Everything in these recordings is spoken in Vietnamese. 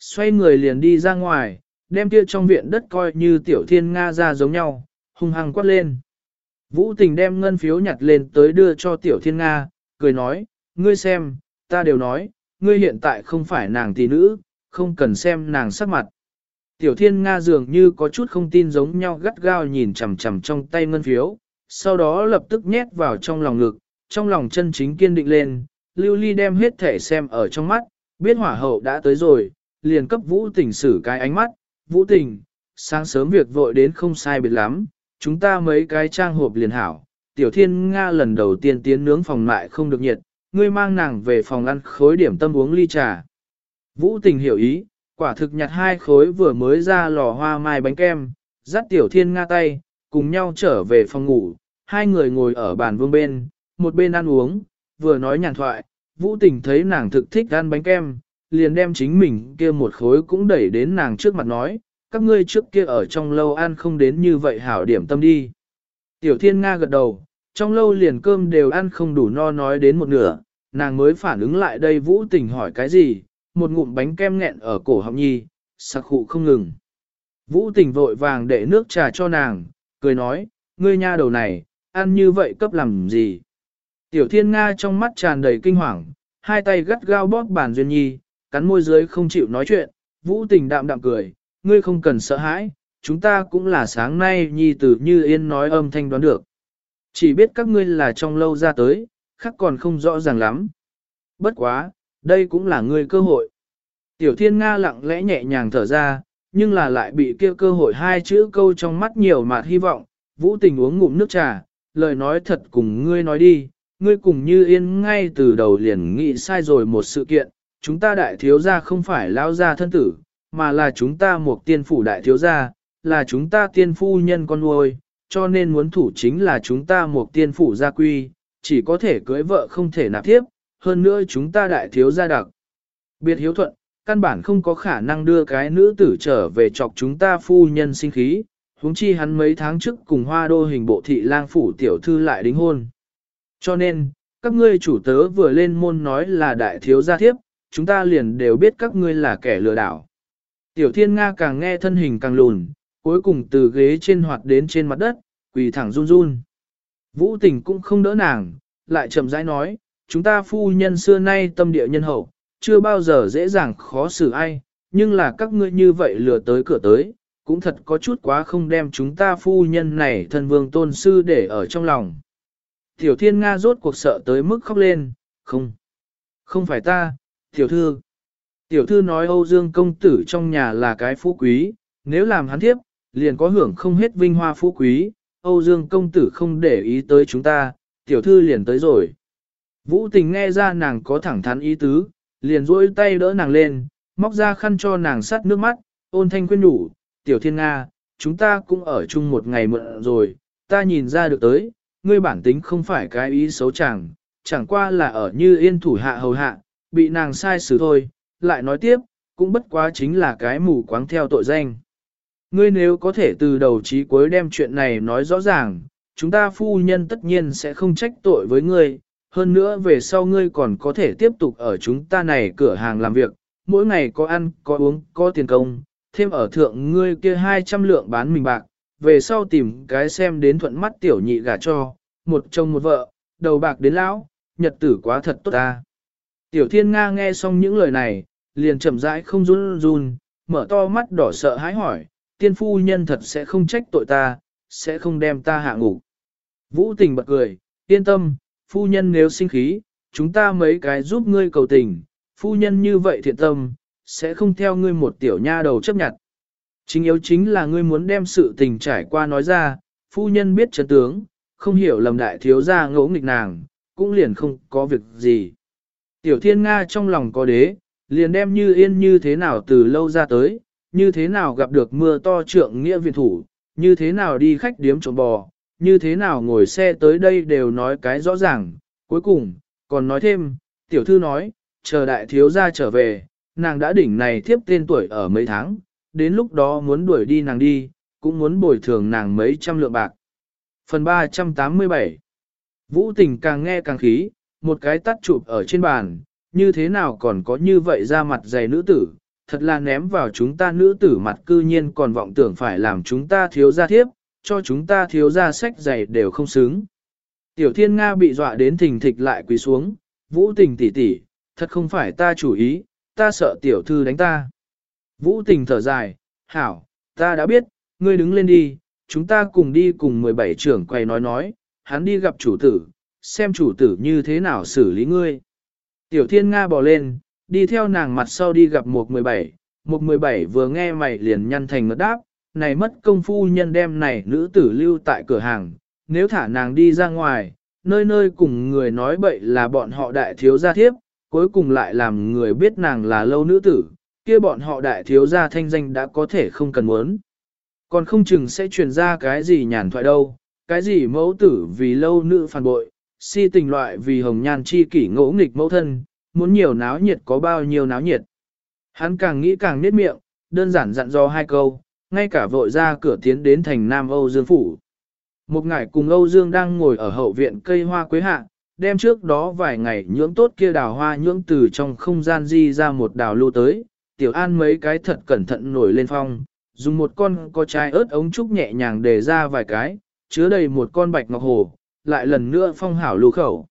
Xoay người liền đi ra ngoài, đem kia trong viện đất coi như tiểu thiên Nga ra giống nhau, hung hăng quát lên. Vũ tình đem ngân phiếu nhặt lên tới đưa cho tiểu thiên Nga, cười nói, ngươi xem, ta đều nói, ngươi hiện tại không phải nàng tỷ nữ, không cần xem nàng sắc mặt. Tiểu thiên Nga dường như có chút không tin giống nhau gắt gao nhìn chằm chằm trong tay ngân phiếu, sau đó lập tức nhét vào trong lòng ngực, trong lòng chân chính kiên định lên, lưu ly đem hết thể xem ở trong mắt, biết hỏa hậu đã tới rồi, liền cấp vũ tình xử cái ánh mắt, vũ tình, sáng sớm việc vội đến không sai biệt lắm, chúng ta mấy cái trang hộp liền hảo, tiểu thiên Nga lần đầu tiên tiến nướng phòng lại không được nhiệt, ngươi mang nàng về phòng ăn khối điểm tâm uống ly trà. Vũ tình hiểu ý, quả thực nhặt hai khối vừa mới ra lò hoa mai bánh kem, dắt tiểu thiên Nga tay, cùng nhau trở về phòng ngủ, hai người ngồi ở bàn vương bên, một bên ăn uống, vừa nói nhàn thoại, vũ tình thấy nàng thực thích ăn bánh kem, liền đem chính mình kia một khối cũng đẩy đến nàng trước mặt nói, các ngươi trước kia ở trong lâu ăn không đến như vậy hảo điểm tâm đi. Tiểu thiên Nga gật đầu, trong lâu liền cơm đều ăn không đủ no nói đến một nửa, nàng mới phản ứng lại đây vũ tình hỏi cái gì, một ngụm bánh kem nghẹn ở cổ họng nhi, sặc khụ không ngừng. Vũ tình vội vàng để nước trà cho nàng, cười nói, ngươi nha đầu này, ăn như vậy cấp làm gì. Tiểu thiên Nga trong mắt tràn đầy kinh hoàng, hai tay gắt gao bóp bàn duyên nhi, cắn môi dưới không chịu nói chuyện, vũ tình đạm đạm cười, ngươi không cần sợ hãi, chúng ta cũng là sáng nay nhi tử như yên nói âm thanh đoán được. Chỉ biết các ngươi là trong lâu ra tới, khác còn không rõ ràng lắm. Bất quá, đây cũng là ngươi cơ hội. Tiểu thiên Nga lặng lẽ nhẹ nhàng thở ra, nhưng là lại bị kia cơ hội hai chữ câu trong mắt nhiều mà hy vọng, vũ tình uống ngụm nước trà, lời nói thật cùng ngươi nói đi, ngươi cùng như yên ngay từ đầu liền nghĩ sai rồi một sự kiện, chúng ta đại thiếu gia không phải lao gia thân tử, mà là chúng ta một tiên phủ đại thiếu gia, là chúng ta tiên phu nhân con nuôi, cho nên muốn thủ chính là chúng ta một tiên phủ gia quy, chỉ có thể cưới vợ không thể nạp tiếp, hơn nữa chúng ta đại thiếu gia đặc. Biệt hiếu thuận, căn bản không có khả năng đưa cái nữ tử trở về chọc chúng ta phu nhân sinh khí, huống chi hắn mấy tháng trước cùng hoa đô hình bộ thị lang phủ tiểu thư lại đính hôn. Cho nên, các ngươi chủ tớ vừa lên môn nói là đại thiếu gia thiếp, chúng ta liền đều biết các ngươi là kẻ lừa đảo. Tiểu thiên Nga càng nghe thân hình càng lùn, cuối cùng từ ghế trên hoạt đến trên mặt đất, quỳ thẳng run run. Vũ tình cũng không đỡ nàng, lại chậm rãi nói, chúng ta phu nhân xưa nay tâm địa nhân hậu, chưa bao giờ dễ dàng khó xử ai, nhưng là các ngươi như vậy lừa tới cửa tới, cũng thật có chút quá không đem chúng ta phu nhân này thân vương tôn sư để ở trong lòng. Tiểu thiên Nga rốt cuộc sợ tới mức khóc lên, không, không phải ta, tiểu thư. Tiểu thư nói Âu Dương công tử trong nhà là cái phú quý, nếu làm hắn thiếp, liền có hưởng không hết vinh hoa phú quý, Âu Dương công tử không để ý tới chúng ta, tiểu thư liền tới rồi. Vũ tình nghe ra nàng có thẳng thắn ý tứ, liền duỗi tay đỡ nàng lên, móc ra khăn cho nàng sắt nước mắt, ôn thanh khuyên đủ. tiểu thiên Nga, chúng ta cũng ở chung một ngày mượn rồi, ta nhìn ra được tới, ngươi bản tính không phải cái ý xấu chẳng, chẳng qua là ở như yên thủ hạ hầu hạ, bị nàng sai xử thôi, lại nói tiếp, cũng bất quá chính là cái mù quáng theo tội danh. Ngươi nếu có thể từ đầu chí cuối đem chuyện này nói rõ ràng, chúng ta phu nhân tất nhiên sẽ không trách tội với ngươi, hơn nữa về sau ngươi còn có thể tiếp tục ở chúng ta này cửa hàng làm việc, mỗi ngày có ăn, có uống, có tiền công, thêm ở thượng ngươi kia 200 lượng bán mình bạc, về sau tìm cái xem đến thuận mắt tiểu nhị gả cho, một chồng một vợ, đầu bạc đến lão, nhật tử quá thật tốt ta. Tiểu thiên Nga nghe xong những lời này, liền chậm rãi không run run, mở to mắt đỏ sợ hãi hỏi, tiên phu nhân thật sẽ không trách tội ta, sẽ không đem ta hạ ngục. Vũ tình bật cười, yên tâm, phu nhân nếu sinh khí, chúng ta mấy cái giúp ngươi cầu tình, phu nhân như vậy thiện tâm, sẽ không theo ngươi một tiểu nha đầu chấp nhận. Chính yếu chính là ngươi muốn đem sự tình trải qua nói ra, phu nhân biết chân tướng, không hiểu lầm đại thiếu gia ngỗ nghịch nàng, cũng liền không có việc gì. Tiểu thiên Nga trong lòng có đế, liền đem như yên như thế nào từ lâu ra tới, như thế nào gặp được mưa to trượng nghĩa viện thủ, như thế nào đi khách điếm trộm bò, như thế nào ngồi xe tới đây đều nói cái rõ ràng. Cuối cùng, còn nói thêm, tiểu thư nói, chờ đại thiếu gia trở về, nàng đã đỉnh này thiếp tên tuổi ở mấy tháng, đến lúc đó muốn đuổi đi nàng đi, cũng muốn bồi thường nàng mấy trăm lượng bạc. Phần 387 Vũ tình càng nghe càng khí, một cái tắt chụp ở trên bàn, như thế nào còn có như vậy ra mặt dày nữ tử, thật là ném vào chúng ta nữ tử mặt cư nhiên còn vọng tưởng phải làm chúng ta thiếu gia thiếp, cho chúng ta thiếu gia sách dày đều không xứng. Tiểu thiên Nga bị dọa đến thình thịch lại quỳ xuống, vũ tình tỷ tỷ, thật không phải ta chủ ý, ta sợ tiểu thư đánh ta. Vũ tình thở dài, hảo, ta đã biết, ngươi đứng lên đi, chúng ta cùng đi cùng 17 trưởng quay nói nói, hắn đi gặp chủ tử, xem chủ tử như thế nào xử lý ngươi. Tiểu thiên Nga bò lên, đi theo nàng mặt sau đi gặp một 17, một 17 vừa nghe mày liền nhăn thành ngất đáp, này mất công phu nhân đem này nữ tử lưu tại cửa hàng, nếu thả nàng đi ra ngoài, nơi nơi cùng người nói bậy là bọn họ đại thiếu gia thiếp, cuối cùng lại làm người biết nàng là lâu nữ tử, kia bọn họ đại thiếu gia thanh danh đã có thể không cần muốn. Còn không chừng sẽ truyền ra cái gì nhàn thoại đâu, cái gì mẫu tử vì lâu nữ phản bội, si tình loại vì hồng nhan chi kỷ ngỗ nghịch mẫu thân, muốn nhiều náo nhiệt có bao nhiêu náo nhiệt. Hắn càng nghĩ càng nết miệng, đơn giản dặn dò hai câu, ngay cả vội ra cửa tiến đến thành Nam Âu Dương Phủ. Một ngày cùng Âu Dương đang ngồi ở hậu viện cây hoa quế hạ, đem trước đó vài ngày nhưỡng tốt kia đào hoa nhưỡng từ trong không gian di ra một đào lưu tới, tiểu an mấy cái thật cẩn thận nổi lên phong, dùng một con có trái ớt ống trúc nhẹ nhàng để ra vài cái, chứa đầy một con bạch ngọc hồ, lại lần nữa phong hảo lưu khẩu.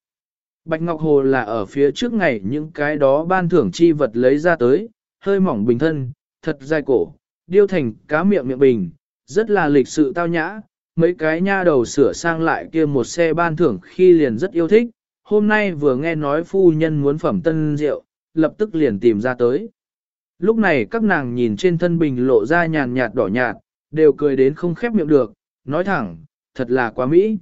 Bạch ngọc hồ là ở phía trước ngày những cái đó ban thưởng chi vật lấy ra tới, hơi mỏng bình thân, thật dài cổ, điêu thành cá miệng miệng bình, rất là lịch sự tao nhã, mấy cái nha đầu sửa sang lại kia một xe ban thưởng khi liền rất yêu thích, hôm nay vừa nghe nói phu nhân muốn phẩm tân rượu, lập tức liền tìm ra tới. Lúc này các nàng nhìn trên thân bình lộ ra nhàn nhạt đỏ nhạt, đều cười đến không khép miệng được, nói thẳng, thật là quá mỹ.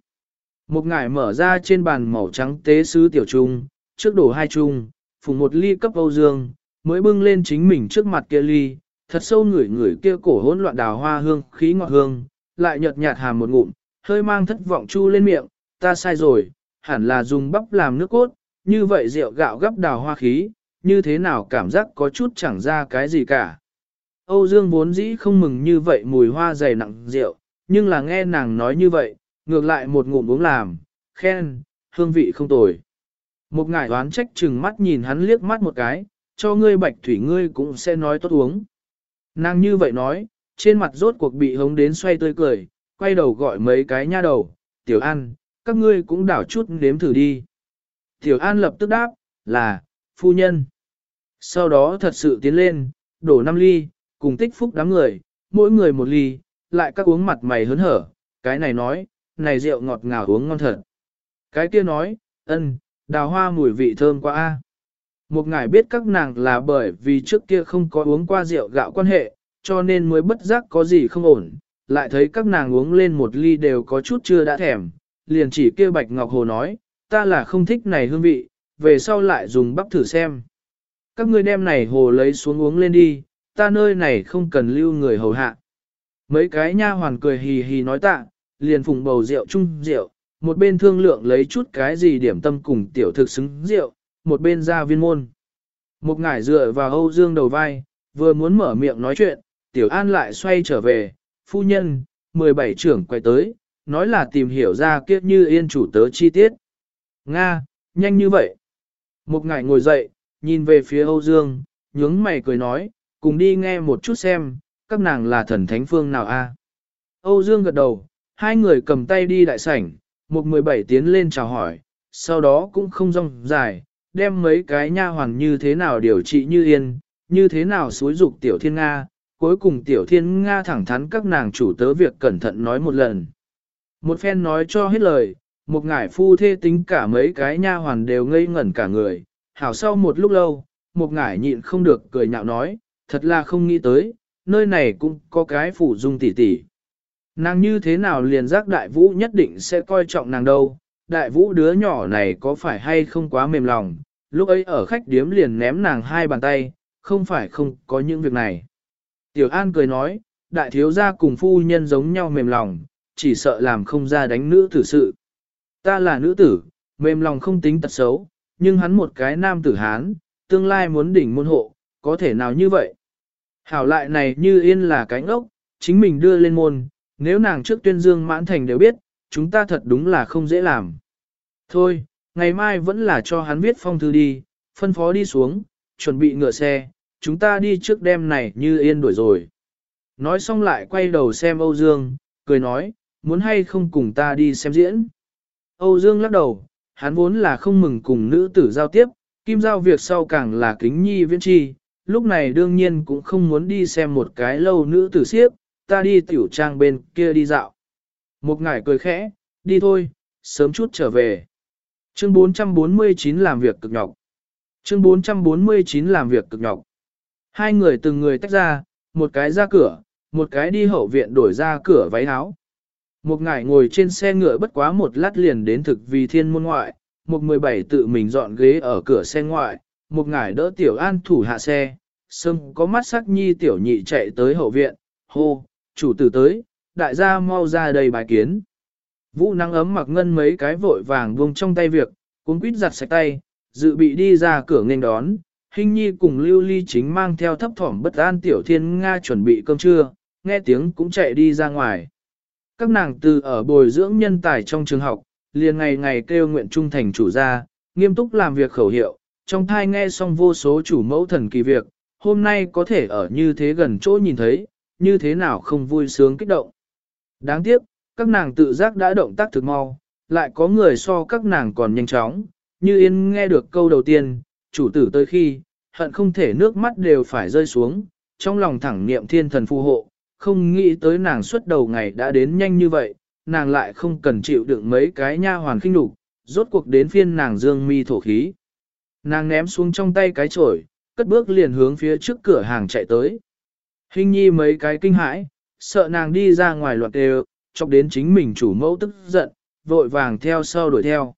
Một ngải mở ra trên bàn màu trắng tế sứ tiểu trung, trước đổ hai trung, phùng một ly cấp Âu Dương, mới bưng lên chính mình trước mặt kia ly, thật sâu ngửi ngửi kia cổ hỗn loạn đào hoa hương, khí ngọt hương, lại nhợt nhạt hàm một ngụm, hơi mang thất vọng chu lên miệng, ta sai rồi, hẳn là dùng bắp làm nước cốt, như vậy rượu gạo gấp đào hoa khí, như thế nào cảm giác có chút chẳng ra cái gì cả. Âu Dương vốn dĩ không mừng như vậy mùi hoa dày nặng rượu, nhưng là nghe nàng nói như vậy, ngược lại một ngụm uống làm, khen, hương vị không tồi. Một ngải đoán trách chừng mắt nhìn hắn liếc mắt một cái, cho ngươi bạch thủy ngươi cũng sẽ nói tốt uống. Nàng như vậy nói, trên mặt rốt cuộc bị hống đến xoay tươi cười, quay đầu gọi mấy cái nha đầu, tiểu an, các ngươi cũng đảo chút nếm thử đi. Tiểu an lập tức đáp, là, phu nhân. Sau đó thật sự tiến lên, đổ 5 ly, cùng tích phúc đám người, mỗi người một ly, lại các uống mặt mày hớn hở, cái này nói, này rượu ngọt ngào uống ngon thật. Cái kia nói, ân, đào hoa mùi vị thơm quá a. Một ngài biết các nàng là bởi vì trước kia không có uống qua rượu gạo quan hệ, cho nên mới bất giác có gì không ổn, lại thấy các nàng uống lên một ly đều có chút chưa đã thèm, liền chỉ kia Bạch Ngọc Hồ nói, ta là không thích này hương vị, về sau lại dùng bắp thử xem. Các ngươi đem này hồ lấy xuống uống lên đi, ta nơi này không cần lưu người hầu hạ. Mấy cái nha hoàn cười hì hì nói tạ, liền phùng bầu rượu chung rượu, một bên thương lượng lấy chút cái gì điểm tâm cùng tiểu thực xứng rượu, một bên ra viên môn. Một ngải dựa vào Âu Dương đầu vai, vừa muốn mở miệng nói chuyện, Tiểu An lại xoay trở về, phu nhân, 17 trưởng quay tới, nói là tìm hiểu ra kiếp như yên chủ tớ chi tiết. Nga, nhanh như vậy. Một ngải ngồi dậy, nhìn về phía Âu Dương, nhướng mày cười nói, cùng đi nghe một chút xem, các nàng là thần thánh phương nào a? Âu Dương gật đầu, hai người cầm tay đi đại sảnh, một 17 tiến lên chào hỏi, sau đó cũng không rong dài, đem mấy cái nha hoàn như thế nào điều trị như yên, như thế nào xúi dục tiểu thiên Nga, cuối cùng tiểu thiên Nga thẳng thắn các nàng chủ tớ việc cẩn thận nói một lần. Một phen nói cho hết lời, một ngải phu thê tính cả mấy cái nha hoàn đều ngây ngẩn cả người, hảo sau một lúc lâu, một ngải nhịn không được cười nhạo nói, thật là không nghĩ tới, nơi này cũng có cái phủ dung tỉ tỉ. Nàng như thế nào liền giác đại vũ nhất định sẽ coi trọng nàng đâu, đại vũ đứa nhỏ này có phải hay không quá mềm lòng, lúc ấy ở khách điếm liền ném nàng hai bàn tay, không phải không có những việc này. Tiểu An cười nói, đại thiếu gia cùng phu nhân giống nhau mềm lòng, chỉ sợ làm không ra đánh nữ tử sự. Ta là nữ tử, mềm lòng không tính tật xấu, nhưng hắn một cái nam tử Hán, tương lai muốn đỉnh môn hộ, có thể nào như vậy? Hảo lại này như yên là cái ngốc, chính mình đưa lên môn, nếu nàng trước tuyên dương mãn thành đều biết, chúng ta thật đúng là không dễ làm. Thôi, ngày mai vẫn là cho hắn viết phong thư đi, phân phó đi xuống, chuẩn bị ngựa xe, chúng ta đi trước đêm này như yên đuổi rồi. Nói xong lại quay đầu xem Âu Dương, cười nói, muốn hay không cùng ta đi xem diễn. Âu Dương lắc đầu, hắn vốn là không mừng cùng nữ tử giao tiếp, kim giao việc sau càng là kính nhi viễn chi, lúc này đương nhiên cũng không muốn đi xem một cái lâu nữ tử siếp, ta đi tiểu trang bên kia đi dạo. Một ngải cười khẽ, đi thôi, sớm chút trở về. Chương 449 làm việc cực nhọc. Chương 449 làm việc cực nhọc. Hai người từng người tách ra, một cái ra cửa, một cái đi hậu viện đổi ra cửa váy áo. Một ngải ngồi trên xe ngựa bất quá một lát liền đến thực vì thiên môn ngoại, một mười bảy tự mình dọn ghế ở cửa xe ngoại, một ngải đỡ tiểu an thủ hạ xe, sâm có mắt sắc nhi tiểu nhị chạy tới hậu viện, hô, chủ tử tới, đại gia mau ra đây bài kiến. Vũ nắng ấm mặc ngân mấy cái vội vàng buông trong tay việc, cuốn quýt giặt sạch tay, dự bị đi ra cửa nghênh đón, Hình nhi cùng lưu ly chính mang theo thấp thỏm bất an tiểu thiên Nga chuẩn bị cơm trưa, nghe tiếng cũng chạy đi ra ngoài. Các nàng từ ở bồi dưỡng nhân tài trong trường học, liền ngày ngày kêu nguyện trung thành chủ gia, nghiêm túc làm việc khẩu hiệu, trong thai nghe xong vô số chủ mẫu thần kỳ việc, hôm nay có thể ở như thế gần chỗ nhìn thấy, như thế nào không vui sướng kích động. Đáng tiếc, các nàng tự giác đã động tác thực mau, lại có người so các nàng còn nhanh chóng, như yên nghe được câu đầu tiên, chủ tử tới khi, hận không thể nước mắt đều phải rơi xuống, trong lòng thẳng niệm thiên thần phù hộ, không nghĩ tới nàng xuất đầu ngày đã đến nhanh như vậy, nàng lại không cần chịu đựng mấy cái nha hoàn khinh đục, rốt cuộc đến phiên nàng dương mi thổ khí. Nàng ném xuống trong tay cái chổi, cất bước liền hướng phía trước cửa hàng chạy tới. Hình nhi mấy cái kinh hãi, sợ nàng đi ra ngoài loạt đều, chọc đến chính mình chủ mẫu tức giận, vội vàng theo sau đuổi theo.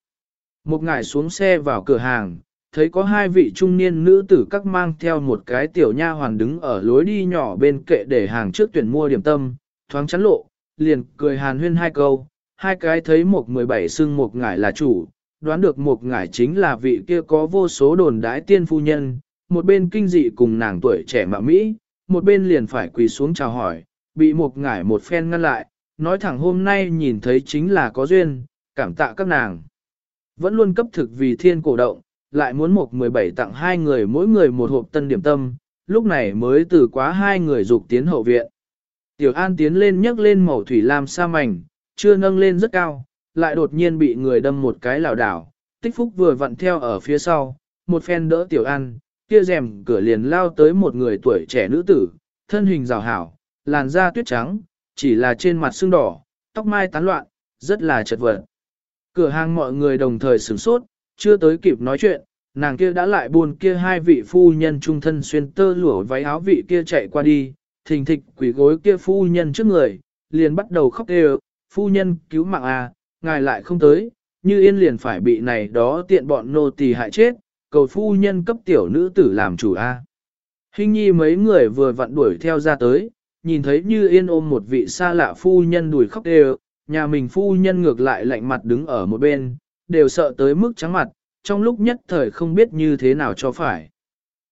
Một ngải xuống xe vào cửa hàng, thấy có hai vị trung niên nữ tử các mang theo một cái tiểu nha hoàn đứng ở lối đi nhỏ bên kệ để hàng trước tuyển mua điểm tâm, thoáng chắn lộ, liền cười hàn huyên hai câu, hai cái thấy một mười bảy xưng một ngải là chủ, đoán được một ngải chính là vị kia có vô số đồn đái tiên phu nhân, một bên kinh dị cùng nàng tuổi trẻ mạ Mỹ, một bên liền phải quỳ xuống chào hỏi, bị một ngải một phen ngăn lại, nói thẳng hôm nay nhìn thấy chính là có duyên, cảm tạ các nàng. Vẫn luôn cấp thực vì thiên cổ động, lại muốn một mười bảy tặng hai người mỗi người một hộp tân điểm tâm, lúc này mới từ quá hai người dục tiến hậu viện. Tiểu An tiến lên nhấc lên màu thủy lam sa mảnh, chưa nâng lên rất cao, lại đột nhiên bị người đâm một cái lảo đảo, tích phúc vừa vặn theo ở phía sau, một phen đỡ Tiểu An, kia rèm cửa liền lao tới một người tuổi trẻ nữ tử, thân hình rào hảo, làn da tuyết trắng, chỉ là trên mặt sưng đỏ, tóc mai tán loạn, rất là chật vật. Cửa hàng mọi người đồng thời sửng sốt, chưa tới kịp nói chuyện, nàng kia đã lại buồn kia hai vị phu nhân trung thân xuyên tơ lụa váy áo vị kia chạy qua đi, thình thịch quỷ gối kia phu nhân trước người, liền bắt đầu khóc đều, phu nhân cứu mạng à, ngài lại không tới, như yên liền phải bị này đó tiện bọn nô tỳ hại chết, cầu phu nhân cấp tiểu nữ tử làm chủ a. À. Hình nhi mấy người vừa vặn đuổi theo ra tới, nhìn thấy như yên ôm một vị xa lạ phu nhân đuổi khóc đều, nhà mình phu nhân ngược lại lạnh mặt đứng ở một bên, đều sợ tới mức trắng mặt, trong lúc nhất thời không biết như thế nào cho phải.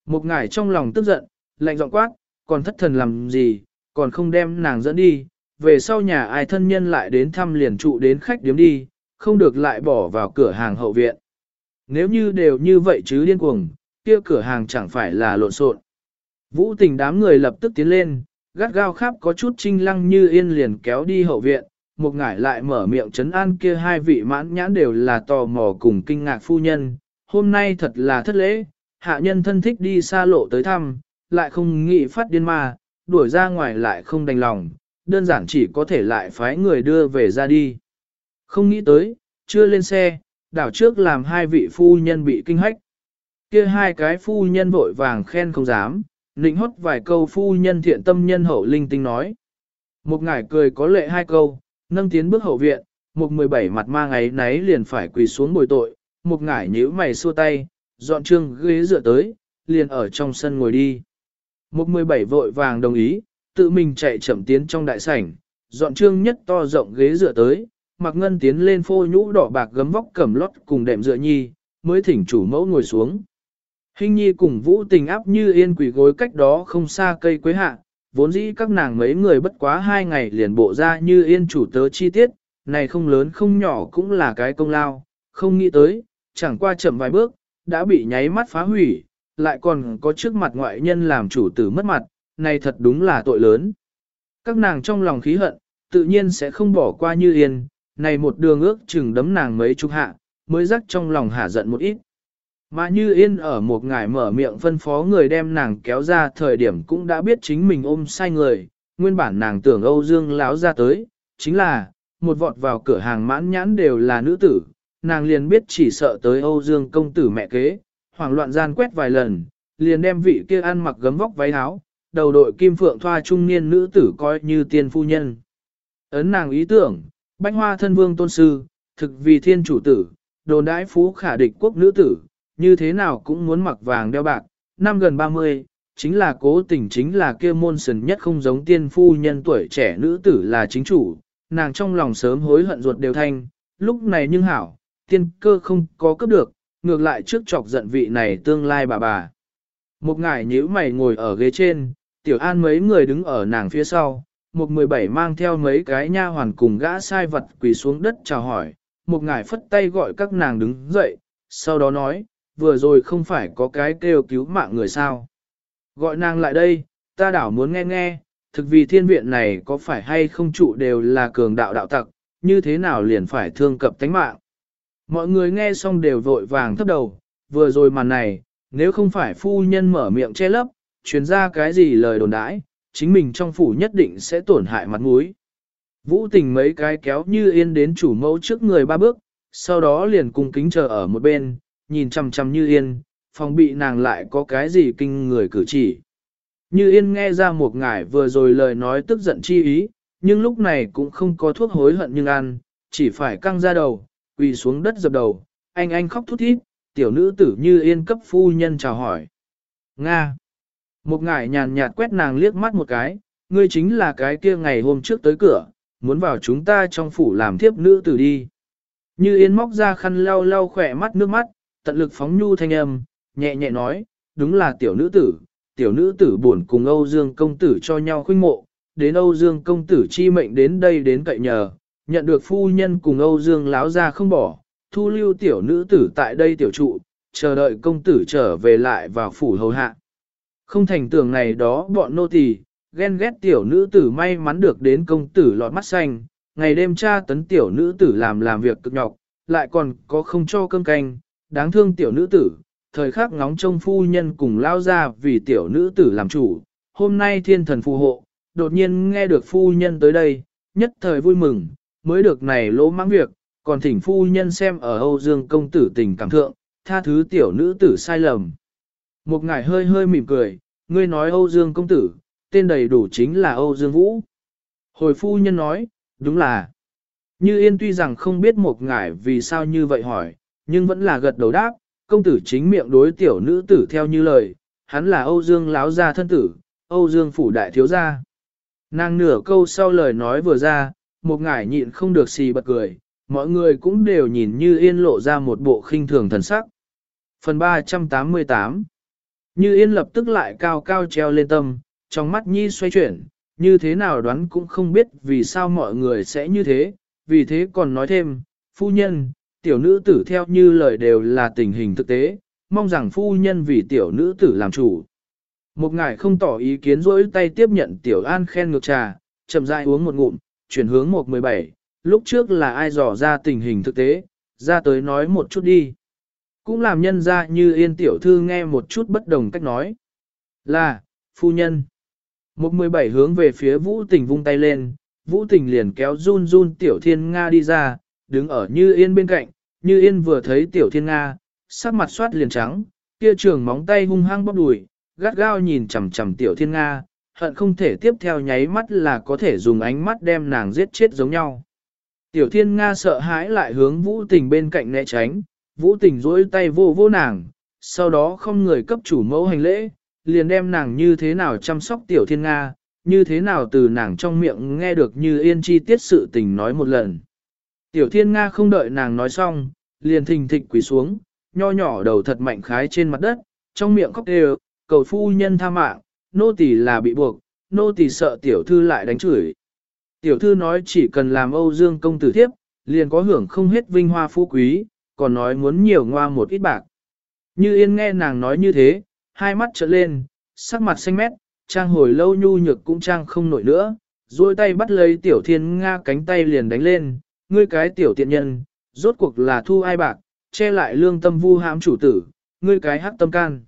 Một ngải trong lòng tức giận, lạnh giọng quát, còn thất thần làm gì, còn không đem nàng dẫn đi, về sau nhà ai thân nhân lại đến thăm liền trụ đến khách điếm đi, không được lại bỏ vào cửa hàng hậu viện. Nếu như đều như vậy chứ điên cuồng, kia cửa hàng chẳng phải là lộn xộn. Vũ tình đám người lập tức tiến lên, gắt gao khắp có chút trinh lăng như yên liền kéo đi hậu viện, một ngải lại mở miệng chấn an kia hai vị mãn nhãn đều là tò mò cùng kinh ngạc phu nhân, hôm nay thật là thất lễ, hạ nhân thân thích đi xa lộ tới thăm, lại không nghĩ phát điên ma, đuổi ra ngoài lại không đành lòng, đơn giản chỉ có thể lại phái người đưa về ra đi. Không nghĩ tới, chưa lên xe, đảo trước làm hai vị phu nhân bị kinh hách. Kia hai cái phu nhân vội vàng khen không dám, nịnh hót vài câu phu nhân thiện tâm nhân hậu linh tinh nói. Một ngải cười có lệ hai câu, nâng tiến bước hậu viện, một mười bảy mặt mang ấy náy liền phải quỳ xuống bồi tội, một ngải nhíu mày xua tay, dọn trương ghế dựa tới, liền ở trong sân ngồi đi. Một mười bảy vội vàng đồng ý, tự mình chạy chậm tiến trong đại sảnh, dọn trương nhất to rộng ghế dựa tới, mặc ngân tiến lên phô nhũ đỏ bạc gấm vóc cầm lót cùng đệm dựa nhi, mới thỉnh chủ mẫu ngồi xuống. Hình nhi cùng vũ tình áp như yên quỷ gối cách đó không xa cây quế hạ, vốn dĩ các nàng mấy người bất quá hai ngày liền bộ ra như yên chủ tớ chi tiết, này không lớn không nhỏ cũng là cái công lao, không nghĩ tới, chẳng qua chậm vài bước, đã bị nháy mắt phá hủy, lại còn có trước mặt ngoại nhân làm chủ tử mất mặt, này thật đúng là tội lớn. Các nàng trong lòng khí hận, tự nhiên sẽ không bỏ qua như yên, này một đường ước chừng đấm nàng mấy chục hạ, mới rắc trong lòng hả giận một ít. Mà như yên ở một ngải mở miệng phân phó người đem nàng kéo ra thời điểm cũng đã biết chính mình ôm sai người, nguyên bản nàng tưởng Âu Dương láo ra tới, chính là, một vọt vào cửa hàng mãn nhãn đều là nữ tử, nàng liền biết chỉ sợ tới Âu Dương công tử mẹ kế, hoảng loạn gian quét vài lần, liền đem vị kia ăn mặc gấm vóc váy áo, đầu đội kim phượng thoa trung niên nữ tử coi như tiên phu nhân. Ấn nàng ý tưởng, bánh hoa thân vương tôn sư, thực vì thiên chủ tử, đồn đãi phú khả địch quốc nữ tử, như thế nào cũng muốn mặc vàng đeo bạc, năm gần 30, chính là cố tình chính là kia môn sần nhất không giống tiên phu nhân tuổi trẻ nữ tử là chính chủ, nàng trong lòng sớm hối hận ruột đều thanh, lúc này nhưng hảo, tiên cơ không có cấp được, ngược lại trước chọc giận vị này tương lai bà bà. Một ngải nhíu mày ngồi ở ghế trên, tiểu an mấy người đứng ở nàng phía sau, một mười bảy mang theo mấy cái nha hoàn cùng gã sai vật quỳ xuống đất chào hỏi, một ngải phất tay gọi các nàng đứng dậy, sau đó nói, vừa rồi không phải có cái kêu cứu mạng người sao. Gọi nàng lại đây, ta đảo muốn nghe nghe, thực vì thiên viện này có phải hay không trụ đều là cường đạo đạo tặc, như thế nào liền phải thương cập tánh mạng. Mọi người nghe xong đều vội vàng thấp đầu, vừa rồi màn này, nếu không phải phu nhân mở miệng che lấp, truyền ra cái gì lời đồn đãi, chính mình trong phủ nhất định sẽ tổn hại mặt mũi. Vũ tình mấy cái kéo như yên đến chủ mẫu trước người ba bước, sau đó liền cung kính chờ ở một bên, nhìn chằm chằm như yên, phòng bị nàng lại có cái gì kinh người cử chỉ. Như yên nghe ra một ngải vừa rồi lời nói tức giận chi ý, nhưng lúc này cũng không có thuốc hối hận nhưng ăn, chỉ phải căng ra đầu, quỳ xuống đất dập đầu, anh anh khóc thút thít, tiểu nữ tử như yên cấp phu nhân chào hỏi. Nga. Một ngải nhàn nhạt quét nàng liếc mắt một cái, ngươi chính là cái kia ngày hôm trước tới cửa, muốn vào chúng ta trong phủ làm thiếp nữ tử đi. Như yên móc ra khăn lau lau khỏe mắt nước mắt, tận lực phóng nhu thanh âm, nhẹ nhẹ nói, đúng là tiểu nữ tử, tiểu nữ tử buồn cùng Âu Dương công tử cho nhau khuynh mộ, đến Âu Dương công tử chi mệnh đến đây đến cậy nhờ, nhận được phu nhân cùng Âu Dương láo ra không bỏ, thu lưu tiểu nữ tử tại đây tiểu trụ, chờ đợi công tử trở về lại vào phủ hầu hạ. Không thành tưởng này đó bọn nô tỳ ghen ghét tiểu nữ tử may mắn được đến công tử lọt mắt xanh, ngày đêm tra tấn tiểu nữ tử làm làm việc cực nhọc, lại còn có không cho cơm canh, đáng thương tiểu nữ tử, thời khắc ngóng trông phu nhân cùng lao ra vì tiểu nữ tử làm chủ, hôm nay thiên thần phù hộ, đột nhiên nghe được phu nhân tới đây, nhất thời vui mừng, mới được này lỗ mãng việc, còn thỉnh phu nhân xem ở Âu Dương công tử tình cảm thượng, tha thứ tiểu nữ tử sai lầm. Một ngài hơi hơi mỉm cười, ngươi nói Âu Dương công tử, tên đầy đủ chính là Âu Dương Vũ. Hồi phu nhân nói, đúng là. Như Yên tuy rằng không biết một ngài vì sao như vậy hỏi, nhưng vẫn là gật đầu đáp, công tử chính miệng đối tiểu nữ tử theo như lời, hắn là Âu Dương láo gia thân tử, Âu Dương phủ đại thiếu gia. Nàng nửa câu sau lời nói vừa ra, một ngải nhịn không được xì bật cười, mọi người cũng đều nhìn như yên lộ ra một bộ khinh thường thần sắc. Phần 388 như yên lập tức lại cao cao treo lên tâm, trong mắt nhi xoay chuyển, như thế nào đoán cũng không biết vì sao mọi người sẽ như thế, vì thế còn nói thêm, phu nhân, tiểu nữ tử theo như lời đều là tình hình thực tế, mong rằng phu nhân vì tiểu nữ tử làm chủ. Một ngài không tỏ ý kiến rỗi tay tiếp nhận tiểu an khen ngược trà, chậm rãi uống một ngụm, chuyển hướng 117, lúc trước là ai dò ra tình hình thực tế, ra tới nói một chút đi. Cũng làm nhân ra như yên tiểu thư nghe một chút bất đồng cách nói. Là, phu nhân. 117 hướng về phía vũ tình vung tay lên, vũ tình liền kéo run run tiểu thiên Nga đi ra, đứng ở như yên bên cạnh, như yên vừa thấy tiểu thiên Nga, sắc mặt soát liền trắng, kia trường móng tay hung hăng bóp đùi, gắt gao nhìn chằm chằm tiểu thiên Nga, hận không thể tiếp theo nháy mắt là có thể dùng ánh mắt đem nàng giết chết giống nhau. Tiểu thiên Nga sợ hãi lại hướng vũ tình bên cạnh né tránh, vũ tình rỗi tay vô vô nàng, sau đó không người cấp chủ mẫu hành lễ, liền đem nàng như thế nào chăm sóc tiểu thiên Nga, như thế nào từ nàng trong miệng nghe được như yên chi tiết sự tình nói một lần. Tiểu thiên Nga không đợi nàng nói xong, liền thình thịch quỳ xuống, nho nhỏ đầu thật mạnh khái trên mặt đất, trong miệng khóc đều, cầu phu nhân tha mạng, nô tỳ là bị buộc, nô tỳ sợ tiểu thư lại đánh chửi. Tiểu thư nói chỉ cần làm Âu Dương công tử thiếp, liền có hưởng không hết vinh hoa phú quý, còn nói muốn nhiều ngoa một ít bạc. Như yên nghe nàng nói như thế, hai mắt trợn lên, sắc mặt xanh mét, trang hồi lâu nhu nhược cũng trang không nổi nữa, duỗi tay bắt lấy tiểu thiên Nga cánh tay liền đánh lên, ngươi cái tiểu tiện nhân, rốt cuộc là thu ai bạc, che lại lương tâm vu hãm chủ tử, ngươi cái hắc tâm can.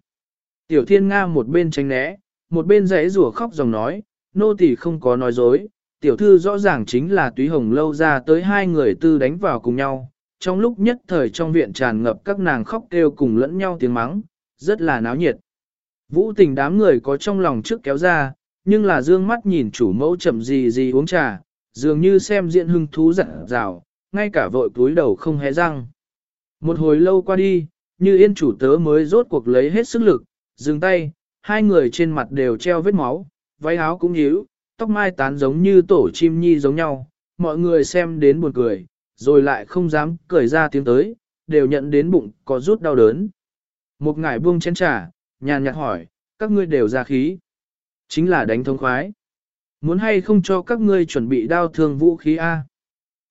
Tiểu thiên Nga một bên tránh né, một bên giấy rủa khóc dòng nói, nô tỳ không có nói dối, tiểu thư rõ ràng chính là túy hồng lâu ra tới hai người tư đánh vào cùng nhau, trong lúc nhất thời trong viện tràn ngập các nàng khóc kêu cùng lẫn nhau tiếng mắng, rất là náo nhiệt. Vũ tình đám người có trong lòng trước kéo ra, nhưng là dương mắt nhìn chủ mẫu chậm gì gì uống trà, dường như xem diện hưng thú giận rào, ngay cả vội túi đầu không hé răng. Một hồi lâu qua đi, như yên chủ tớ mới rốt cuộc lấy hết sức lực, dừng tay, hai người trên mặt đều treo vết máu, váy áo cũng nhíu, tóc mai tán giống như tổ chim nhi giống nhau, mọi người xem đến buồn cười, rồi lại không dám cười ra tiếng tới, đều nhận đến bụng có rút đau đớn. Một ngải buông chén trà, nhàn nhạt hỏi, các ngươi đều ra khí. Chính là đánh thông khoái. Muốn hay không cho các ngươi chuẩn bị đao thương vũ khí A.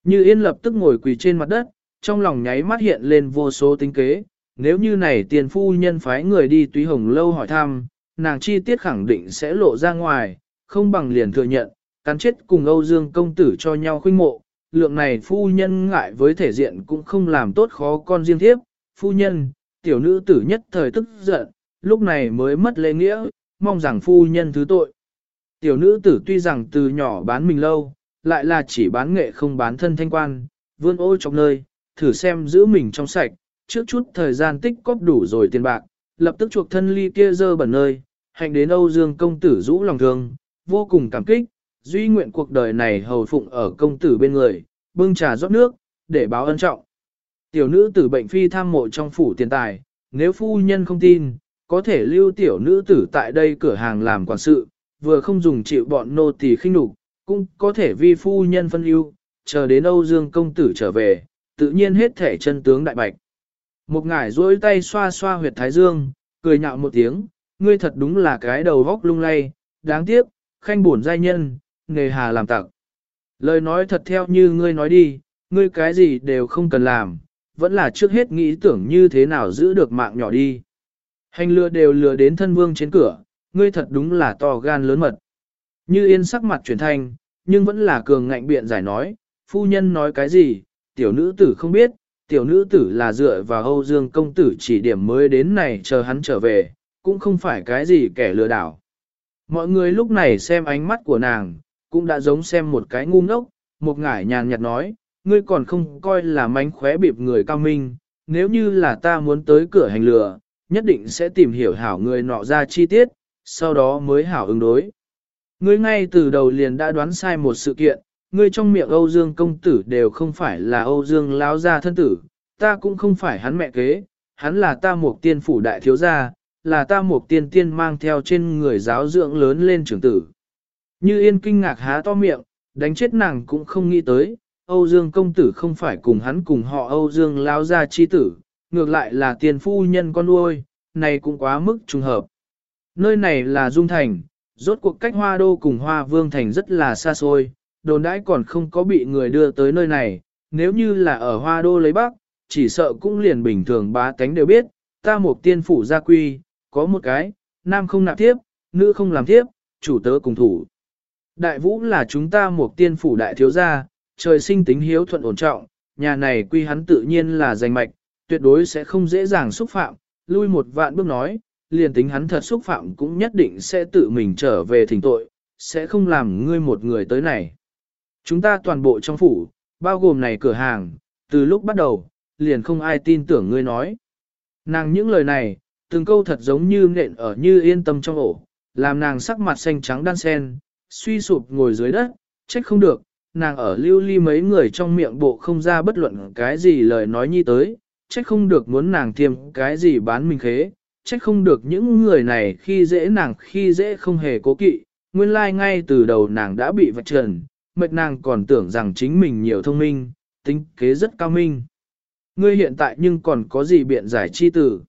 Như yên lập tức ngồi quỳ trên mặt đất, trong lòng nháy mắt hiện lên vô số tính kế. Nếu như này tiền phu nhân phái người đi túy hồng lâu hỏi thăm, nàng chi tiết khẳng định sẽ lộ ra ngoài, không bằng liền thừa nhận, cắn chết cùng Âu Dương công tử cho nhau khuynh mộ. Lượng này phu nhân ngại với thể diện cũng không làm tốt khó con riêng thiếp. Phu nhân, tiểu nữ tử nhất thời tức giận, lúc này mới mất lễ nghĩa, mong rằng phu nhân thứ tội. Tiểu nữ tử tuy rằng từ nhỏ bán mình lâu, lại là chỉ bán nghệ không bán thân thanh quan, vươn ô trong nơi, thử xem giữ mình trong sạch, trước chút thời gian tích cóp đủ rồi tiền bạc, lập tức chuộc thân ly kia dơ bẩn nơi, hành đến Âu Dương công tử rũ lòng thương, vô cùng cảm kích, duy nguyện cuộc đời này hầu phụng ở công tử bên người, bưng trà rót nước, để báo ân trọng. Tiểu nữ tử bệnh phi tham mộ trong phủ tiền tài, nếu phu nhân không tin, có thể lưu tiểu nữ tử tại đây cửa hàng làm quản sự, vừa không dùng chịu bọn nô tỳ khinh nhục, cũng có thể vi phu nhân phân ưu, chờ đến Âu Dương công tử trở về, tự nhiên hết thể chân tướng đại bạch. Một ngải duỗi tay xoa xoa huyệt thái dương, cười nhạo một tiếng, ngươi thật đúng là cái đầu vóc lung lay, đáng tiếc, khanh buồn giai nhân, nghề hà làm tặng. Lời nói thật theo như ngươi nói đi, ngươi cái gì đều không cần làm, vẫn là trước hết nghĩ tưởng như thế nào giữ được mạng nhỏ đi. Hành lừa đều lừa đến thân vương trên cửa, ngươi thật đúng là to gan lớn mật. Như yên sắc mặt chuyển thành, nhưng vẫn là cường ngạnh biện giải nói, phu nhân nói cái gì, tiểu nữ tử không biết, tiểu nữ tử là dựa vào Âu Dương công tử chỉ điểm mới đến này chờ hắn trở về, cũng không phải cái gì kẻ lừa đảo. Mọi người lúc này xem ánh mắt của nàng, cũng đã giống xem một cái ngu ngốc, một ngải nhàn nhạt nói, ngươi còn không coi là mánh khóe bịp người cao minh, nếu như là ta muốn tới cửa hành lừa, nhất định sẽ tìm hiểu hảo người nọ ra chi tiết, sau đó mới hảo ứng đối. Ngươi ngay từ đầu liền đã đoán sai một sự kiện, ngươi trong miệng Âu Dương công tử đều không phải là Âu Dương lão gia thân tử, ta cũng không phải hắn mẹ kế, hắn là ta một tiên phủ đại thiếu gia, là ta một tiên tiên mang theo trên người giáo dưỡng lớn lên trưởng tử. Như yên kinh ngạc há to miệng, đánh chết nàng cũng không nghĩ tới, Âu Dương công tử không phải cùng hắn cùng họ Âu Dương lão gia chi tử, ngược lại là tiền phu nhân con nuôi, này cũng quá mức trùng hợp. Nơi này là Dung Thành, rốt cuộc cách Hoa Đô cùng Hoa Vương Thành rất là xa xôi, đồn đãi còn không có bị người đưa tới nơi này, nếu như là ở Hoa Đô lấy Bắc, chỉ sợ cũng liền bình thường bá tánh đều biết, ta một tiên phủ gia quy, có một cái, nam không nạp tiếp, nữ không làm tiếp, chủ tớ cùng thủ. Đại vũ là chúng ta một tiên phủ đại thiếu gia, trời sinh tính hiếu thuận ổn trọng, nhà này quy hắn tự nhiên là danh mạch, tuyệt đối sẽ không dễ dàng xúc phạm, lui một vạn bước nói, liền tính hắn thật xúc phạm cũng nhất định sẽ tự mình trở về thỉnh tội, sẽ không làm ngươi một người tới này. Chúng ta toàn bộ trong phủ, bao gồm này cửa hàng, từ lúc bắt đầu, liền không ai tin tưởng ngươi nói. Nàng những lời này, từng câu thật giống như nện ở như yên tâm trong ổ, làm nàng sắc mặt xanh trắng đan sen, suy sụp ngồi dưới đất, trách không được, nàng ở lưu ly mấy người trong miệng bộ không ra bất luận cái gì lời nói nhi tới, trách không được muốn nàng tiêm cái gì bán mình khế, trách không được những người này khi dễ nàng khi dễ không hề cố kỵ, nguyên lai like ngay từ đầu nàng đã bị vạch trần, mệt nàng còn tưởng rằng chính mình nhiều thông minh, tính kế rất cao minh. Ngươi hiện tại nhưng còn có gì biện giải chi tử?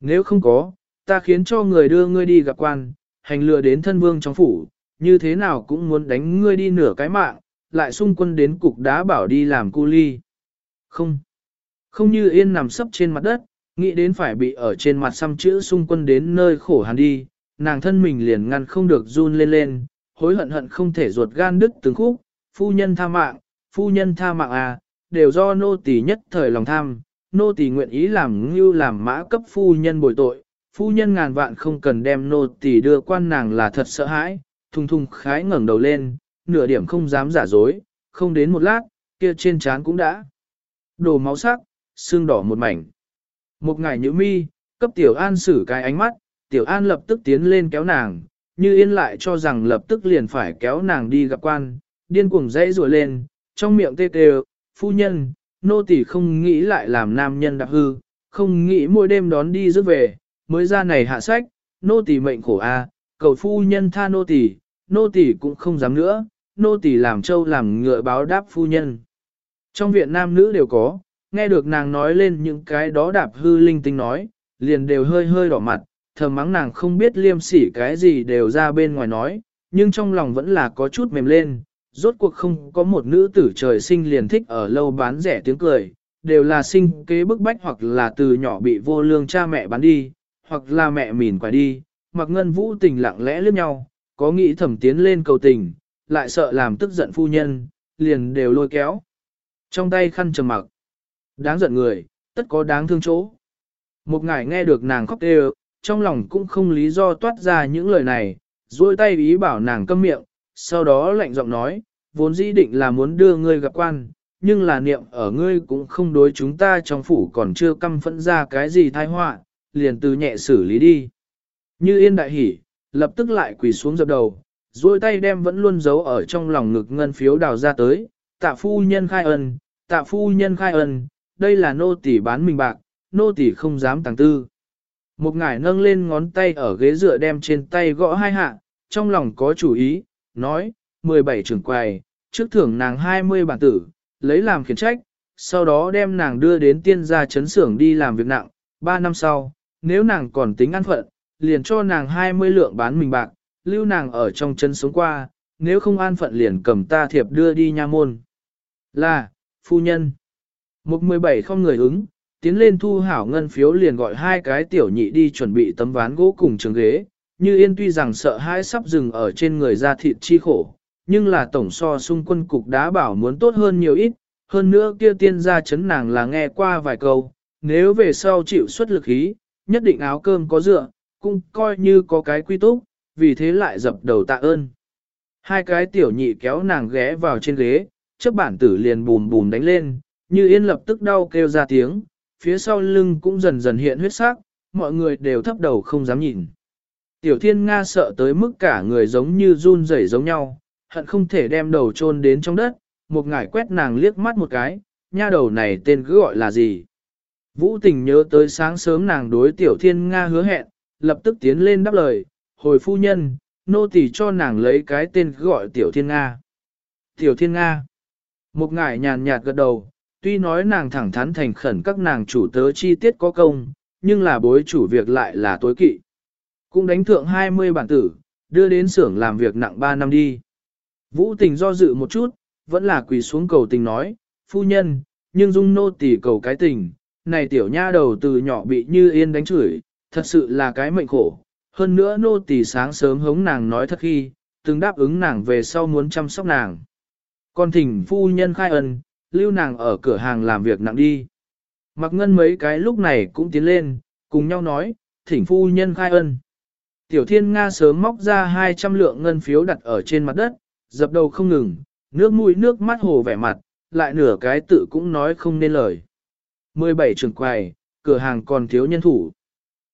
Nếu không có, ta khiến cho người đưa ngươi đi gặp quan, hành lừa đến thân vương trong phủ, như thế nào cũng muốn đánh ngươi đi nửa cái mạng, lại xung quân đến cục đá bảo đi làm cu ly. Không. Không như yên nằm sấp trên mặt đất, Nghĩ đến phải bị ở trên mặt xăm chữ xung quân đến nơi khổ hàn đi, nàng thân mình liền ngăn không được run lên lên, hối hận hận không thể ruột gan đứt từng khúc, phu nhân tha mạng, phu nhân tha mạng à, đều do nô tỳ nhất thời lòng tham, nô tỳ nguyện ý làm như làm mã cấp phu nhân bồi tội, phu nhân ngàn vạn không cần đem nô tỳ đưa quan nàng là thật sợ hãi, thùng thùng khái ngẩng đầu lên, nửa điểm không dám giả dối, không đến một lát, kia trên trán cũng đã đổ máu sắc, xương đỏ một mảnh. Một ngày nhữ mi, cấp tiểu an xử cái ánh mắt, tiểu an lập tức tiến lên kéo nàng, như yên lại cho rằng lập tức liền phải kéo nàng đi gặp quan, điên cuồng dãy rùa lên, trong miệng tê tê, phu nhân, nô tỳ không nghĩ lại làm nam nhân đặc hư, không nghĩ mỗi đêm đón đi rước về, mới ra này hạ sách, nô tỳ mệnh khổ a, cầu phu nhân tha nô tỳ, nô tỳ cũng không dám nữa, nô tỳ làm trâu làm ngựa báo đáp phu nhân. Trong viện nam nữ đều có, nghe được nàng nói lên những cái đó đạp hư linh tinh nói, liền đều hơi hơi đỏ mặt, thầm mắng nàng không biết liêm sỉ cái gì đều ra bên ngoài nói, nhưng trong lòng vẫn là có chút mềm lên, rốt cuộc không có một nữ tử trời sinh liền thích ở lâu bán rẻ tiếng cười, đều là sinh kế bức bách hoặc là từ nhỏ bị vô lương cha mẹ bán đi, hoặc là mẹ mỉn quải đi, mặc ngân vũ tình lặng lẽ lướt nhau, có nghĩ thẩm tiến lên cầu tình, lại sợ làm tức giận phu nhân, liền đều lôi kéo. Trong tay khăn trầm mặc, đáng giận người, tất có đáng thương chỗ. Một ngài nghe được nàng khóc đều, trong lòng cũng không lý do toát ra những lời này, duỗi tay ý bảo nàng câm miệng, sau đó lạnh giọng nói, vốn dĩ định là muốn đưa ngươi gặp quan, nhưng là niệm ở ngươi cũng không đối chúng ta trong phủ còn chưa căm phẫn ra cái gì tai họa, liền từ nhẹ xử lý đi. Như yên đại hỉ, lập tức lại quỳ xuống dập đầu, duỗi tay đem vẫn luôn giấu ở trong lòng ngực ngân phiếu đào ra tới, tạ phu nhân khai ân, tạ phu nhân khai ân, đây là nô tỷ bán mình bạc, nô tỷ không dám tàng tư. Một ngải nâng lên ngón tay ở ghế dựa đem trên tay gõ hai hạ, trong lòng có chủ ý, nói, 17 trưởng quầy, trước thưởng nàng 20 bản tử, lấy làm khiển trách, sau đó đem nàng đưa đến tiên gia chấn xưởng đi làm việc nặng, 3 năm sau, nếu nàng còn tính ăn phận, liền cho nàng 20 lượng bán mình bạc, lưu nàng ở trong chân sống qua, nếu không an phận liền cầm ta thiệp đưa đi nha môn. Là, phu nhân. Một 17 không người ứng, tiến lên thu hảo ngân phiếu liền gọi hai cái tiểu nhị đi chuẩn bị tấm ván gỗ cùng trường ghế, như yên tuy rằng sợ hãi sắp dừng ở trên người ra thịt chi khổ, nhưng là tổng so xung quân cục đá bảo muốn tốt hơn nhiều ít, hơn nữa kia tiên gia chấn nàng là nghe qua vài câu, nếu về sau chịu xuất lực ý, nhất định áo cơm có dựa, cũng coi như có cái quy túc, vì thế lại dập đầu tạ ơn. Hai cái tiểu nhị kéo nàng ghé vào trên ghế, chấp bản tử liền bùm bùm đánh lên, như yên lập tức đau kêu ra tiếng, phía sau lưng cũng dần dần hiện huyết sắc, mọi người đều thấp đầu không dám nhìn. Tiểu thiên Nga sợ tới mức cả người giống như run rẩy giống nhau, hận không thể đem đầu chôn đến trong đất, một ngải quét nàng liếc mắt một cái, nha đầu này tên cứ gọi là gì. Vũ tình nhớ tới sáng sớm nàng đối tiểu thiên Nga hứa hẹn, lập tức tiến lên đáp lời, hồi phu nhân, nô tỳ cho nàng lấy cái tên gọi tiểu thiên Nga. Tiểu thiên Nga. Một ngải nhàn nhạt gật đầu, tuy nói nàng thẳng thắn thành khẩn các nàng chủ tớ chi tiết có công, nhưng là bối chủ việc lại là tối kỵ. Cũng đánh thượng 20 bản tử, đưa đến xưởng làm việc nặng 3 năm đi. Vũ tình do dự một chút, vẫn là quỳ xuống cầu tình nói, phu nhân, nhưng dung nô tỳ cầu cái tình, này tiểu nha đầu từ nhỏ bị như yên đánh chửi, thật sự là cái mệnh khổ. Hơn nữa nô tỳ sáng sớm hống nàng nói thật khi, từng đáp ứng nàng về sau muốn chăm sóc nàng. Còn thỉnh phu nhân khai ân, lưu nàng ở cửa hàng làm việc nặng đi. Mặc ngân mấy cái lúc này cũng tiến lên, cùng nhau nói, thỉnh phu nhân khai ân. Tiểu thiên Nga sớm móc ra 200 lượng ngân phiếu đặt ở trên mặt đất, dập đầu không ngừng, nước mũi nước mắt hồ vẻ mặt, lại nửa cái tự cũng nói không nên lời. 17 trưởng quầy, cửa hàng còn thiếu nhân thủ.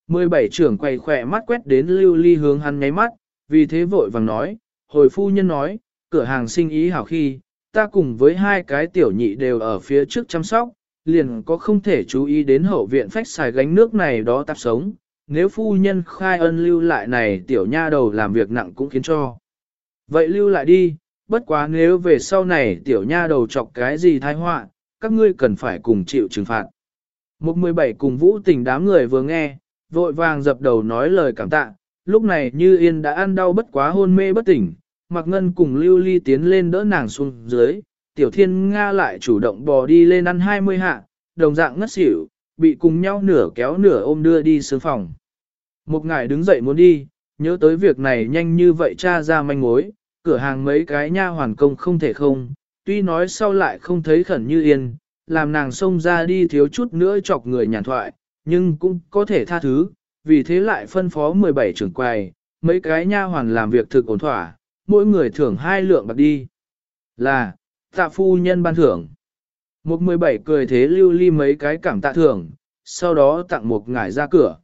17 trưởng quay khỏe mắt quét đến lưu ly hướng hắn nháy mắt, vì thế vội vàng nói, hồi phu nhân nói, cửa hàng sinh ý hảo khi, ta cùng với hai cái tiểu nhị đều ở phía trước chăm sóc, liền có không thể chú ý đến hậu viện phách xài gánh nước này đó tạp sống, nếu phu nhân khai ân lưu lại này tiểu nha đầu làm việc nặng cũng khiến cho. Vậy lưu lại đi, bất quá nếu về sau này tiểu nha đầu chọc cái gì tai họa, các ngươi cần phải cùng chịu trừng phạt. Một mười bảy cùng vũ tình đám người vừa nghe, vội vàng dập đầu nói lời cảm tạ, lúc này như yên đã ăn đau bất quá hôn mê bất tỉnh, mặc ngân cùng lưu ly tiến lên đỡ nàng xuống dưới, tiểu thiên Nga lại chủ động bò đi lên ăn hai mươi hạ, đồng dạng ngất xỉu, bị cùng nhau nửa kéo nửa ôm đưa đi sướng phòng. Một ngài đứng dậy muốn đi, nhớ tới việc này nhanh như vậy cha ra manh mối, cửa hàng mấy cái nha hoàn công không thể không, tuy nói sau lại không thấy khẩn như yên, làm nàng xông ra đi thiếu chút nữa chọc người nhàn thoại, nhưng cũng có thể tha thứ, vì thế lại phân phó 17 trưởng quầy, mấy cái nha hoàn làm việc thực ổn thỏa, mỗi người thưởng hai lượng bạc đi. Là, tạ phu nhân ban thưởng. Một 17 cười thế lưu ly mấy cái cảm tạ thưởng, sau đó tặng một ngải ra cửa.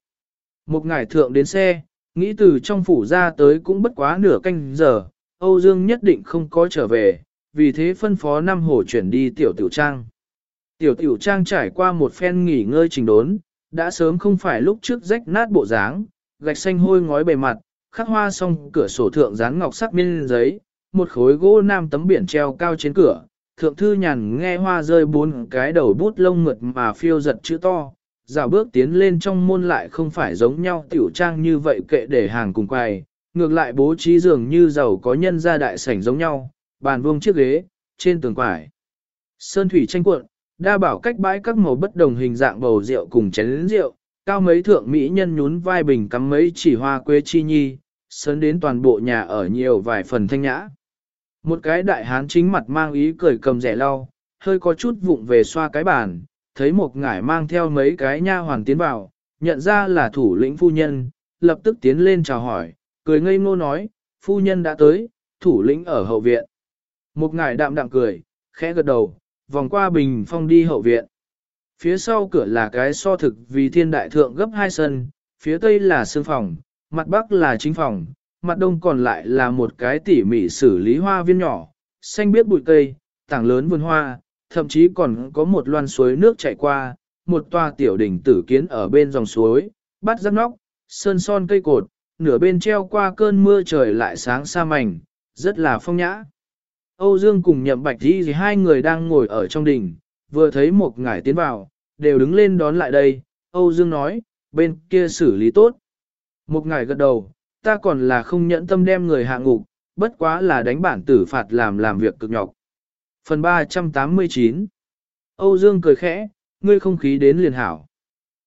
Một ngải thượng đến xe, nghĩ từ trong phủ ra tới cũng bất quá nửa canh giờ, Âu Dương nhất định không có trở về, vì thế phân phó năm hồ chuyển đi tiểu tiểu trang. Tiểu tiểu trang trải qua một phen nghỉ ngơi trình đốn, đã sớm không phải lúc trước rách nát bộ dáng, gạch xanh hôi ngói bề mặt, khắc hoa xong cửa sổ thượng dán ngọc sắc miên giấy, một khối gỗ nam tấm biển treo cao trên cửa, thượng thư nhàn nghe hoa rơi bốn cái đầu bút lông mượt mà phiêu giật chữ to, dạo bước tiến lên trong môn lại không phải giống nhau tiểu trang như vậy kệ để hàng cùng quầy, ngược lại bố trí giường như giàu có nhân gia đại sảnh giống nhau, bàn vuông chiếc ghế, trên tường quải. Sơn thủy tranh cuộn, đa bảo cách bãi các màu bất đồng hình dạng bầu rượu cùng chén rượu, cao mấy thượng mỹ nhân nhún vai bình cắm mấy chỉ hoa quế chi nhi, sớn đến toàn bộ nhà ở nhiều vài phần thanh nhã. Một cái đại hán chính mặt mang ý cười cầm rẻ lau, hơi có chút vụng về xoa cái bàn, thấy một ngải mang theo mấy cái nha hoàn tiến vào, nhận ra là thủ lĩnh phu nhân, lập tức tiến lên chào hỏi, cười ngây ngô nói, phu nhân đã tới, thủ lĩnh ở hậu viện. Một ngải đạm đạm cười, khẽ gật đầu, vòng qua bình phong đi hậu viện. Phía sau cửa là cái so thực vì thiên đại thượng gấp hai sân, phía tây là sương phòng, mặt bắc là chính phòng, mặt đông còn lại là một cái tỉ mỉ xử lý hoa viên nhỏ, xanh biếc bụi cây, tảng lớn vườn hoa, thậm chí còn có một loan suối nước chảy qua, một tòa tiểu đỉnh tử kiến ở bên dòng suối, bắt giáp nóc, sơn son cây cột, nửa bên treo qua cơn mưa trời lại sáng xa mảnh, rất là phong nhã. Âu Dương cùng nhậm bạch đi thì hai người đang ngồi ở trong đỉnh, vừa thấy một ngải tiến vào, đều đứng lên đón lại đây, Âu Dương nói, bên kia xử lý tốt. Một ngải gật đầu, ta còn là không nhẫn tâm đem người hạ ngục, bất quá là đánh bản tử phạt làm làm việc cực nhọc. Phần 389 Âu Dương cười khẽ, ngươi không khí đến liền hảo.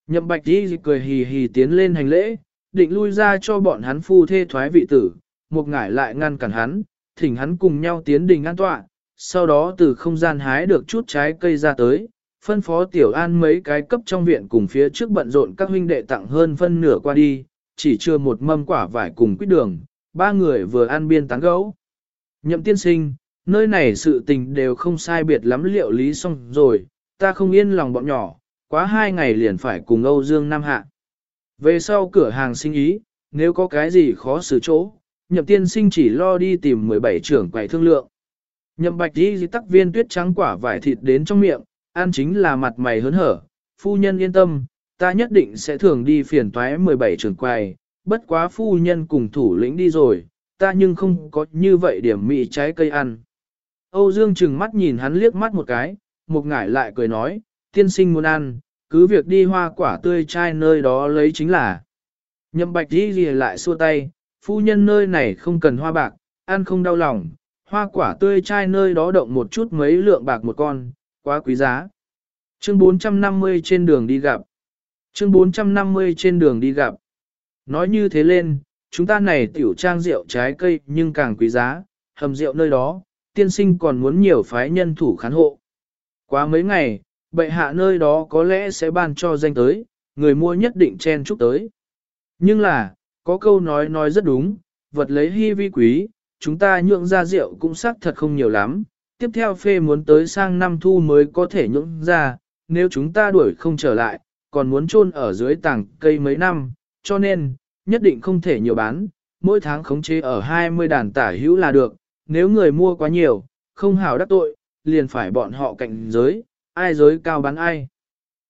Nhậm bạch đi cười hì hì tiến lên hành lễ, định lui ra cho bọn hắn phu thê thoái vị tử, một ngải lại ngăn cản hắn, thỉnh hắn cùng nhau tiến đình an tọa, sau đó từ không gian hái được chút trái cây ra tới, phân phó tiểu an mấy cái cấp trong viện cùng phía trước bận rộn các huynh đệ tặng hơn phân nửa qua đi, chỉ chưa một mâm quả vải cùng quýt đường, ba người vừa ăn biên tán gấu. Nhậm tiên sinh, nơi này sự tình đều không sai biệt lắm liệu lý xong rồi, ta không yên lòng bọn nhỏ, quá hai ngày liền phải cùng Âu Dương Nam Hạ. Về sau cửa hàng sinh ý, nếu có cái gì khó xử chỗ, nhậm tiên sinh chỉ lo đi tìm 17 trưởng quầy thương lượng. Nhậm bạch đi tắc viên tuyết trắng quả vải thịt đến trong miệng, ăn chính là mặt mày hớn hở, phu nhân yên tâm, ta nhất định sẽ thường đi phiền toái 17 trưởng quầy, bất quá phu nhân cùng thủ lĩnh đi rồi, ta nhưng không có như vậy điểm mị trái cây ăn. Âu Dương chừng mắt nhìn hắn liếc mắt một cái, một ngải lại cười nói, tiên sinh muốn ăn, cứ việc đi hoa quả tươi chai nơi đó lấy chính là. Nhậm bạch đi gì lại xua tay, phu nhân nơi này không cần hoa bạc, ăn không đau lòng, hoa quả tươi chai nơi đó động một chút mấy lượng bạc một con, quá quý giá. Chương 450 trên đường đi gặp. Chương 450 trên đường đi gặp. Nói như thế lên, chúng ta này tiểu trang rượu trái cây nhưng càng quý giá, hầm rượu nơi đó, tiên sinh còn muốn nhiều phái nhân thủ khán hộ. Quá mấy ngày, bệ hạ nơi đó có lẽ sẽ ban cho danh tới, người mua nhất định chen chúc tới. Nhưng là, có câu nói nói rất đúng, vật lấy hy vi quý, chúng ta nhượng ra rượu cũng xác thật không nhiều lắm. Tiếp theo phê muốn tới sang năm thu mới có thể nhượng ra, nếu chúng ta đuổi không trở lại, còn muốn chôn ở dưới tảng cây mấy năm, cho nên, nhất định không thể nhiều bán, mỗi tháng khống chế ở 20 đàn tả hữu là được, nếu người mua quá nhiều, không hảo đắc tội, liền phải bọn họ cạnh giới, ai giới cao bán ai.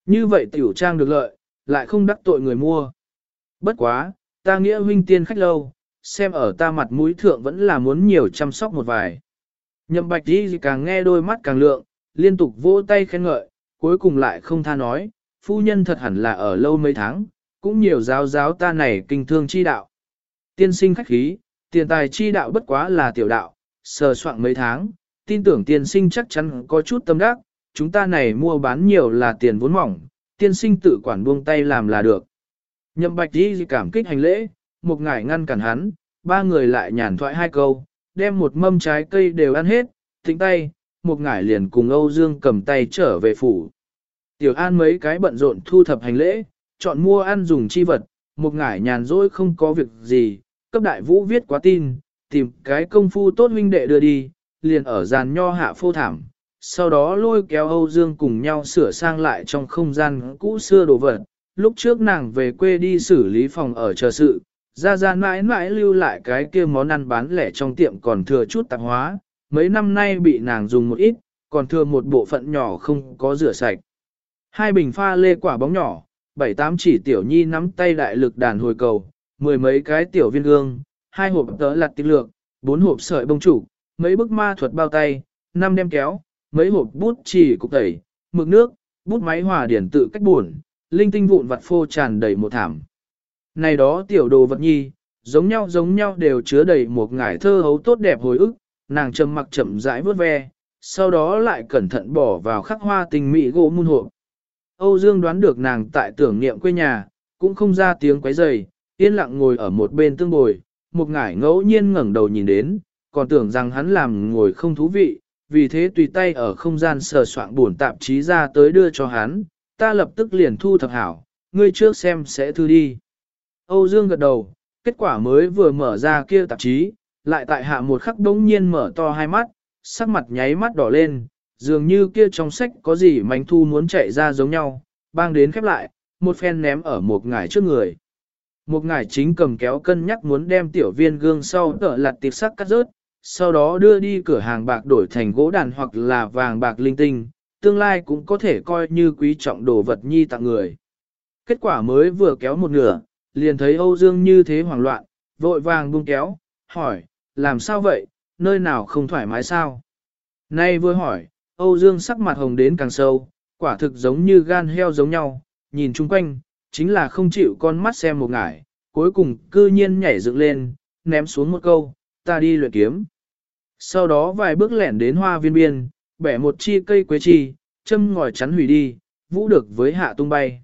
Như vậy tiểu trang được lợi, lại không đắc tội người mua. Bất quá, ta nghĩa huynh tiên khách lâu, xem ở ta mặt mũi thượng vẫn là muốn nhiều chăm sóc một vài. Nhậm bạch đi càng nghe đôi mắt càng lượng, liên tục vỗ tay khen ngợi, cuối cùng lại không tha nói, phu nhân thật hẳn là ở lâu mấy tháng, cũng nhiều giáo giáo ta này kinh thương chi đạo. Tiên sinh khách khí, tiền tài chi đạo bất quá là tiểu đạo, sờ soạn mấy tháng, tin tưởng tiên sinh chắc chắn có chút tâm đắc, chúng ta này mua bán nhiều là tiền vốn mỏng, tiên sinh tự quản buông tay làm là được. Nhậm bạch đi cảm kích hành lễ, một ngải ngăn cản hắn, ba người lại nhàn thoại hai câu, đem một mâm trái cây đều ăn hết, tính tay, một ngải liền cùng Âu Dương cầm tay trở về phủ. Tiểu An mấy cái bận rộn thu thập hành lễ, chọn mua ăn dùng chi vật, một ngải nhàn rỗi không có việc gì, cấp đại vũ viết quá tin, tìm cái công phu tốt huynh đệ đưa đi, liền ở giàn nho hạ phô thảm, sau đó lôi kéo Âu Dương cùng nhau sửa sang lại trong không gian cũ xưa đồ vật. Lúc trước nàng về quê đi xử lý phòng ở chờ sự, ra ra mãi mãi lưu lại cái kia món ăn bán lẻ trong tiệm còn thừa chút tạp hóa, mấy năm nay bị nàng dùng một ít, còn thừa một bộ phận nhỏ không có rửa sạch. Hai bình pha lê quả bóng nhỏ, bảy tám chỉ tiểu nhi nắm tay đại lực đàn hồi cầu, mười mấy cái tiểu viên gương, hai hộp tớ lặt tích lược, bốn hộp sợi bông chủ, mấy bức ma thuật bao tay, năm đem kéo, mấy hộp bút chỉ cục tẩy, mực nước, bút máy hòa điển tự cách buồn, linh tinh vụn vặt phô tràn đầy một thảm. Này đó tiểu đồ vật nhi, giống nhau giống nhau đều chứa đầy một ngải thơ hấu tốt đẹp hồi ức, nàng trầm mặc chậm rãi vớt ve, sau đó lại cẩn thận bỏ vào khắc hoa tình mỹ gỗ muôn hộ. Âu Dương đoán được nàng tại tưởng niệm quê nhà, cũng không ra tiếng quấy rầy, yên lặng ngồi ở một bên tương bồi, một ngải ngẫu nhiên ngẩng đầu nhìn đến, còn tưởng rằng hắn làm ngồi không thú vị, vì thế tùy tay ở không gian sờ soạn buồn tạp chí ra tới đưa cho hắn, ta lập tức liền thu thập hảo, ngươi trước xem sẽ thư đi. Âu Dương gật đầu, kết quả mới vừa mở ra kia tạp chí, lại tại hạ một khắc đống nhiên mở to hai mắt, sắc mặt nháy mắt đỏ lên, dường như kia trong sách có gì mánh thu muốn chạy ra giống nhau, bang đến khép lại, một phen ném ở một ngải trước người. Một ngải chính cầm kéo cân nhắc muốn đem tiểu viên gương sau tở lặt tiệp sắc cắt rớt, sau đó đưa đi cửa hàng bạc đổi thành gỗ đàn hoặc là vàng bạc linh tinh, tương lai cũng có thể coi như quý trọng đồ vật nhi tặng người. Kết quả mới vừa kéo một nửa, liền thấy Âu Dương như thế hoảng loạn, vội vàng buông kéo, hỏi, làm sao vậy, nơi nào không thoải mái sao? Nay vừa hỏi, Âu Dương sắc mặt hồng đến càng sâu, quả thực giống như gan heo giống nhau, nhìn chung quanh, chính là không chịu con mắt xem một ngải, cuối cùng cư nhiên nhảy dựng lên, ném xuống một câu, ta đi luyện kiếm. Sau đó vài bước lẻn đến hoa viên biên, bẻ một chi cây quế chi, châm ngòi chắn hủy đi, vũ được với hạ tung bay.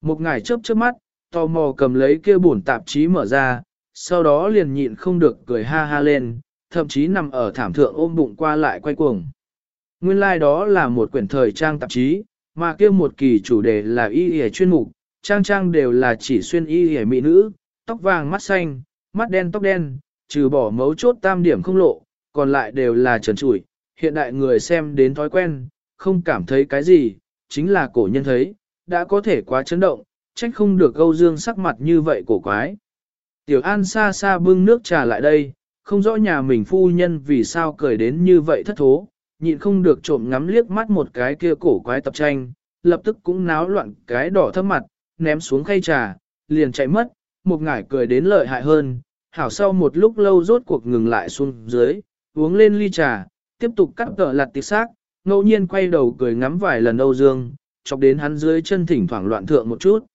Một ngải chớp chớp mắt, tò mò cầm lấy kia bổn tạp chí mở ra, sau đó liền nhịn không được cười ha ha lên, thậm chí nằm ở thảm thượng ôm bụng qua lại quay cuồng. Nguyên lai like đó là một quyển thời trang tạp chí, mà kia một kỳ chủ đề là y y chuyên mục, trang trang đều là chỉ xuyên y y mỹ nữ, tóc vàng mắt xanh, mắt đen tóc đen, trừ bỏ mấu chốt tam điểm không lộ, còn lại đều là trần trụi. Hiện đại người xem đến thói quen, không cảm thấy cái gì, chính là cổ nhân thấy, đã có thể quá chấn động, trách không được Âu Dương sắc mặt như vậy cổ quái. Tiểu An xa xa bưng nước trà lại đây, không rõ nhà mình phu nhân vì sao cười đến như vậy thất thố, nhịn không được trộm ngắm liếc mắt một cái kia cổ quái tập tranh, lập tức cũng náo loạn cái đỏ thấp mặt, ném xuống khay trà, liền chạy mất, một ngải cười đến lợi hại hơn, hảo sau một lúc lâu rốt cuộc ngừng lại xuống dưới, uống lên ly trà, tiếp tục cắt cờ lặt tịch xác, ngẫu nhiên quay đầu cười ngắm vài lần Âu Dương, chọc đến hắn dưới chân thỉnh thoảng loạn thượng một chút.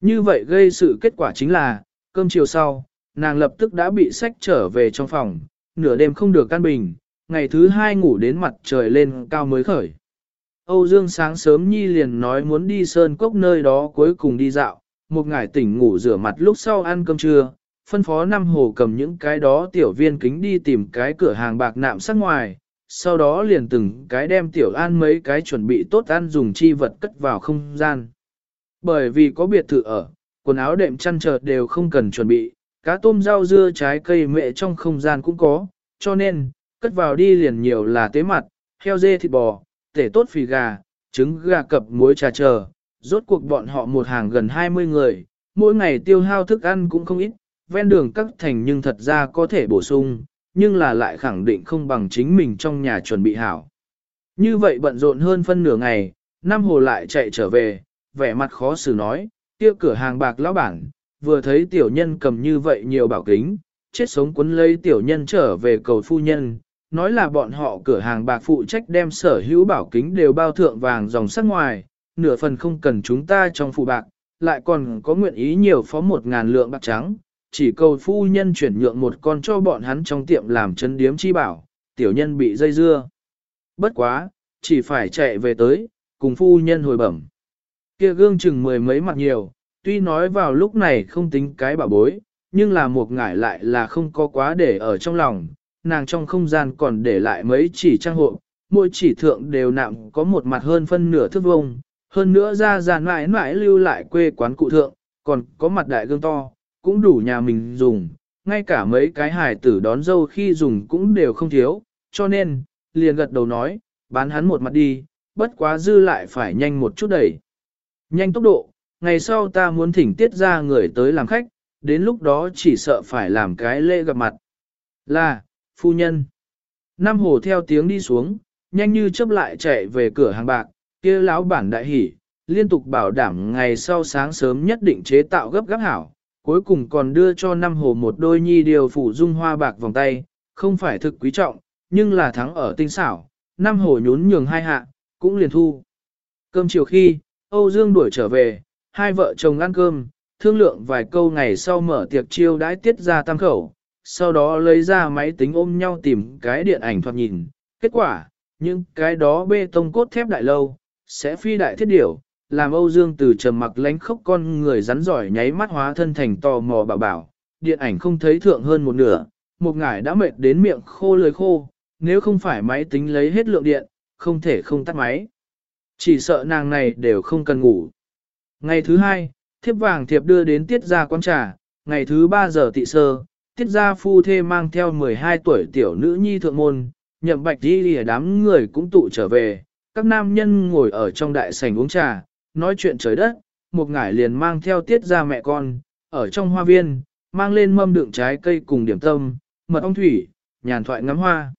Như vậy gây sự kết quả chính là, cơm chiều sau, nàng lập tức đã bị sách trở về trong phòng, nửa đêm không được căn bình, ngày thứ hai ngủ đến mặt trời lên cao mới khởi. Âu Dương sáng sớm Nhi liền nói muốn đi sơn cốc nơi đó cuối cùng đi dạo, một ngày tỉnh ngủ rửa mặt lúc sau ăn cơm trưa, phân phó năm hồ cầm những cái đó tiểu viên kính đi tìm cái cửa hàng bạc nạm sắc ngoài, sau đó liền từng cái đem tiểu an mấy cái chuẩn bị tốt ăn dùng chi vật cất vào không gian. Bởi vì có biệt thự ở, quần áo đệm chăn trở đều không cần chuẩn bị, cá tôm rau dưa trái cây mẹ trong không gian cũng có, cho nên, cất vào đi liền nhiều là tế mặt, heo dê thịt bò, tể tốt phì gà, trứng gà cập muối trà chờ, rốt cuộc bọn họ một hàng gần 20 người, mỗi ngày tiêu hao thức ăn cũng không ít, ven đường các thành nhưng thật ra có thể bổ sung, nhưng là lại khẳng định không bằng chính mình trong nhà chuẩn bị hảo. Như vậy bận rộn hơn phân nửa ngày, Nam Hồ lại chạy trở về, vẻ mặt khó xử nói, kia cửa hàng bạc lão bản, vừa thấy tiểu nhân cầm như vậy nhiều bảo kính, chết sống quấn lấy tiểu nhân trở về cầu phu nhân, nói là bọn họ cửa hàng bạc phụ trách đem sở hữu bảo kính đều bao thượng vàng dòng sắc ngoài, nửa phần không cần chúng ta trong phụ bạc, lại còn có nguyện ý nhiều phó một ngàn lượng bạc trắng, chỉ cầu phu nhân chuyển nhượng một con cho bọn hắn trong tiệm làm chân điếm chi bảo, tiểu nhân bị dây dưa. Bất quá, chỉ phải chạy về tới, cùng phu nhân hồi bẩm. kia gương chừng mười mấy mặt nhiều, tuy nói vào lúc này không tính cái bảo bối, nhưng là một ngải lại là không có quá để ở trong lòng, nàng trong không gian còn để lại mấy chỉ trang hộ, mỗi chỉ thượng đều nặng có một mặt hơn phân nửa thước vông, hơn nữa ra ra mãi mãi lưu lại quê quán cụ thượng, còn có mặt đại gương to, cũng đủ nhà mình dùng, ngay cả mấy cái hài tử đón dâu khi dùng cũng đều không thiếu, cho nên, liền gật đầu nói, bán hắn một mặt đi, bất quá dư lại phải nhanh một chút đẩy. Nhanh tốc độ, ngày sau ta muốn thỉnh tiết ra người tới làm khách, đến lúc đó chỉ sợ phải làm cái lễ gặp mặt. Là, phu nhân. Nam hồ theo tiếng đi xuống, nhanh như chớp lại chạy về cửa hàng bạc, kia lão bản đại hỉ, liên tục bảo đảm ngày sau sáng sớm nhất định chế tạo gấp gáp hảo, cuối cùng còn đưa cho năm hồ một đôi nhi điều phủ dung hoa bạc vòng tay, không phải thực quý trọng, nhưng là thắng ở tinh xảo, năm hồ nhún nhường hai hạ, cũng liền thu. Cơm chiều khi, Âu Dương đuổi trở về, hai vợ chồng ăn cơm, thương lượng vài câu ngày sau mở tiệc chiêu đãi tiết ra tam khẩu, sau đó lấy ra máy tính ôm nhau tìm cái điện ảnh thoạt nhìn. Kết quả, những cái đó bê tông cốt thép đại lâu, sẽ phi đại thiết điểu, làm Âu Dương từ trầm mặc lánh khốc con người rắn giỏi nháy mắt hóa thân thành tò mò bảo bảo, điện ảnh không thấy thượng hơn một nửa, một ngải đã mệt đến miệng khô lưỡi khô, nếu không phải máy tính lấy hết lượng điện, không thể không tắt máy. Chỉ sợ nàng này đều không cần ngủ. Ngày thứ hai, thiếp vàng thiệp đưa đến tiết gia quán trà, ngày thứ ba giờ tị sơ, tiết gia phu thê mang theo 12 tuổi tiểu nữ nhi thượng môn, nhậm bạch đi lìa đám người cũng tụ trở về, các nam nhân ngồi ở trong đại sảnh uống trà, nói chuyện trời đất, một ngải liền mang theo tiết gia mẹ con, ở trong hoa viên, mang lên mâm đựng trái cây cùng điểm tâm, mật ong thủy, nhàn thoại ngắm hoa.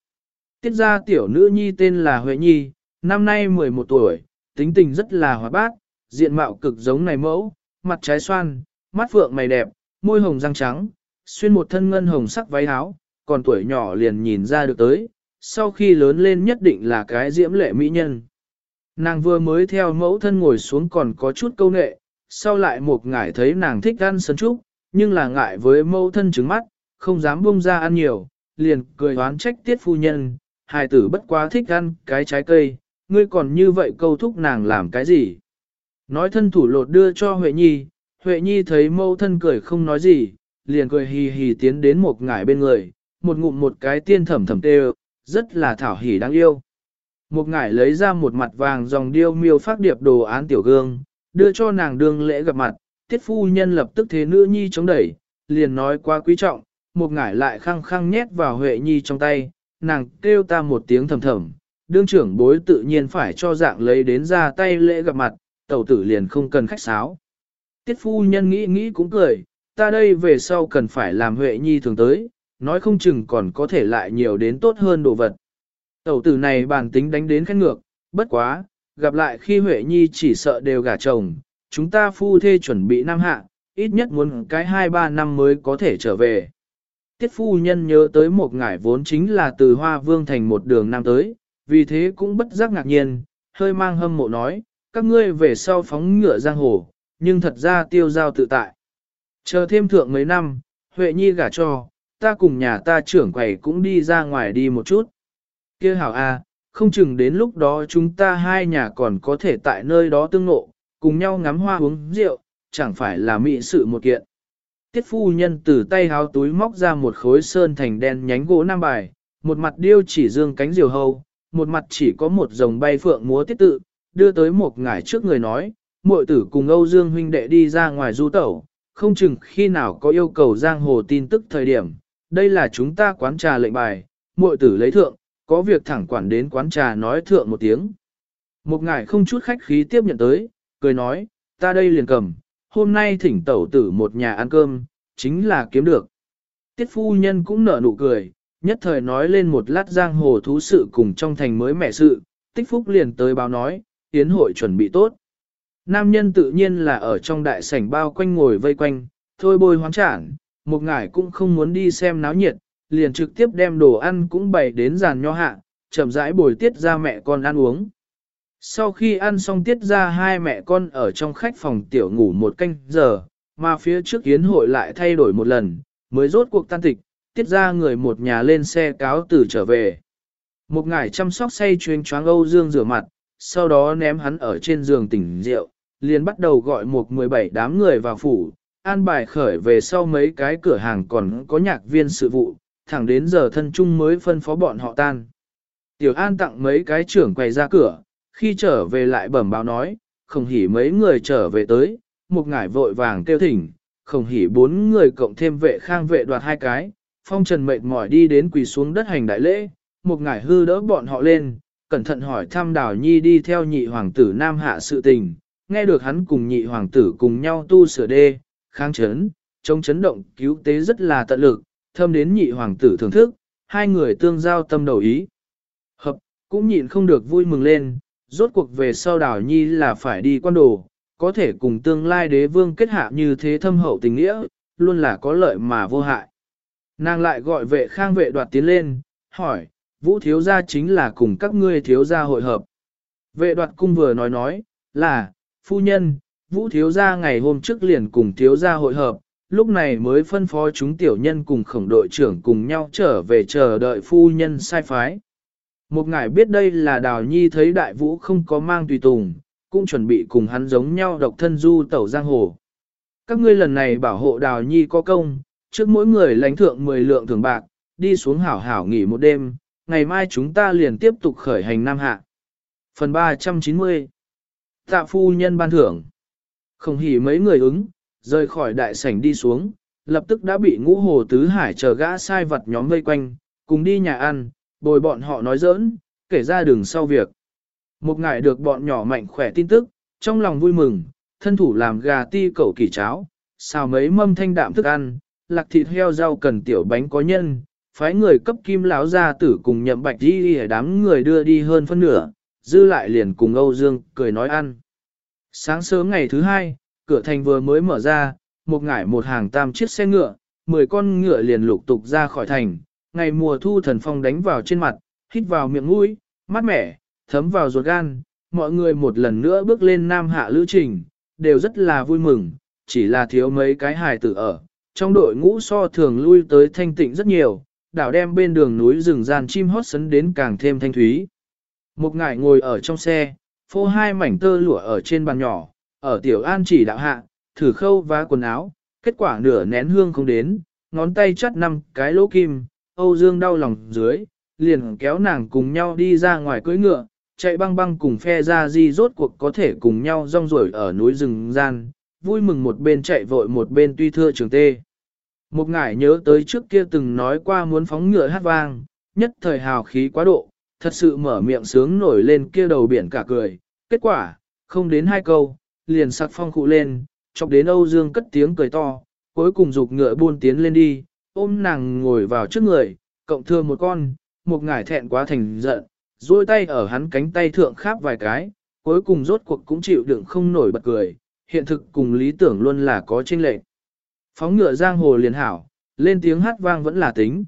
Tiết gia tiểu nữ nhi tên là Huệ Nhi, năm nay 11 tuổi, tính tình rất là hoạt bát, diện mạo cực giống này mẫu, mặt trái xoan, mắt phượng mày đẹp, môi hồng răng trắng, xuyên một thân ngân hồng sắc váy áo, còn tuổi nhỏ liền nhìn ra được tới, sau khi lớn lên nhất định là cái diễm lệ mỹ nhân. Nàng vừa mới theo mẫu thân ngồi xuống còn có chút câu nệ, sau lại một ngải thấy nàng thích ăn sấn trúc, nhưng là ngại với mẫu thân trứng mắt, không dám buông ra ăn nhiều, liền cười oán trách tiết phu nhân, hài tử bất quá thích ăn cái trái cây, ngươi còn như vậy câu thúc nàng làm cái gì. Nói thân thủ lột đưa cho Huệ Nhi, Huệ Nhi thấy mẫu thân cười không nói gì, liền cười hì hì tiến đến một ngải bên người, một ngụm một cái tiên thẩm thẩm tê rất là thảo hỉ đáng yêu. Một ngải lấy ra một mặt vàng dòng điêu miêu phát điệp đồ án tiểu gương, đưa cho nàng đương lễ gặp mặt, tiết phu nhân lập tức thế nữ nhi chống đẩy, liền nói quá quý trọng, một ngải lại khăng khăng nhét vào Huệ Nhi trong tay, nàng kêu ta một tiếng thầm thầm, đương trưởng bối tự nhiên phải cho dạng lấy đến ra tay lễ gặp mặt, tẩu tử liền không cần khách sáo. Tiết phu nhân nghĩ nghĩ cũng cười, ta đây về sau cần phải làm Huệ Nhi thường tới, nói không chừng còn có thể lại nhiều đến tốt hơn đồ vật. Tẩu tử này bản tính đánh đến khét ngược, bất quá, gặp lại khi Huệ Nhi chỉ sợ đều gả chồng, chúng ta phu thê chuẩn bị năm hạ, ít nhất muốn cái 2-3 năm mới có thể trở về. Tiết phu nhân nhớ tới một ngải vốn chính là từ Hoa Vương thành một đường nam tới, vì thế cũng bất giác ngạc nhiên, hơi mang hâm mộ nói, các ngươi về sau phóng ngựa giang hồ, nhưng thật ra tiêu giao tự tại. Chờ thêm thượng mấy năm, Huệ Nhi gả cho, ta cùng nhà ta trưởng quầy cũng đi ra ngoài đi một chút kia hảo a, không chừng đến lúc đó chúng ta hai nhà còn có thể tại nơi đó tương ngộ, cùng nhau ngắm hoa uống rượu, chẳng phải là mỹ sự một kiện. Tiết phu nhân từ tay háo túi móc ra một khối sơn thành đen nhánh gỗ nam bài, một mặt điêu chỉ dương cánh diều hâu, một mặt chỉ có một dòng bay phượng múa tiết tự, đưa tới một ngải trước người nói, muội tử cùng Âu Dương huynh đệ đi ra ngoài du tẩu, không chừng khi nào có yêu cầu giang hồ tin tức thời điểm, đây là chúng ta quán trà lệnh bài, muội tử lấy thượng, có việc thẳng quản đến quán trà nói thượng một tiếng. Một ngài không chút khách khí tiếp nhận tới, cười nói, ta đây liền cầm, hôm nay thỉnh tẩu tử một nhà ăn cơm, chính là kiếm được. Tiết phu nhân cũng nở nụ cười, nhất thời nói lên một lát giang hồ thú sự cùng trong thành mới mẹ sự, tích phúc liền tới báo nói, tiến hội chuẩn bị tốt. Nam nhân tự nhiên là ở trong đại sảnh bao quanh ngồi vây quanh, thôi bôi hoán trản, một ngải cũng không muốn đi xem náo nhiệt, liền trực tiếp đem đồ ăn cũng bày đến giàn nho hạ, chậm rãi bồi tiết ra mẹ con ăn uống. Sau khi ăn xong tiết ra hai mẹ con ở trong khách phòng tiểu ngủ một canh giờ, mà phía trước yến hội lại thay đổi một lần, mới rốt cuộc tan tịch, tiết ra người một nhà lên xe cáo từ trở về. Một ngải chăm sóc say chuyên choáng Âu Dương rửa mặt, sau đó ném hắn ở trên giường tỉnh rượu, liền bắt đầu gọi một 17 đám người vào phủ, an bài khởi về sau mấy cái cửa hàng còn có nhạc viên sự vụ, thẳng đến giờ thân chung mới phân phó bọn họ tan. Tiểu An tặng mấy cái trưởng quầy ra cửa, khi trở về lại bẩm báo nói, không hỉ mấy người trở về tới, một ngải vội vàng kêu thỉnh, không hỉ bốn người cộng thêm vệ khang vệ đoạt hai cái, phong trần mệt mỏi đi đến quỳ xuống đất hành đại lễ, một ngải hư đỡ bọn họ lên, cẩn thận hỏi thăm đào nhi đi theo nhị hoàng tử Nam Hạ sự tình, nghe được hắn cùng nhị hoàng tử cùng nhau tu sửa đê, kháng chấn, chống chấn động cứu tế rất là tận lực, thâm đến nhị hoàng tử thưởng thức, hai người tương giao tâm đầu ý. Hợp, cũng nhịn không được vui mừng lên, rốt cuộc về sau đào nhi là phải đi quan đồ, có thể cùng tương lai đế vương kết hạ như thế thâm hậu tình nghĩa, luôn là có lợi mà vô hại. Nàng lại gọi vệ khang vệ đoạt tiến lên, hỏi, vũ thiếu gia chính là cùng các ngươi thiếu gia hội hợp. Vệ đoạt cung vừa nói nói, là, phu nhân, vũ thiếu gia ngày hôm trước liền cùng thiếu gia hội hợp, lúc này mới phân phó chúng tiểu nhân cùng khổng đội trưởng cùng nhau trở về chờ đợi phu nhân sai phái. Một ngài biết đây là đào nhi thấy đại vũ không có mang tùy tùng, cũng chuẩn bị cùng hắn giống nhau độc thân du tẩu giang hồ. Các ngươi lần này bảo hộ đào nhi có công, trước mỗi người lãnh thượng 10 lượng thưởng bạc, đi xuống hảo hảo nghỉ một đêm, ngày mai chúng ta liền tiếp tục khởi hành Nam Hạ. Phần 390 Tạ phu nhân ban thưởng Không hỉ mấy người ứng, rời khỏi đại sảnh đi xuống, lập tức đã bị ngũ hồ tứ hải chờ gã sai vật nhóm vây quanh, cùng đi nhà ăn, bồi bọn họ nói giỡn, kể ra đường sau việc. Một ngày được bọn nhỏ mạnh khỏe tin tức, trong lòng vui mừng, thân thủ làm gà ti cẩu kỳ cháo, xào mấy mâm thanh đạm thức ăn, lạc thịt heo rau cần tiểu bánh có nhân, phái người cấp kim lão gia tử cùng nhậm bạch đi để đám người đưa đi hơn phân nửa, dư lại liền cùng Âu Dương cười nói ăn. Sáng sớm ngày thứ hai, cửa thành vừa mới mở ra, một ngải một hàng tam chiếc xe ngựa, mười con ngựa liền lục tục ra khỏi thành, ngày mùa thu thần phong đánh vào trên mặt, hít vào miệng mũi, mát mẻ, thấm vào ruột gan, mọi người một lần nữa bước lên nam hạ lữ trình, đều rất là vui mừng, chỉ là thiếu mấy cái hài tử ở. Trong đội ngũ so thường lui tới thanh tịnh rất nhiều, đảo đem bên đường núi rừng gian chim hót sấn đến càng thêm thanh thúy. Một ngải ngồi ở trong xe, phô hai mảnh tơ lụa ở trên bàn nhỏ, ở tiểu an chỉ đạo hạ, thử khâu vá quần áo, kết quả nửa nén hương không đến, ngón tay chắt năm cái lỗ kim, Âu Dương đau lòng dưới, liền kéo nàng cùng nhau đi ra ngoài cưỡi ngựa, chạy băng băng cùng phe ra di rốt cuộc có thể cùng nhau rong ruổi ở núi rừng gian, vui mừng một bên chạy vội một bên tuy thưa trường tê. Một ngải nhớ tới trước kia từng nói qua muốn phóng ngựa hát vang, nhất thời hào khí quá độ, thật sự mở miệng sướng nổi lên kia đầu biển cả cười. Kết quả, không đến hai câu, liền sặc phong cụ lên, chọc đến Âu Dương cất tiếng cười to, cuối cùng dục ngựa buôn tiến lên đi, ôm nàng ngồi vào trước người, cộng thưa một con, một ngải thẹn quá thành giận, duỗi tay ở hắn cánh tay thượng kháp vài cái, cuối cùng rốt cuộc cũng chịu đựng không nổi bật cười, hiện thực cùng lý tưởng luôn là có chênh lệch. Phóng ngựa giang hồ liền hảo, lên tiếng hát vang vẫn là tính.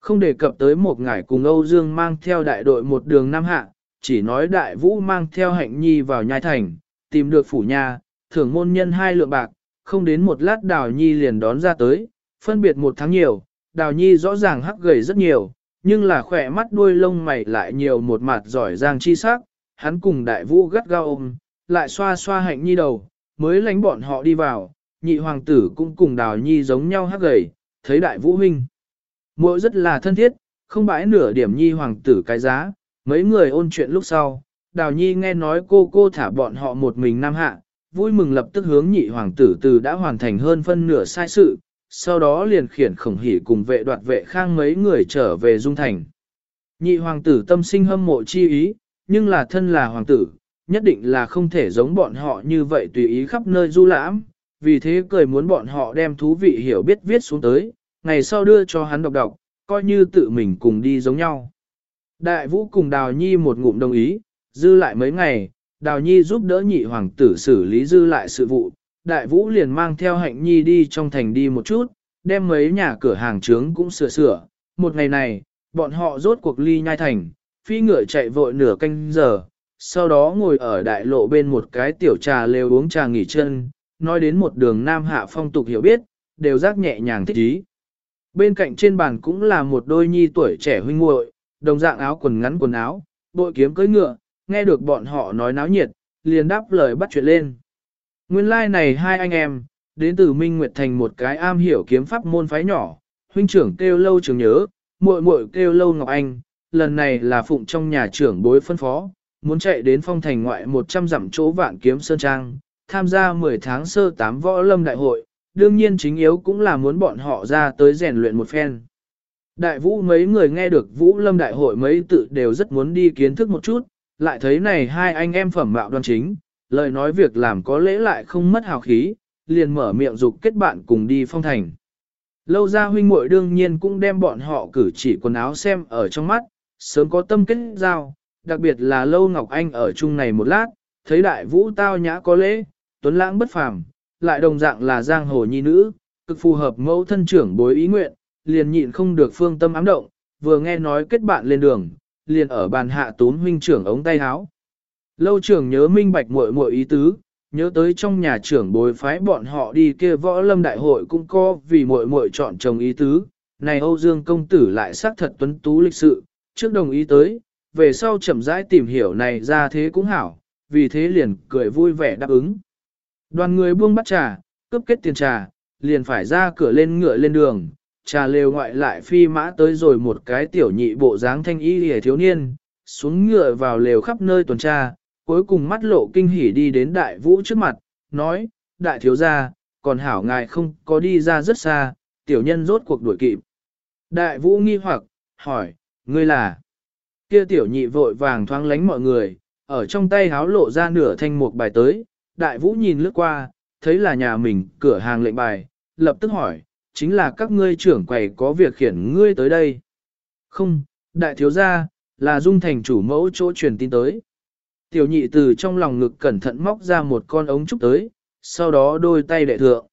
Không đề cập tới một ngải cùng Âu Dương mang theo đại đội một đường Nam Hạ, chỉ nói đại vũ mang theo hạnh nhi vào nhai thành, tìm được phủ nhà, thưởng môn nhân hai lượng bạc, không đến một lát đào nhi liền đón ra tới, phân biệt một tháng nhiều, đào nhi rõ ràng hắc gầy rất nhiều, nhưng là khỏe mắt đuôi lông mày lại nhiều một mặt giỏi giang chi sắc, hắn cùng đại vũ gắt gao ôm, lại xoa xoa hạnh nhi đầu, mới lánh bọn họ đi vào, nhị hoàng tử cũng cùng đào nhi giống nhau hắc gầy, thấy đại vũ huynh. mỗi rất là thân thiết, không bãi nửa điểm nhi hoàng tử cái giá, mấy người ôn chuyện lúc sau, đào nhi nghe nói cô cô thả bọn họ một mình nam hạ, vui mừng lập tức hướng nhị hoàng tử từ đã hoàn thành hơn phân nửa sai sự, sau đó liền khiển khổng hỉ cùng vệ đoạt vệ khang mấy người trở về dung thành. Nhị hoàng tử tâm sinh hâm mộ chi ý, nhưng là thân là hoàng tử, nhất định là không thể giống bọn họ như vậy tùy ý khắp nơi du lãm, vì thế cười muốn bọn họ đem thú vị hiểu biết viết xuống tới, ngày sau đưa cho hắn đọc đọc, coi như tự mình cùng đi giống nhau. Đại vũ cùng Đào Nhi một ngụm đồng ý, dư lại mấy ngày, Đào Nhi giúp đỡ nhị hoàng tử xử lý dư lại sự vụ, đại vũ liền mang theo hạnh nhi đi trong thành đi một chút, đem mấy nhà cửa hàng trướng cũng sửa sửa. Một ngày này, bọn họ rốt cuộc ly nhai thành, phi ngựa chạy vội nửa canh giờ, sau đó ngồi ở đại lộ bên một cái tiểu trà lều uống trà nghỉ chân, nói đến một đường nam hạ phong tục hiểu biết, đều giác nhẹ nhàng thích ý. Bên cạnh trên bàn cũng là một đôi nhi tuổi trẻ huynh muội, đồng dạng áo quần ngắn quần áo, bội kiếm cưỡi ngựa, nghe được bọn họ nói náo nhiệt, liền đáp lời bắt chuyện lên. Nguyên lai like này hai anh em, đến từ Minh Nguyệt Thành một cái am hiểu kiếm pháp môn phái nhỏ, huynh trưởng kêu lâu trường nhớ, muội muội kêu lâu Ngọc Anh, lần này là phụng trong nhà trưởng bối phân phó, muốn chạy đến phong thành ngoại 100 dặm chỗ vạn kiếm sơn trang, tham gia 10 tháng sơ tám võ lâm đại hội, đương nhiên chính yếu cũng là muốn bọn họ ra tới rèn luyện một phen. Đại vũ mấy người nghe được vũ lâm đại hội mấy tự đều rất muốn đi kiến thức một chút, lại thấy này hai anh em phẩm mạo đoan chính, lời nói việc làm có lễ lại không mất hào khí, liền mở miệng dục kết bạn cùng đi phong thành. Lâu ra huynh muội đương nhiên cũng đem bọn họ cử chỉ quần áo xem ở trong mắt, sớm có tâm kết giao, đặc biệt là Lâu Ngọc Anh ở chung này một lát, thấy đại vũ tao nhã có lễ, tuấn lãng bất phàm, lại đồng dạng là giang hồ nhi nữ, cực phù hợp mẫu thân trưởng bối ý nguyện, liền nhịn không được phương tâm ám động, vừa nghe nói kết bạn lên đường, liền ở bàn hạ tún huynh trưởng ống tay áo. Lâu trưởng nhớ minh bạch muội muội ý tứ, nhớ tới trong nhà trưởng bồi phái bọn họ đi kia võ lâm đại hội cũng có vì muội muội chọn chồng ý tứ, này Âu Dương công tử lại xác thật tuấn tú lịch sự, trước đồng ý tới, về sau chậm rãi tìm hiểu này ra thế cũng hảo, vì thế liền cười vui vẻ đáp ứng. Đoàn người buông bắt trà, cướp kết tiền trà, liền phải ra cửa lên ngựa lên đường, trà lều ngoại lại phi mã tới rồi một cái tiểu nhị bộ dáng thanh y hề thiếu niên, xuống ngựa vào lều khắp nơi tuần tra, cuối cùng mắt lộ kinh hỉ đi đến đại vũ trước mặt, nói, đại thiếu gia, còn hảo ngài không có đi ra rất xa, tiểu nhân rốt cuộc đuổi kịp. Đại vũ nghi hoặc, hỏi, ngươi là, kia tiểu nhị vội vàng thoáng lánh mọi người, ở trong tay háo lộ ra nửa thanh mục bài tới, đại vũ nhìn lướt qua, thấy là nhà mình cửa hàng lệnh bài, lập tức hỏi, chính là các ngươi trưởng quầy có việc khiển ngươi tới đây. Không, đại thiếu gia, là dung thành chủ mẫu chỗ truyền tin tới. Tiểu nhị từ trong lòng ngực cẩn thận móc ra một con ống trúc tới, sau đó đôi tay đệ thượng.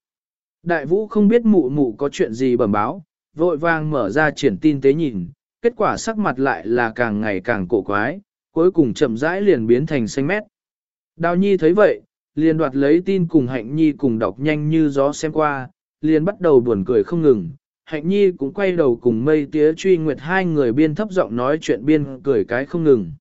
Đại vũ không biết mụ mụ có chuyện gì bẩm báo, vội vàng mở ra triển tin tế nhìn, kết quả sắc mặt lại là càng ngày càng cổ quái, cuối cùng chậm rãi liền biến thành xanh mét. Đào nhi thấy vậy, liền đoạt lấy tin cùng hạnh nhi cùng đọc nhanh như gió xem qua, liền bắt đầu buồn cười không ngừng. Hạnh nhi cũng quay đầu cùng mây tía truy nguyệt hai người biên thấp giọng nói chuyện biên cười cái không ngừng.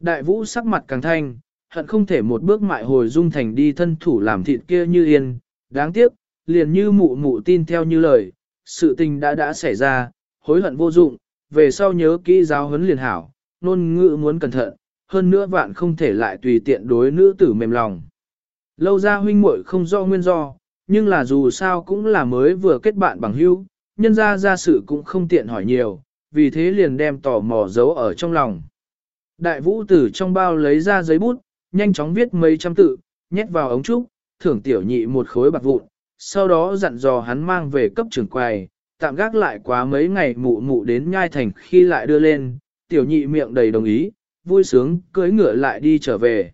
Đại vũ sắc mặt càng thanh, hận không thể một bước mại hồi dung thành đi thân thủ làm thịt kia như yên, đáng tiếc, liền như mụ mụ tin theo như lời, sự tình đã đã xảy ra, hối hận vô dụng, về sau nhớ kỹ giáo huấn liền hảo, nôn ngữ muốn cẩn thận, hơn nữa vạn không thể lại tùy tiện đối nữ tử mềm lòng. Lâu ra huynh muội không do nguyên do, nhưng là dù sao cũng là mới vừa kết bạn bằng hữu, nhân ra ra sự cũng không tiện hỏi nhiều, vì thế liền đem tò mò giấu ở trong lòng. Đại vũ tử trong bao lấy ra giấy bút, nhanh chóng viết mấy trăm tự, nhét vào ống trúc, thưởng tiểu nhị một khối bạc vụn, sau đó dặn dò hắn mang về cấp trưởng quầy, tạm gác lại quá mấy ngày mụ mụ đến nhai thành khi lại đưa lên, tiểu nhị miệng đầy đồng ý, vui sướng cưới ngựa lại đi trở về.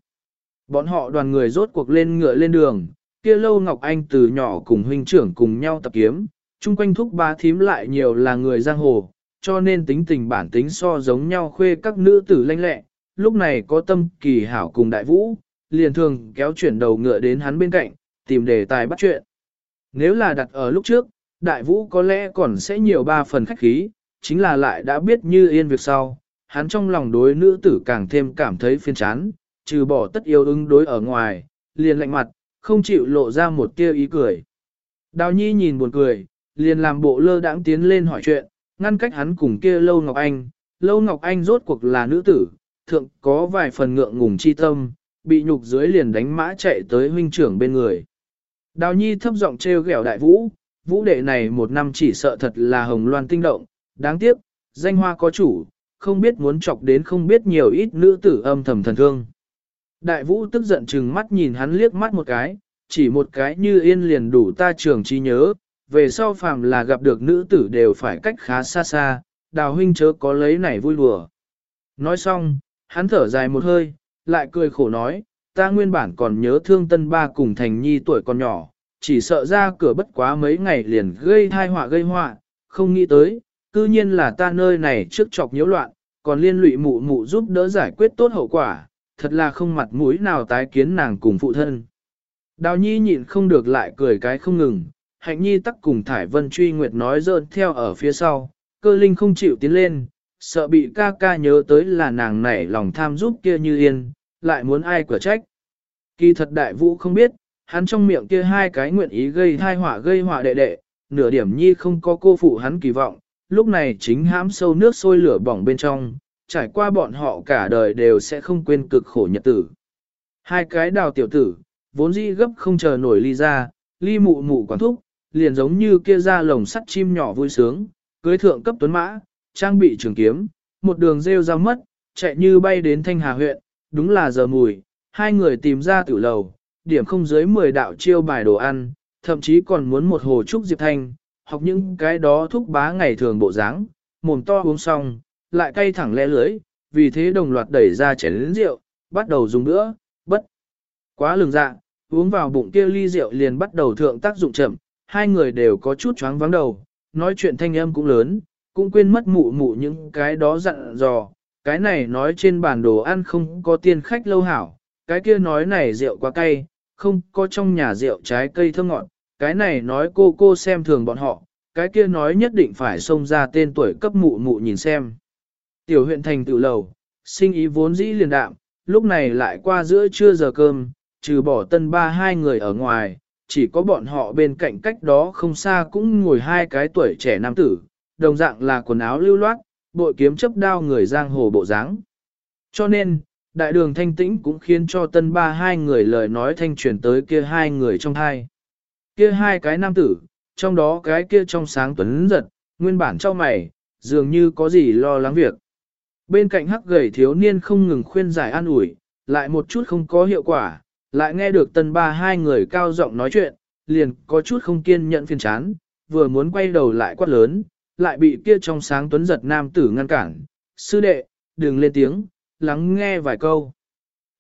Bọn họ đoàn người rốt cuộc lên ngựa lên đường, kia lâu Ngọc Anh từ nhỏ cùng huynh trưởng cùng nhau tập kiếm, chung quanh thúc ba thím lại nhiều là người giang hồ, cho nên tính tình bản tính so giống nhau khuê các nữ tử lanh lẹ, lúc này có tâm kỳ hảo cùng đại vũ, liền thường kéo chuyển đầu ngựa đến hắn bên cạnh, tìm đề tài bắt chuyện. Nếu là đặt ở lúc trước, đại vũ có lẽ còn sẽ nhiều ba phần khách khí, chính là lại đã biết như yên việc sau, hắn trong lòng đối nữ tử càng thêm cảm thấy phiên chán, trừ bỏ tất yêu ứng đối ở ngoài, liền lạnh mặt, không chịu lộ ra một tia ý cười. Đào nhi nhìn buồn cười, liền làm bộ lơ đãng tiến lên hỏi chuyện, ngăn cách hắn cùng kia Lâu Ngọc Anh. Lâu Ngọc Anh rốt cuộc là nữ tử, thượng có vài phần ngượng ngùng chi tâm, bị nhục dưới liền đánh mã chạy tới huynh trưởng bên người. Đào nhi thấp giọng trêu ghẹo đại vũ, vũ đệ này một năm chỉ sợ thật là hồng loan tinh động, đáng tiếc, danh hoa có chủ, không biết muốn chọc đến không biết nhiều ít nữ tử âm thầm thần thương. Đại vũ tức giận chừng mắt nhìn hắn liếc mắt một cái, chỉ một cái như yên liền đủ ta trường trí nhớ, về sau phàm là gặp được nữ tử đều phải cách khá xa xa, đào huynh chớ có lấy này vui đùa. Nói xong, hắn thở dài một hơi, lại cười khổ nói, ta nguyên bản còn nhớ thương tân ba cùng thành nhi tuổi còn nhỏ, chỉ sợ ra cửa bất quá mấy ngày liền gây thai họa gây họa, không nghĩ tới, cư nhiên là ta nơi này trước chọc nhiễu loạn, còn liên lụy mụ mụ giúp đỡ giải quyết tốt hậu quả, thật là không mặt mũi nào tái kiến nàng cùng phụ thân. Đào nhi nhịn không được lại cười cái không ngừng, hạnh nhi tắc cùng Thải Vân truy nguyệt nói dơn theo ở phía sau, cơ linh không chịu tiến lên, sợ bị ca ca nhớ tới là nàng nảy lòng tham giúp kia như yên, lại muốn ai cửa trách. Kỳ thật đại vũ không biết, hắn trong miệng kia hai cái nguyện ý gây thai họa gây họa đệ đệ, nửa điểm nhi không có cô phụ hắn kỳ vọng, lúc này chính hãm sâu nước sôi lửa bỏng bên trong, trải qua bọn họ cả đời đều sẽ không quên cực khổ nhật tử. Hai cái đào tiểu tử, vốn dĩ gấp không chờ nổi ly ra, ly mụ mụ quản thúc, liền giống như kia ra lồng sắt chim nhỏ vui sướng, cưới thượng cấp tuấn mã, trang bị trường kiếm, một đường rêu ra mất, chạy như bay đến Thanh Hà huyện, đúng là giờ mùi, hai người tìm ra tử lầu, điểm không dưới 10 đạo chiêu bài đồ ăn, thậm chí còn muốn một hồ trúc diệp thanh, học những cái đó thúc bá ngày thường bộ dáng, mồm to uống xong, lại cay thẳng lẽ lưới, vì thế đồng loạt đẩy ra chén lĩnh rượu, bắt đầu dùng nữa, bất. Quá lường dạ, uống vào bụng kia ly rượu liền bắt đầu thượng tác dụng chậm, hai người đều có chút choáng vắng đầu, nói chuyện thanh âm cũng lớn, cũng quên mất mụ mụ những cái đó dặn dò, cái này nói trên bản đồ ăn không có tiên khách lâu hảo, cái kia nói này rượu quá cay, không có trong nhà rượu trái cây thơm ngọt, cái này nói cô cô xem thường bọn họ, cái kia nói nhất định phải xông ra tên tuổi cấp mụ mụ nhìn xem. Tiểu huyện thành tự lầu, sinh ý vốn dĩ liền đạm, lúc này lại qua giữa trưa giờ cơm, trừ bỏ tân ba hai người ở ngoài, chỉ có bọn họ bên cạnh cách đó không xa cũng ngồi hai cái tuổi trẻ nam tử, đồng dạng là quần áo lưu loát, bội kiếm chấp đao người giang hồ bộ dáng. Cho nên, đại đường thanh tĩnh cũng khiến cho tân ba hai người lời nói thanh truyền tới kia hai người trong hai. Kia hai cái nam tử, trong đó cái kia trong sáng tuấn giật, nguyên bản cho mày, dường như có gì lo lắng việc. Bên cạnh hắc gầy thiếu niên không ngừng khuyên giải an ủi, lại một chút không có hiệu quả, lại nghe được tân ba hai người cao giọng nói chuyện, liền có chút không kiên nhẫn phiền chán, vừa muốn quay đầu lại quát lớn, lại bị kia trong sáng tuấn giật nam tử ngăn cản. Sư đệ, đừng lên tiếng, lắng nghe vài câu.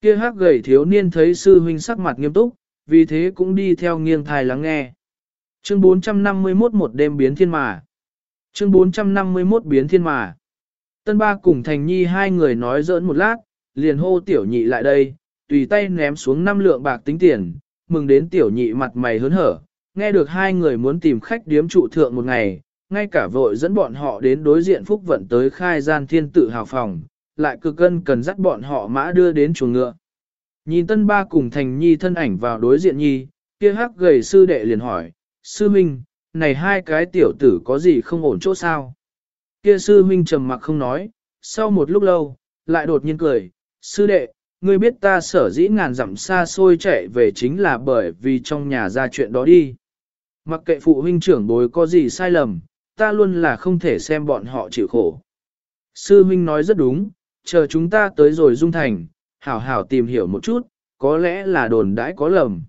Kia hắc gầy thiếu niên thấy sư huynh sắc mặt nghiêm túc, vì thế cũng đi theo nghiêng thai lắng nghe. Chương 451 một đêm biến thiên mà. Chương 451 biến thiên mà. Tân ba cùng thành nhi hai người nói giỡn một lát, liền hô tiểu nhị lại đây, tùy tay ném xuống năm lượng bạc tính tiền, mừng đến tiểu nhị mặt mày hớn hở, nghe được hai người muốn tìm khách điếm trụ thượng một ngày, ngay cả vội dẫn bọn họ đến đối diện phúc vận tới khai gian thiên tự hào phòng, lại cực cân cần dắt bọn họ mã đưa đến chuồng ngựa. Nhìn tân ba cùng thành nhi thân ảnh vào đối diện nhi, kia hắc gầy sư đệ liền hỏi, sư minh, này hai cái tiểu tử có gì không ổn chỗ sao? Kia sư huynh trầm mặc không nói, sau một lúc lâu, lại đột nhiên cười, sư đệ, ngươi biết ta sở dĩ ngàn dặm xa xôi chạy về chính là bởi vì trong nhà ra chuyện đó đi. Mặc kệ phụ huynh trưởng bối có gì sai lầm, ta luôn là không thể xem bọn họ chịu khổ. Sư huynh nói rất đúng, chờ chúng ta tới rồi dung thành, hảo hảo tìm hiểu một chút, có lẽ là đồn đãi có lầm.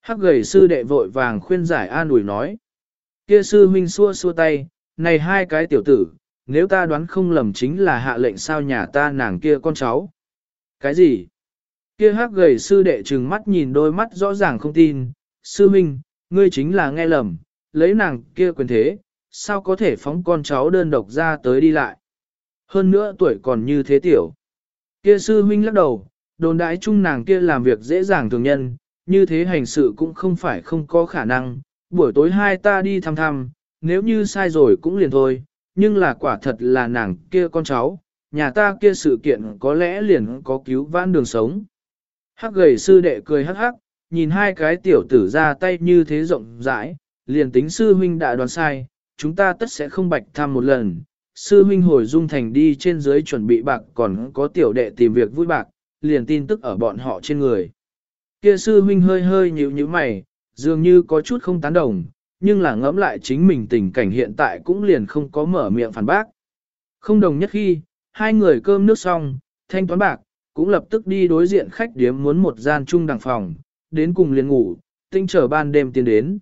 Hắc gầy sư đệ vội vàng khuyên giải an ủi nói. Kia sư huynh xua xua tay, này hai cái tiểu tử, nếu ta đoán không lầm chính là hạ lệnh sao nhà ta nàng kia con cháu. Cái gì? Kia hắc gầy sư đệ trừng mắt nhìn đôi mắt rõ ràng không tin, sư huynh, ngươi chính là nghe lầm, lấy nàng kia quyền thế, sao có thể phóng con cháu đơn độc ra tới đi lại. Hơn nữa tuổi còn như thế tiểu. Kia sư huynh lắc đầu, đồn đãi chung nàng kia làm việc dễ dàng thường nhân, như thế hành sự cũng không phải không có khả năng, buổi tối hai ta đi thăm thăm, nếu như sai rồi cũng liền thôi, nhưng là quả thật là nàng kia con cháu, nhà ta kia sự kiện có lẽ liền có cứu vãn đường sống. Hắc gầy sư đệ cười hắc hắc, nhìn hai cái tiểu tử ra tay như thế rộng rãi, liền tính sư huynh đã đoán sai, chúng ta tất sẽ không bạch tham một lần. Sư huynh hồi dung thành đi trên dưới chuẩn bị bạc còn có tiểu đệ tìm việc vui bạc, liền tin tức ở bọn họ trên người. Kia sư huynh hơi hơi nhíu nhíu mày, dường như có chút không tán đồng, nhưng là ngẫm lại chính mình tình cảnh hiện tại cũng liền không có mở miệng phản bác. Không đồng nhất khi, hai người cơm nước xong, thanh toán bạc, cũng lập tức đi đối diện khách điếm muốn một gian chung đằng phòng, đến cùng liền ngủ, tinh trở ban đêm tiến đến.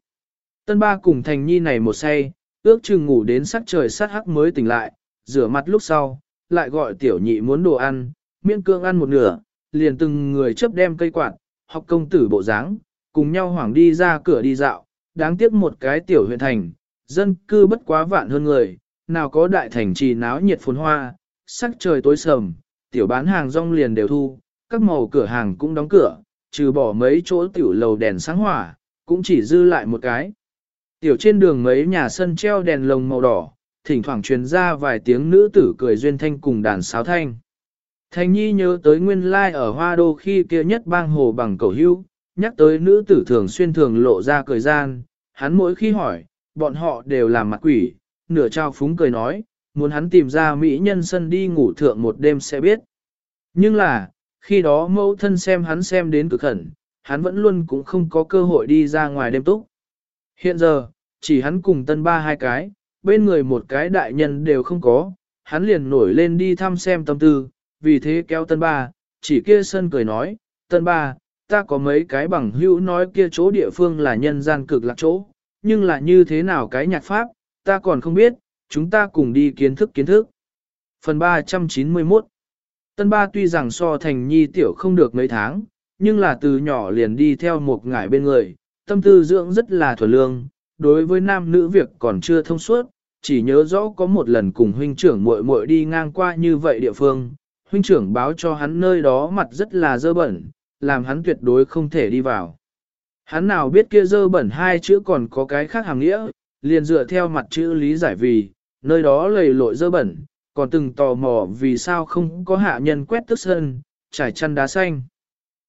Tân ba cùng thành nhi này một say, ước chừng ngủ đến sắc trời sát hắc mới tỉnh lại, rửa mặt lúc sau, lại gọi tiểu nhị muốn đồ ăn, miễn cương ăn một nửa, liền từng người chấp đem cây quạt, học công tử bộ dáng, cùng nhau hoảng đi ra cửa đi dạo, đáng tiếc một cái tiểu huyện thành, dân cư bất quá vạn hơn người, nào có đại thành trì náo nhiệt phồn hoa, sắc trời tối sầm, tiểu bán hàng rong liền đều thu, các màu cửa hàng cũng đóng cửa, trừ bỏ mấy chỗ tiểu lầu đèn sáng hỏa, cũng chỉ dư lại một cái. Tiểu trên đường mấy nhà sân treo đèn lồng màu đỏ, thỉnh thoảng truyền ra vài tiếng nữ tử cười duyên thanh cùng đàn sáo thanh. Thành nhi nhớ tới nguyên lai ở hoa đô khi kia nhất bang hồ bằng cầu hưu, nhắc tới nữ tử thường xuyên thường lộ ra cười gian, hắn mỗi khi hỏi, bọn họ đều làm mặt quỷ, nửa trao phúng cười nói, muốn hắn tìm ra mỹ nhân sân đi ngủ thượng một đêm sẽ biết. Nhưng là, khi đó mẫu thân xem hắn xem đến cực khẩn, hắn vẫn luôn cũng không có cơ hội đi ra ngoài đêm túc. Hiện giờ, chỉ hắn cùng tân ba hai cái, bên người một cái đại nhân đều không có, hắn liền nổi lên đi thăm xem tâm tư, vì thế kéo tân ba, chỉ kia sân cười nói, tân ba, ta có mấy cái bằng hữu nói kia chỗ địa phương là nhân gian cực lạc chỗ, nhưng là như thế nào cái nhạc pháp, ta còn không biết, chúng ta cùng đi kiến thức kiến thức. Phần 391 Tân ba tuy rằng so thành nhi tiểu không được mấy tháng, nhưng là từ nhỏ liền đi theo một ngải bên người, tâm tư dưỡng rất là thuần lương, đối với nam nữ việc còn chưa thông suốt, chỉ nhớ rõ có một lần cùng huynh trưởng muội muội đi ngang qua như vậy địa phương, huynh trưởng báo cho hắn nơi đó mặt rất là dơ bẩn, làm hắn tuyệt đối không thể đi vào. Hắn nào biết kia dơ bẩn hai chữ còn có cái khác hàng nghĩa, liền dựa theo mặt chữ lý giải vì, nơi đó lầy lội dơ bẩn, còn từng tò mò vì sao không có hạ nhân quét tức sân, trải chăn đá xanh.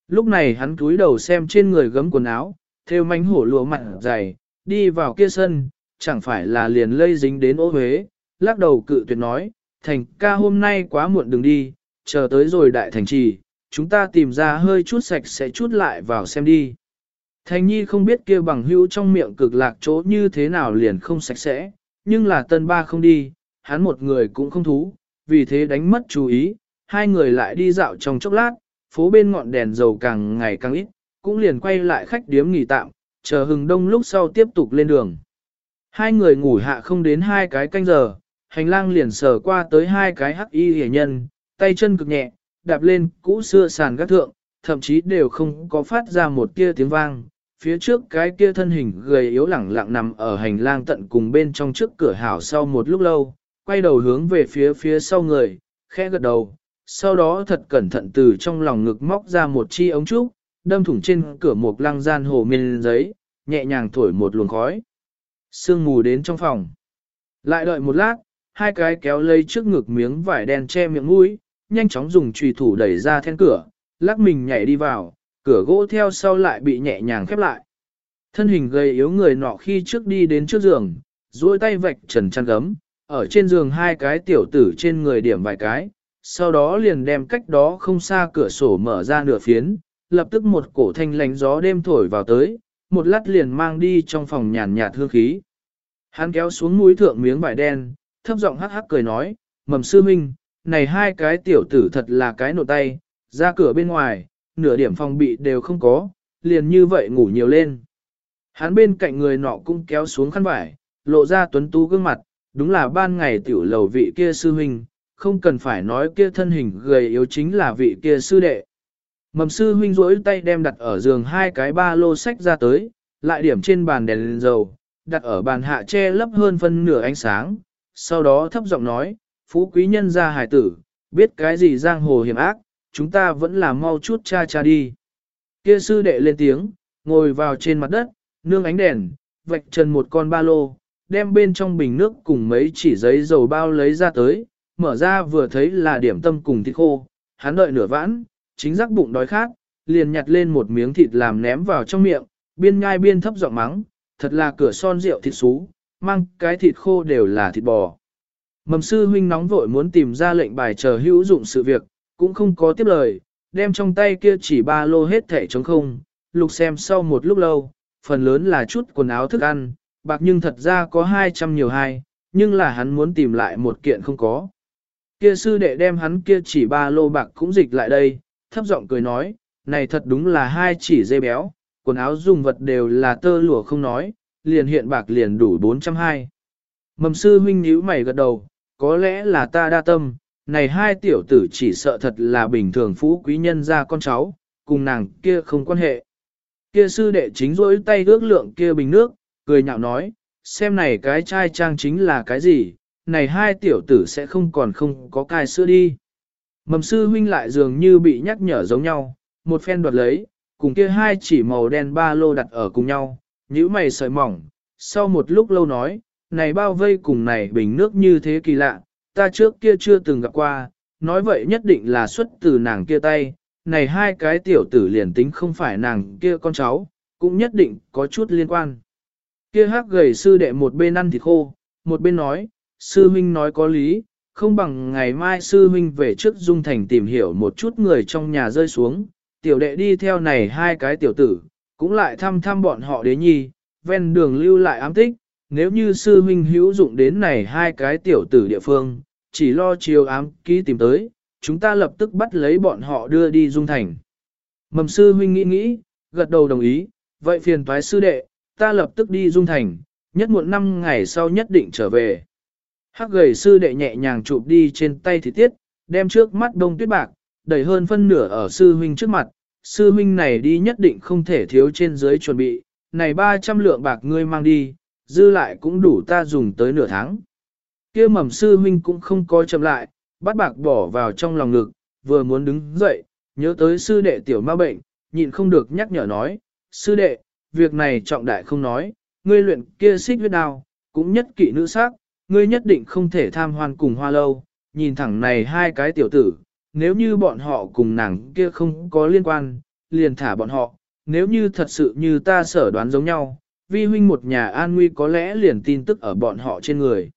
Lúc này hắn cúi đầu xem trên người gấm quần áo, theo manh hổ lụa mặt dày, đi vào kia sân, chẳng phải là liền lây dính đến ô huế, lắc đầu cự tuyệt nói, thành ca hôm nay quá muộn đừng đi, chờ tới rồi đại thành trì, chúng ta tìm ra hơi chút sạch sẽ chút lại vào xem đi. Thành nhi không biết kia bằng hữu trong miệng cực lạc chỗ như thế nào liền không sạch sẽ, nhưng là tân ba không đi, hắn một người cũng không thú, vì thế đánh mất chú ý, hai người lại đi dạo trong chốc lát, phố bên ngọn đèn dầu càng ngày càng ít, cũng liền quay lại khách điếm nghỉ tạm, chờ hừng đông lúc sau tiếp tục lên đường. Hai người ngủ hạ không đến hai cái canh giờ, hành lang liền sờ qua tới hai cái hắc y hề nhân, tay chân cực nhẹ, đạp lên cũ xưa sàn gác thượng, thậm chí đều không có phát ra một tia tiếng vang. Phía trước cái kia thân hình gầy yếu lẳng lặng nằm ở hành lang tận cùng bên trong trước cửa hảo sau một lúc lâu, quay đầu hướng về phía phía sau người, khẽ gật đầu, sau đó thật cẩn thận từ trong lòng ngực móc ra một chi ống trúc, đâm thủng trên cửa một lăng gian hồ miên giấy, nhẹ nhàng thổi một luồng khói. Sương mù đến trong phòng. Lại đợi một lát, hai cái kéo lấy trước ngực miếng vải đen che miệng mũi, nhanh chóng dùng chùy thủ đẩy ra then cửa, lắc mình nhảy đi vào, cửa gỗ theo sau lại bị nhẹ nhàng khép lại. Thân hình gầy yếu người nọ khi trước đi đến trước giường, duỗi tay vạch trần chăn gấm, ở trên giường hai cái tiểu tử trên người điểm vài cái, sau đó liền đem cách đó không xa cửa sổ mở ra nửa phiến, lập tức một cổ thanh lánh gió đêm thổi vào tới, một lát liền mang đi trong phòng nhàn nhạt hương khí. Hắn kéo xuống mũi thượng miếng vải đen, thấp giọng hắc hắc cười nói, mầm sư minh, này hai cái tiểu tử thật là cái nổ tay, ra cửa bên ngoài, nửa điểm phòng bị đều không có, liền như vậy ngủ nhiều lên. Hắn bên cạnh người nọ cũng kéo xuống khăn vải, lộ ra tuấn tú gương mặt, đúng là ban ngày tiểu lầu vị kia sư huynh, không cần phải nói kia thân hình gầy yếu chính là vị kia sư đệ. Mầm sư huynh rỗi tay đem đặt ở giường hai cái ba lô sách ra tới, lại điểm trên bàn đèn lên dầu, đặt ở bàn hạ che lấp hơn phân nửa ánh sáng, sau đó thấp giọng nói, phú quý nhân gia hải tử, biết cái gì giang hồ hiểm ác, chúng ta vẫn là mau chút cha cha đi. Kia sư đệ lên tiếng, ngồi vào trên mặt đất, nương ánh đèn, vạch trần một con ba lô, đem bên trong bình nước cùng mấy chỉ giấy dầu bao lấy ra tới, mở ra vừa thấy là điểm tâm cùng thịt khô, hắn đợi nửa vãn, chính giác bụng đói khát, liền nhặt lên một miếng thịt làm ném vào trong miệng, biên nhai biên thấp giọng mắng, thật là cửa son rượu thịt xú, mang cái thịt khô đều là thịt bò. Mầm sư huynh nóng vội muốn tìm ra lệnh bài chờ hữu dụng sự việc, cũng không có tiếp lời, đem trong tay kia chỉ ba lô hết thẻ trống không, lục xem sau một lúc lâu, phần lớn là chút quần áo thức ăn, bạc nhưng thật ra có 200 nhiều hai, nhưng là hắn muốn tìm lại một kiện không có. Kia sư đệ đem hắn kia chỉ ba lô bạc cũng dịch lại đây, thấp giọng cười nói, này thật đúng là hai chỉ dây béo, quần áo dùng vật đều là tơ lụa không nói, liền hiện bạc liền đủ 420. Mầm sư huynh nhíu mày gật đầu, có lẽ là ta đa tâm, này hai tiểu tử chỉ sợ thật là bình thường phú quý nhân ra con cháu, cùng nàng kia không quan hệ. Kia sư đệ chính rỗi tay ước lượng kia bình nước, cười nhạo nói, xem này cái chai trang chính là cái gì, này hai tiểu tử sẽ không còn không có cai sữa đi. Mầm sư huynh lại dường như bị nhắc nhở giống nhau, một phen đoạt lấy, cùng kia hai chỉ màu đen ba lô đặt ở cùng nhau, nhíu mày sợi mỏng, sau một lúc lâu nói, này bao vây cùng này bình nước như thế kỳ lạ, ta trước kia chưa từng gặp qua, nói vậy nhất định là xuất từ nàng kia tay, này hai cái tiểu tử liền tính không phải nàng kia con cháu, cũng nhất định có chút liên quan. Kia hắc gầy sư đệ một bên ăn thịt khô, một bên nói, sư huynh nói có lý, không bằng ngày mai sư huynh về trước dung thành tìm hiểu một chút người trong nhà rơi xuống, tiểu đệ đi theo này hai cái tiểu tử, cũng lại thăm thăm bọn họ đế nhi, ven đường lưu lại ám tích, nếu như sư huynh hữu dụng đến này hai cái tiểu tử địa phương, chỉ lo chiều ám ký tìm tới, chúng ta lập tức bắt lấy bọn họ đưa đi dung thành. Mầm sư huynh nghĩ nghĩ, gật đầu đồng ý, vậy phiền toái sư đệ, ta lập tức đi dung thành, nhất muộn năm ngày sau nhất định trở về. Hắc gầy sư đệ nhẹ nhàng chụp đi trên tay thì tiết, đem trước mắt đông tuyết bạc, đẩy hơn phân nửa ở sư huynh trước mặt, sư huynh này đi nhất định không thể thiếu trên dưới chuẩn bị, này 300 lượng bạc ngươi mang đi, dư lại cũng đủ ta dùng tới nửa tháng. kia mầm sư huynh cũng không coi chậm lại, bắt bạc bỏ vào trong lòng ngực, vừa muốn đứng dậy, nhớ tới sư đệ tiểu ma bệnh, nhịn không được nhắc nhở nói, sư đệ, việc này trọng đại không nói, ngươi luyện kia xích huyết đao, cũng nhất kỵ nữ sắc, ngươi nhất định không thể tham hoan cùng hoa lâu, nhìn thẳng này hai cái tiểu tử, nếu như bọn họ cùng nàng kia không có liên quan, liền thả bọn họ, nếu như thật sự như ta sở đoán giống nhau, vi huynh một nhà an nguy có lẽ liền tin tức ở bọn họ trên người.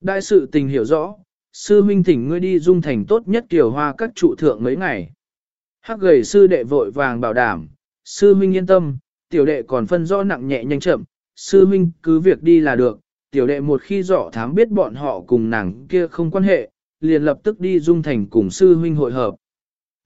Đại sự tình hiểu rõ, sư huynh thỉnh ngươi đi dung thành tốt nhất kiểu hoa các trụ thượng mấy ngày. Hắc gầy sư đệ vội vàng bảo đảm, sư huynh yên tâm, tiểu đệ còn phân rõ nặng nhẹ nhanh chậm, sư huynh cứ việc đi là được, tiểu đệ một khi dọ thám biết bọn họ cùng nàng kia không quan hệ, liền lập tức đi dung thành cùng sư huynh hội hợp.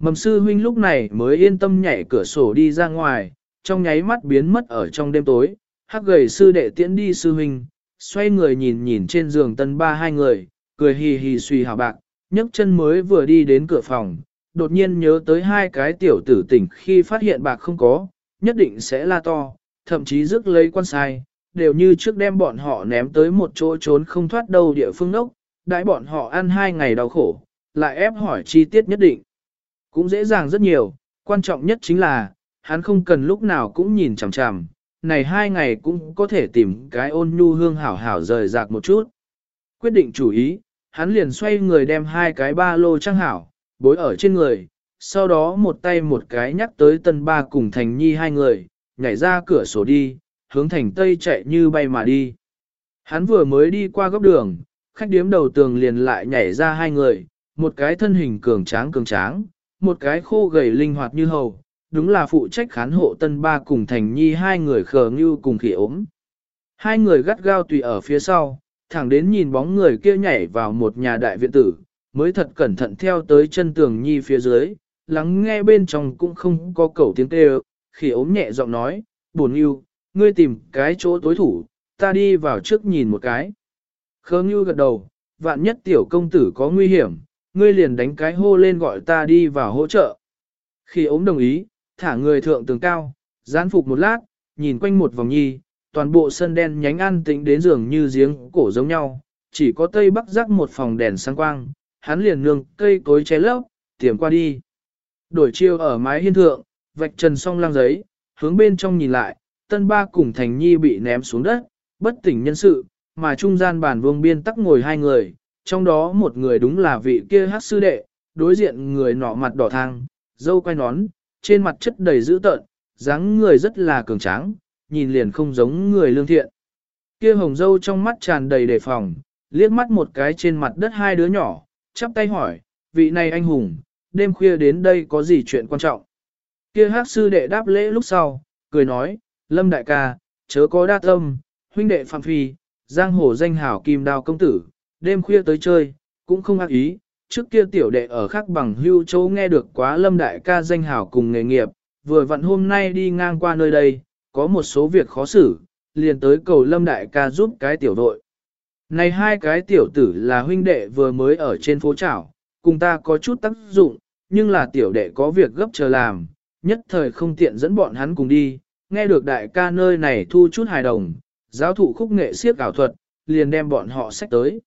Mầm sư huynh lúc này mới yên tâm nhảy cửa sổ đi ra ngoài, trong nháy mắt biến mất ở trong đêm tối, hắc gầy sư đệ tiễn đi sư huynh, xoay người nhìn nhìn trên giường tân ba hai người, cười hì hì suy hào bạc, nhấc chân mới vừa đi đến cửa phòng, đột nhiên nhớ tới hai cái tiểu tử tỉnh khi phát hiện bạc không có, nhất định sẽ la to, thậm chí rước lấy quan sai, đều như trước đem bọn họ ném tới một chỗ trốn không thoát đâu địa phương nốc, đãi bọn họ ăn hai ngày đau khổ, lại ép hỏi chi tiết nhất định. Cũng dễ dàng rất nhiều, quan trọng nhất chính là, hắn không cần lúc nào cũng nhìn chằm chằm, này hai ngày cũng có thể tìm cái ôn nhu hương hảo hảo rời rạc một chút. Quyết định chủ ý, hắn liền xoay người đem hai cái ba lô trang hảo, bối ở trên người, sau đó một tay một cái nhắc tới tân ba cùng thành nhi hai người, nhảy ra cửa sổ đi, hướng thành tây chạy như bay mà đi. Hắn vừa mới đi qua góc đường, khách điếm đầu tường liền lại nhảy ra hai người, một cái thân hình cường tráng cường tráng, một cái khô gầy linh hoạt như hầu, đúng là phụ trách khán hộ tân ba cùng thành nhi hai người khờ ngưu cùng khỉ ốm. Hai người gắt gao tùy ở phía sau, thẳng đến nhìn bóng người kia nhảy vào một nhà đại viện tử, mới thật cẩn thận theo tới chân tường nhi phía dưới, lắng nghe bên trong cũng không có cẩu tiếng kêu, khỉ ốm nhẹ giọng nói, buồn yêu, ngươi tìm cái chỗ tối thủ, ta đi vào trước nhìn một cái. Khờ ngưu gật đầu, vạn nhất tiểu công tử có nguy hiểm, ngươi liền đánh cái hô lên gọi ta đi vào hỗ trợ. Khi ốm đồng ý, thả người thượng tường cao, gián phục một lát, nhìn quanh một vòng nhi, toàn bộ sân đen nhánh an tĩnh đến giường như giếng cổ giống nhau, chỉ có tây bắc rắc một phòng đèn sáng quang, hắn liền nương cây cối che lấp, tiềm qua đi. Đổi chiêu ở mái hiên thượng, vạch trần song lăng giấy, hướng bên trong nhìn lại, tân ba cùng thành nhi bị ném xuống đất, bất tỉnh nhân sự, mà trung gian bàn vương biên tắc ngồi hai người, trong đó một người đúng là vị kia hát sư đệ, đối diện người nọ mặt đỏ thang, dâu quay nón, trên mặt chất đầy dữ tợn, dáng người rất là cường tráng, nhìn liền không giống người lương thiện. Kia hồng dâu trong mắt tràn đầy đề phòng, liếc mắt một cái trên mặt đất hai đứa nhỏ, chắp tay hỏi, vị này anh hùng, đêm khuya đến đây có gì chuyện quan trọng? Kia hát sư đệ đáp lễ lúc sau, cười nói, Lâm đại ca, chớ có đa tâm, huynh đệ phạm phi, giang hồ danh hảo kim đao công tử, đêm khuya tới chơi, cũng không ác ý, trước kia tiểu đệ ở khác bằng hưu châu nghe được quá lâm đại ca danh hảo cùng nghề nghiệp, vừa vặn hôm nay đi ngang qua nơi đây, có một số việc khó xử, liền tới cầu lâm đại ca giúp cái tiểu đội. Này hai cái tiểu tử là huynh đệ vừa mới ở trên phố trảo, cùng ta có chút tác dụng, nhưng là tiểu đệ có việc gấp chờ làm, nhất thời không tiện dẫn bọn hắn cùng đi, nghe được đại ca nơi này thu chút hài đồng, giáo thụ khúc nghệ siếc ảo thuật, liền đem bọn họ sách tới.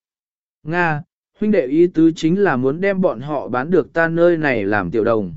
Nga, huynh đệ ý tứ chính là muốn đem bọn họ bán được ta nơi này làm tiểu đồng.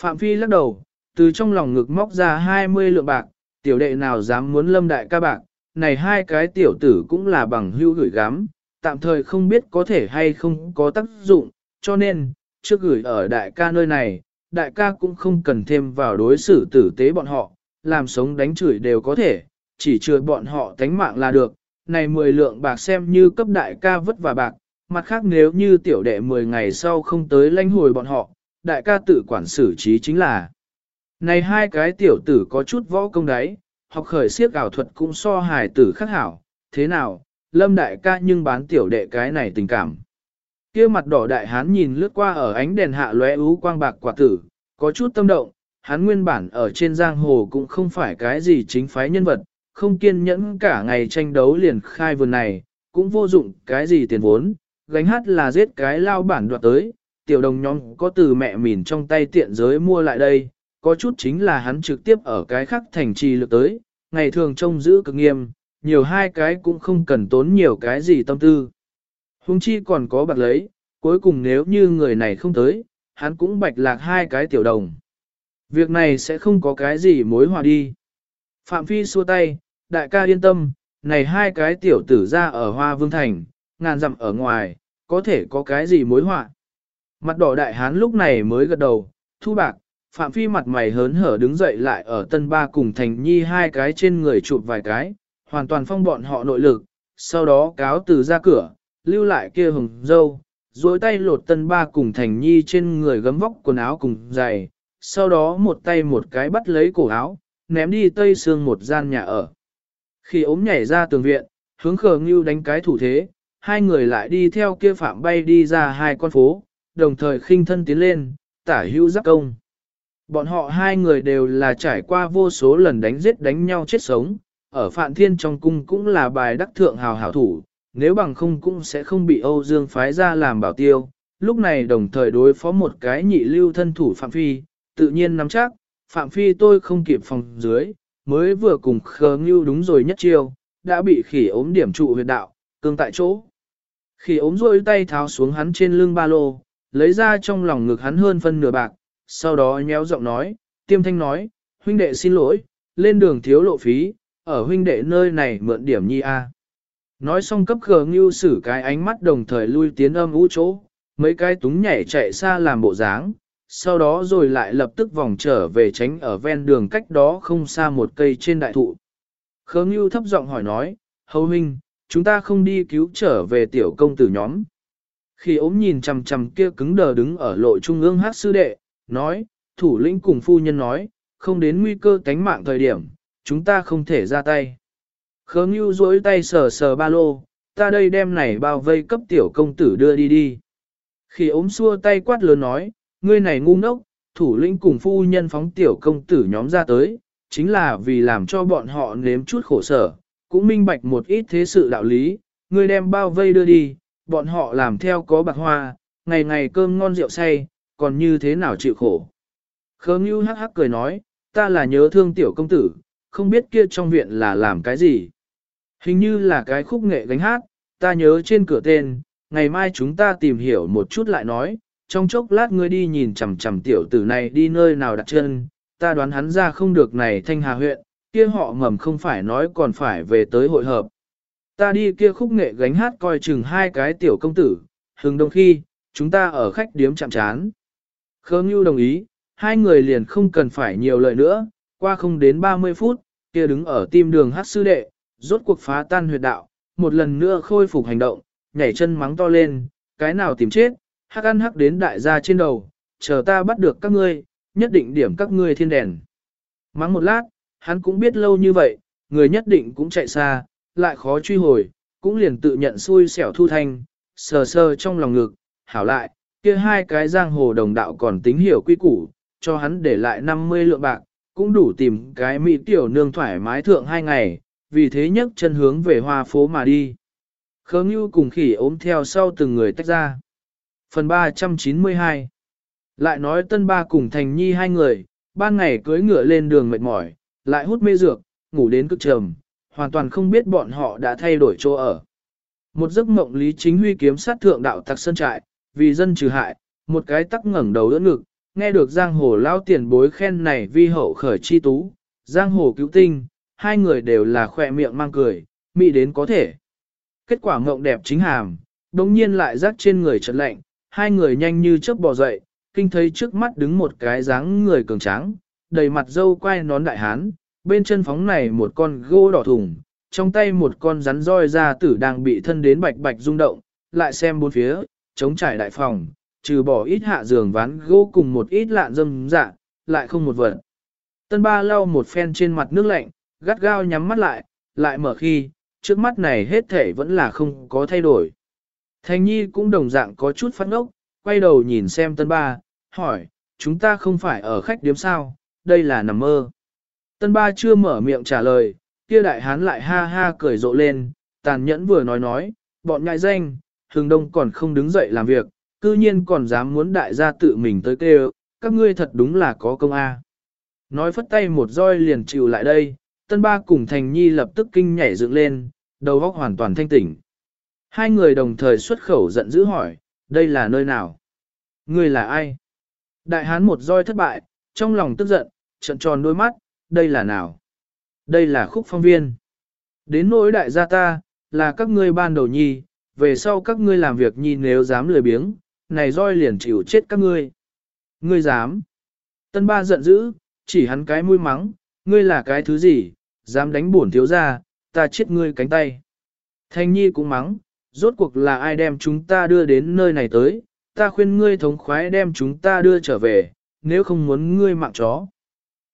Phạm Phi lắc đầu, từ trong lòng ngực móc ra 20 lượng bạc, tiểu đệ nào dám muốn lâm đại ca bạc, này hai cái tiểu tử cũng là bằng hưu gửi gắm, tạm thời không biết có thể hay không có tác dụng, cho nên, trước gửi ở đại ca nơi này, đại ca cũng không cần thêm vào đối xử tử tế bọn họ, làm sống đánh chửi đều có thể, chỉ chừa bọn họ tánh mạng là được, này 10 lượng bạc xem như cấp đại ca vất vả bạc, mặt khác nếu như tiểu đệ 10 ngày sau không tới lãnh hồi bọn họ, đại ca tự quản xử trí chính là. Này hai cái tiểu tử có chút võ công đấy, học khởi siếc ảo thuật cũng so hài tử khắc hảo, thế nào, lâm đại ca nhưng bán tiểu đệ cái này tình cảm. kia mặt đỏ đại hán nhìn lướt qua ở ánh đèn hạ lóe ú quang bạc quả tử, có chút tâm động, hắn nguyên bản ở trên giang hồ cũng không phải cái gì chính phái nhân vật, không kiên nhẫn cả ngày tranh đấu liền khai vườn này, cũng vô dụng cái gì tiền vốn, gánh hát là giết cái lao bản đoạt tới, tiểu đồng nhóm có từ mẹ mìn trong tay tiện giới mua lại đây, có chút chính là hắn trực tiếp ở cái khác thành trì lực tới, ngày thường trông giữ cực nghiêm, nhiều hai cái cũng không cần tốn nhiều cái gì tâm tư. Hùng chi còn có bạc lấy, cuối cùng nếu như người này không tới, hắn cũng bạch lạc hai cái tiểu đồng. Việc này sẽ không có cái gì mối hòa đi. Phạm Phi xua tay, đại ca yên tâm, này hai cái tiểu tử ra ở Hoa Vương Thành, ngàn dặm ở ngoài, có thể có cái gì mối họa. Mặt đỏ đại hán lúc này mới gật đầu, thu bạc, Phạm Phi mặt mày hớn hở đứng dậy lại ở tân ba cùng Thành Nhi hai cái trên người chụp vài cái, hoàn toàn phong bọn họ nội lực, sau đó cáo từ ra cửa, lưu lại kia hồng dâu, duỗi tay lột tân ba cùng Thành Nhi trên người gấm vóc quần áo cùng giày, sau đó một tay một cái bắt lấy cổ áo, ném đi tây xương một gian nhà ở. Khi ốm nhảy ra tường viện, hướng khờ ngưu đánh cái thủ thế, hai người lại đi theo kia phạm bay đi ra hai con phố, đồng thời khinh thân tiến lên, tả hữu giáp công. Bọn họ hai người đều là trải qua vô số lần đánh giết đánh nhau chết sống, ở Phạn Thiên trong cung cũng là bài đắc thượng hào hảo thủ, nếu bằng không cũng sẽ không bị Âu Dương phái ra làm bảo tiêu. Lúc này đồng thời đối phó một cái nhị lưu thân thủ Phạm Phi, tự nhiên nắm chắc, Phạm Phi tôi không kịp phòng dưới, mới vừa cùng khờ ngưu đúng rồi nhất chiêu, đã bị khỉ ốm điểm trụ huyệt đạo, cương tại chỗ khi ốm rôi tay tháo xuống hắn trên lưng ba lô, lấy ra trong lòng ngực hắn hơn phân nửa bạc, sau đó nhéo giọng nói, tiêm thanh nói, huynh đệ xin lỗi, lên đường thiếu lộ phí, ở huynh đệ nơi này mượn điểm nhi A. Nói xong cấp khờ ngưu sử cái ánh mắt đồng thời lui tiến âm ú chỗ, mấy cái túng nhảy chạy xa làm bộ dáng, sau đó rồi lại lập tức vòng trở về tránh ở ven đường cách đó không xa một cây trên đại thụ. Khờ Ngưu thấp giọng hỏi nói, hầu huynh, chúng ta không đi cứu trở về tiểu công tử nhóm. Khi ốm nhìn chằm chằm kia cứng đờ đứng ở lộ trung ương hát sư đệ, nói, thủ lĩnh cùng phu nhân nói, không đến nguy cơ tánh mạng thời điểm, chúng ta không thể ra tay. Khớ Ngưu duỗi tay sờ sờ ba lô, ta đây đem này bao vây cấp tiểu công tử đưa đi đi. Khi ốm xua tay quát lớn nói, ngươi này ngu ngốc, thủ lĩnh cùng phu nhân phóng tiểu công tử nhóm ra tới, chính là vì làm cho bọn họ nếm chút khổ sở, cũng minh bạch một ít thế sự đạo lý, ngươi đem bao vây đưa đi, bọn họ làm theo có bạc hoa, ngày ngày cơm ngon rượu say, còn như thế nào chịu khổ. Khớ Ngưu hắc hắc cười nói, ta là nhớ thương tiểu công tử, không biết kia trong viện là làm cái gì. Hình như là cái khúc nghệ gánh hát, ta nhớ trên cửa tên, ngày mai chúng ta tìm hiểu một chút lại nói, trong chốc lát ngươi đi nhìn chằm chằm tiểu tử này đi nơi nào đặt chân, ta đoán hắn ra không được này thanh hà huyện, kia họ mầm không phải nói còn phải về tới hội hợp. Ta đi kia khúc nghệ gánh hát coi chừng hai cái tiểu công tử, hừng đông khi, chúng ta ở khách điếm chạm chán. Khương Nhu đồng ý, hai người liền không cần phải nhiều lời nữa, qua không đến 30 phút, kia đứng ở tim đường hát sư đệ, rốt cuộc phá tan huyệt đạo, một lần nữa khôi phục hành động, nhảy chân mắng to lên, cái nào tìm chết, hắc ăn hắc đến đại gia trên đầu, chờ ta bắt được các ngươi, nhất định điểm các ngươi thiên đèn. Mắng một lát, hắn cũng biết lâu như vậy, người nhất định cũng chạy xa, lại khó truy hồi, cũng liền tự nhận xui xẻo thu thanh, sờ sờ trong lòng ngực, hảo lại, kia hai cái giang hồ đồng đạo còn tính hiểu quy củ, cho hắn để lại 50 lượng bạc, cũng đủ tìm cái mỹ tiểu nương thoải mái thượng hai ngày, vì thế nhấc chân hướng về hoa phố mà đi. Khớ Ngưu cùng khỉ ốm theo sau từng người tách ra. Phần 392 Lại nói tân ba cùng thành nhi hai người, ban ngày cưới ngựa lên đường mệt mỏi, lại hút mê dược, ngủ đến cực trầm, hoàn toàn không biết bọn họ đã thay đổi chỗ ở. Một giấc mộng Lý Chính Huy kiếm sát thượng đạo tặc sơn trại, vì dân trừ hại, một cái tắc ngẩng đầu đỡ ngực, nghe được giang hồ lao tiền bối khen này vi hậu khởi chi tú, giang hồ cứu tinh, hai người đều là khỏe miệng mang cười, mỹ đến có thể. Kết quả mộng đẹp chính hàm, đồng nhiên lại rắc trên người trật lạnh, hai người nhanh như chớp bò dậy, kinh thấy trước mắt đứng một cái dáng người cường tráng, đầy mặt dâu quai nón đại hán, bên chân phóng này một con gô đỏ thùng, trong tay một con rắn roi ra tử đang bị thân đến bạch bạch rung động, lại xem bốn phía, chống trải đại phòng, trừ bỏ ít hạ giường ván gỗ cùng một ít lạn dâm dạ, lại không một vật. Tân ba lau một phen trên mặt nước lạnh, gắt gao nhắm mắt lại, lại mở khi, trước mắt này hết thể vẫn là không có thay đổi. Thành nhi cũng đồng dạng có chút phát ngốc, quay đầu nhìn xem tân ba, hỏi, chúng ta không phải ở khách điếm sao, đây là nằm mơ. Tân ba chưa mở miệng trả lời, kia đại hán lại ha ha cười rộ lên, tàn nhẫn vừa nói nói, bọn nhại danh, thường đông còn không đứng dậy làm việc, cư nhiên còn dám muốn đại gia tự mình tới kêu, các ngươi thật đúng là có công a. Nói phất tay một roi liền chịu lại đây, tân ba cùng thành nhi lập tức kinh nhảy dựng lên, đầu óc hoàn toàn thanh tỉnh. Hai người đồng thời xuất khẩu giận dữ hỏi, đây là nơi nào? Ngươi là ai? Đại hán một roi thất bại, trong lòng tức giận, trận tròn đôi mắt, đây là nào? Đây là khúc phong viên. Đến nỗi đại gia ta, là các ngươi ban đầu nhi, về sau các ngươi làm việc nhi nếu dám lười biếng, này roi liền chịu chết các ngươi. Ngươi dám. Tân ba giận dữ, chỉ hắn cái mũi mắng, ngươi là cái thứ gì, dám đánh bổn thiếu ra, ta chết ngươi cánh tay. Thanh nhi cũng mắng, rốt cuộc là ai đem chúng ta đưa đến nơi này tới, ta khuyên ngươi thống khoái đem chúng ta đưa trở về, nếu không muốn ngươi mạng chó.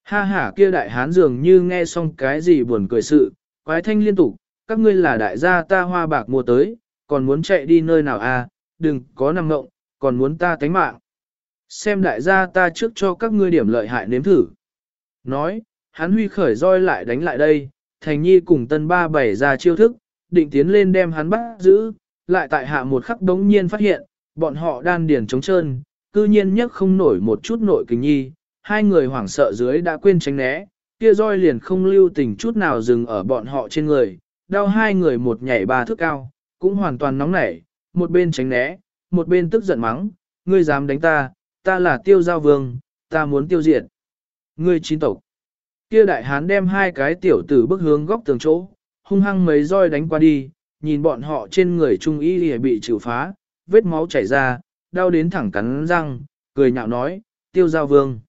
Ha ha kia đại hán dường như nghe xong cái gì buồn cười sự, quái thanh liên tục, các ngươi là đại gia ta hoa bạc mua tới, còn muốn chạy đi nơi nào à, đừng có nằm ngộng, còn muốn ta tánh mạng. Xem đại gia ta trước cho các ngươi điểm lợi hại nếm thử. Nói, hắn huy khởi roi lại đánh lại đây, thành nhi cùng tân ba bảy ra chiêu thức, định tiến lên đem hắn bắt giữ, lại tại hạ một khắc đống nhiên phát hiện, bọn họ đan điền trống trơn, cư nhiên nhất không nổi một chút nội kình nhi, hai người hoảng sợ dưới đã quên tránh né, kia roi liền không lưu tình chút nào dừng ở bọn họ trên người, đau hai người một nhảy ba thước cao, cũng hoàn toàn nóng nảy, một bên tránh né, một bên tức giận mắng, ngươi dám đánh ta, ta là tiêu giao vương, ta muốn tiêu diệt. Ngươi chín tộc. Kia đại hán đem hai cái tiểu tử bước hướng góc tường chỗ, hung hăng mấy roi đánh qua đi, nhìn bọn họ trên người trung y bị chịu phá, vết máu chảy ra, đau đến thẳng cắn răng, cười nhạo nói, tiêu giao vương.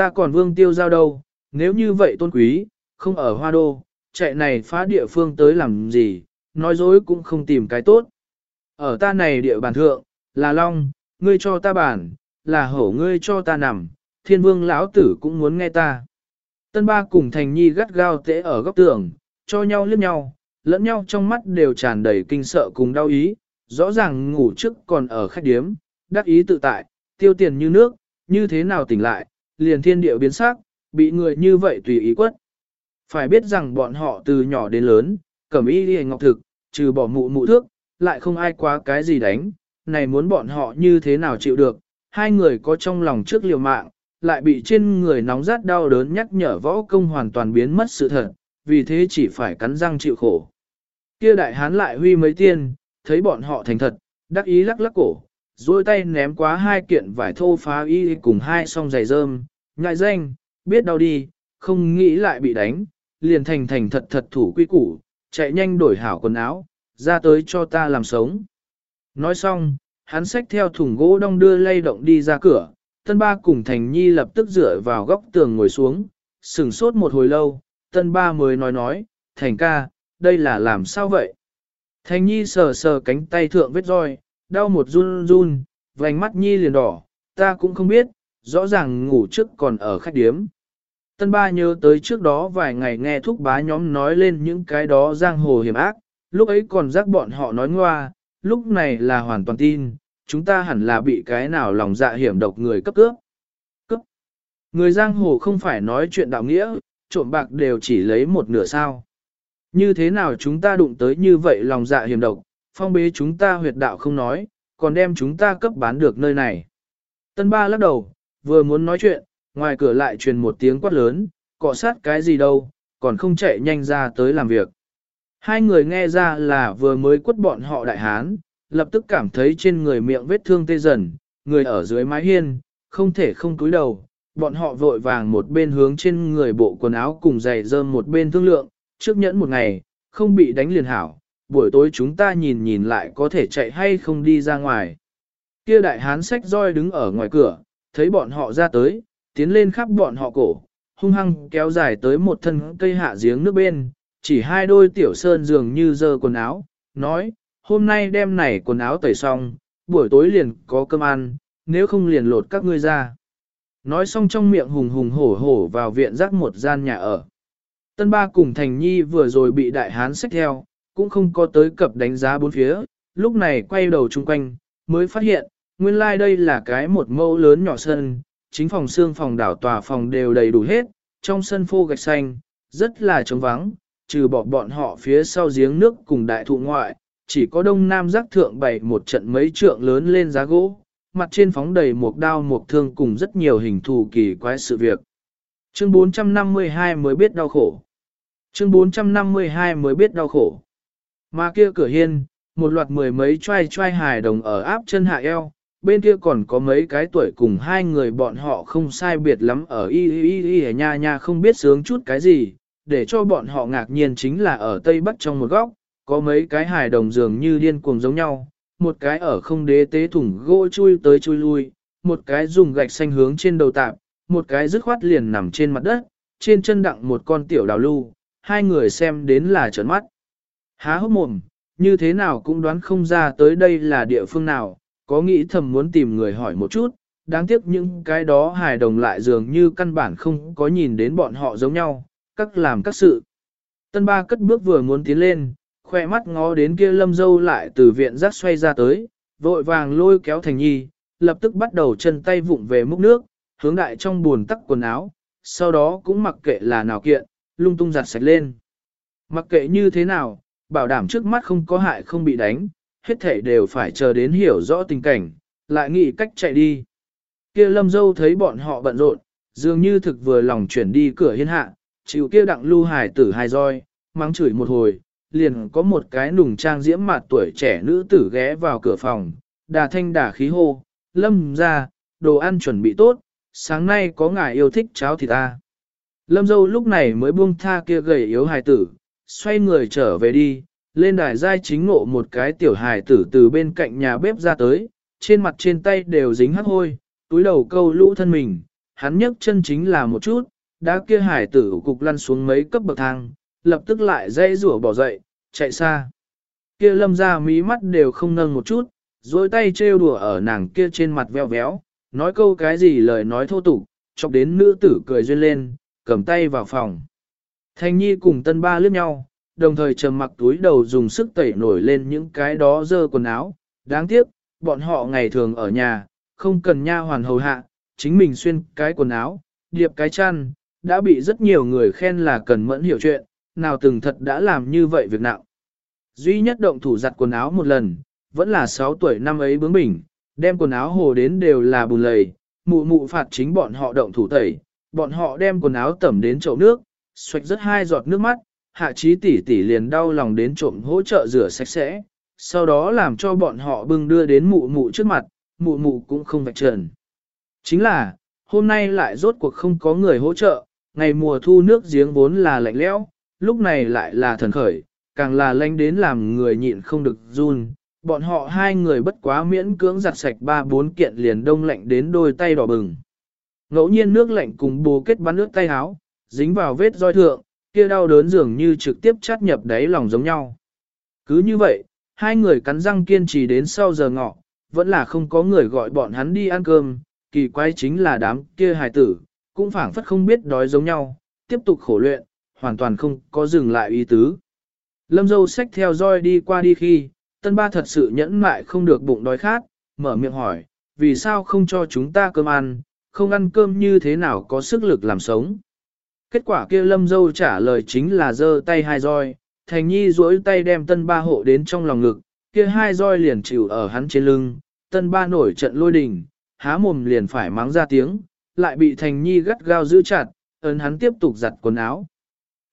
Ta còn vương tiêu giao đâu, nếu như vậy tôn quý, không ở hoa đô, chạy này phá địa phương tới làm gì, nói dối cũng không tìm cái tốt. Ở ta này địa bàn thượng, là long, ngươi cho ta bản, là hổ ngươi cho ta nằm, thiên vương lão tử cũng muốn nghe ta. Tân ba cùng thành nhi gắt gao tễ ở góc tường, cho nhau liếc nhau, lẫn nhau trong mắt đều tràn đầy kinh sợ cùng đau ý, rõ ràng ngủ trước còn ở khách điếm, đắc ý tự tại, tiêu tiền như nước, như thế nào tỉnh lại, liền thiên địa biến sắc, bị người như vậy tùy ý quất. Phải biết rằng bọn họ từ nhỏ đến lớn, cẩm y đi ngọc thực, trừ bỏ mụ mụ thước, lại không ai quá cái gì đánh, này muốn bọn họ như thế nào chịu được, hai người có trong lòng trước liều mạng, lại bị trên người nóng rát đau đớn nhắc nhở võ công hoàn toàn biến mất sự thật, vì thế chỉ phải cắn răng chịu khổ. Kia đại hán lại huy mấy tiên, thấy bọn họ thành thật, đắc ý lắc lắc cổ, duỗi tay ném quá hai kiện vải thô phá y cùng hai song giày rơm, ngại danh, biết đau đi, không nghĩ lại bị đánh, liền thành thành thật thật thủ quy củ, chạy nhanh đổi hảo quần áo, ra tới cho ta làm sống. Nói xong, hắn xách theo thùng gỗ đong đưa lay động đi ra cửa, tân ba cùng thành nhi lập tức dựa vào góc tường ngồi xuống, sừng sốt một hồi lâu, tân ba mới nói nói, thành ca, đây là làm sao vậy? Thành nhi sờ sờ cánh tay thượng vết roi, đau một run run, vành mắt nhi liền đỏ, ta cũng không biết, rõ ràng ngủ trước còn ở khách điếm. Tân ba nhớ tới trước đó vài ngày nghe thúc bá nhóm nói lên những cái đó giang hồ hiểm ác, lúc ấy còn giác bọn họ nói ngoa, lúc này là hoàn toàn tin, chúng ta hẳn là bị cái nào lòng dạ hiểm độc người cấp cướp. Cướp. Người giang hồ không phải nói chuyện đạo nghĩa, trộm bạc đều chỉ lấy một nửa sao. Như thế nào chúng ta đụng tới như vậy lòng dạ hiểm độc, phong bế chúng ta huyệt đạo không nói, còn đem chúng ta cấp bán được nơi này. Tân ba lắc đầu, vừa muốn nói chuyện, ngoài cửa lại truyền một tiếng quát lớn, cọ sát cái gì đâu, còn không chạy nhanh ra tới làm việc. Hai người nghe ra là vừa mới quất bọn họ đại hán, lập tức cảm thấy trên người miệng vết thương tê dần, người ở dưới mái hiên, không thể không cúi đầu. Bọn họ vội vàng một bên hướng trên người bộ quần áo cùng giày rơm một bên thương lượng, trước nhẫn một ngày, không bị đánh liền hảo, buổi tối chúng ta nhìn nhìn lại có thể chạy hay không đi ra ngoài. Kia đại hán sách roi đứng ở ngoài cửa, thấy bọn họ ra tới, tiến lên khắp bọn họ cổ, hung hăng kéo dài tới một thân cây hạ giếng nước bên, chỉ hai đôi tiểu sơn dường như dơ quần áo, nói, hôm nay đêm này quần áo tẩy xong, buổi tối liền có cơm ăn, nếu không liền lột các ngươi ra. Nói xong trong miệng hùng hùng hổ hổ vào viện rắc một gian nhà ở. Tân ba cùng Thành Nhi vừa rồi bị đại hán xách theo, cũng không có tới cập đánh giá bốn phía, lúc này quay đầu chung quanh, mới phát hiện, nguyên lai like đây là cái một mẫu lớn nhỏ sân, chính phòng xương phòng đảo tòa phòng đều đầy đủ hết, trong sân phô gạch xanh, rất là trống vắng, trừ bỏ bọn họ phía sau giếng nước cùng đại thụ ngoại, chỉ có đông nam giác thượng bày một trận mấy trượng lớn lên giá gỗ, mặt trên phóng đầy một đao một thương cùng rất nhiều hình thù kỳ quái sự việc. Chương 452 mới biết đau khổ. Chương 452 mới biết đau khổ. Mà kia cửa hiên, một loạt mười mấy trai trai hài đồng ở áp chân hạ eo, bên kia còn có mấy cái tuổi cùng hai người bọn họ không sai biệt lắm ở y y y y nha nha không biết sướng chút cái gì, để cho bọn họ ngạc nhiên chính là ở Tây Bắc trong một góc, có mấy cái hài đồng dường như điên cuồng giống nhau, một cái ở không đế tế thủng gỗ chui tới chui lui, một cái dùng gạch xanh hướng trên đầu tạp, một cái dứt khoát liền nằm trên mặt đất, trên chân đặng một con tiểu đào lưu, hai người xem đến là trợn mắt. Há hốc mồm, như thế nào cũng đoán không ra tới đây là địa phương nào, có nghĩ thầm muốn tìm người hỏi một chút, đáng tiếc những cái đó hài đồng lại dường như căn bản không có nhìn đến bọn họ giống nhau, các làm các sự. Tân ba cất bước vừa muốn tiến lên, khoe mắt ngó đến kia lâm dâu lại từ viện rác xoay ra tới, vội vàng lôi kéo thành nhi, lập tức bắt đầu chân tay vụng về múc nước, hướng đại trong buồn tắc quần áo, sau đó cũng mặc kệ là nào kiện, lung tung giặt sạch lên. Mặc kệ như thế nào, bảo đảm trước mắt không có hại không bị đánh, hết thể đều phải chờ đến hiểu rõ tình cảnh, lại nghĩ cách chạy đi. Kia lâm dâu thấy bọn họ bận rộn, dường như thực vừa lòng chuyển đi cửa hiên hạ, chịu kia đặng lưu hải tử hai roi, mắng chửi một hồi, liền có một cái nùng trang diễm mặt tuổi trẻ nữ tử ghé vào cửa phòng, đà thanh đà khí hô, lâm ra, đồ ăn chuẩn bị tốt, sáng nay có ngài yêu thích cháo thì ta. À? Lâm dâu lúc này mới buông tha kia gầy yếu hài tử, xoay người trở về đi, lên đài giai chính ngộ một cái tiểu hài tử từ bên cạnh nhà bếp ra tới, trên mặt trên tay đều dính hắc hôi, túi đầu câu lũ thân mình, hắn nhấc chân chính là một chút, đã kia hài tử cục lăn xuống mấy cấp bậc thang, lập tức lại dây rủa bỏ dậy, chạy xa. Kia lâm ra mí mắt đều không nâng một chút, dối tay trêu đùa ở nàng kia trên mặt veo véo, nói câu cái gì lời nói thô tục, chọc đến nữ tử cười duyên lên, cầm tay vào phòng. Thanh Nhi cùng tân ba lướt nhau, đồng thời trầm mặc túi đầu dùng sức tẩy nổi lên những cái đó dơ quần áo. Đáng tiếc, bọn họ ngày thường ở nhà, không cần nha hoàn hầu hạ, chính mình xuyên cái quần áo, điệp cái chăn, đã bị rất nhiều người khen là cần mẫn hiểu chuyện, nào từng thật đã làm như vậy việc nặng. Duy nhất động thủ giặt quần áo một lần, vẫn là 6 tuổi năm ấy bướng bỉnh, đem quần áo hồ đến đều là bùn lầy, mụ mụ phạt chính bọn họ động thủ tẩy, bọn họ đem quần áo tẩm đến chậu nước, xoạch rất hai giọt nước mắt, hạ trí tỷ tỷ liền đau lòng đến trộm hỗ trợ rửa sạch sẽ, sau đó làm cho bọn họ bưng đưa đến mụ mụ trước mặt, mụ mụ cũng không vạch trần. Chính là, hôm nay lại rốt cuộc không có người hỗ trợ, ngày mùa thu nước giếng vốn là lạnh lẽo, lúc này lại là thần khởi, càng là lanh đến làm người nhịn không được run. Bọn họ hai người bất quá miễn cưỡng giặt sạch ba bốn kiện liền đông lạnh đến đôi tay đỏ bừng. Ngẫu nhiên nước lạnh cùng bồ kết bắn nước tay áo, dính vào vết roi thượng, kia đau đớn dường như trực tiếp chát nhập đáy lòng giống nhau. Cứ như vậy, hai người cắn răng kiên trì đến sau giờ ngọ, vẫn là không có người gọi bọn hắn đi ăn cơm, kỳ quái chính là đám kia hài tử, cũng phảng phất không biết đói giống nhau, tiếp tục khổ luyện, hoàn toàn không có dừng lại ý tứ. Lâm dâu xách theo roi đi qua đi khi, tân ba thật sự nhẫn mại không được bụng đói khát, mở miệng hỏi, vì sao không cho chúng ta cơm ăn, không ăn cơm như thế nào có sức lực làm sống. Kết quả kia lâm dâu trả lời chính là giơ tay hai roi, thành nhi duỗi tay đem tân ba hộ đến trong lòng ngực, kia hai roi liền chịu ở hắn trên lưng, tân ba nổi trận lôi đình, há mồm liền phải mắng ra tiếng, lại bị thành nhi gắt gao giữ chặt, ấn hắn tiếp tục giặt quần áo.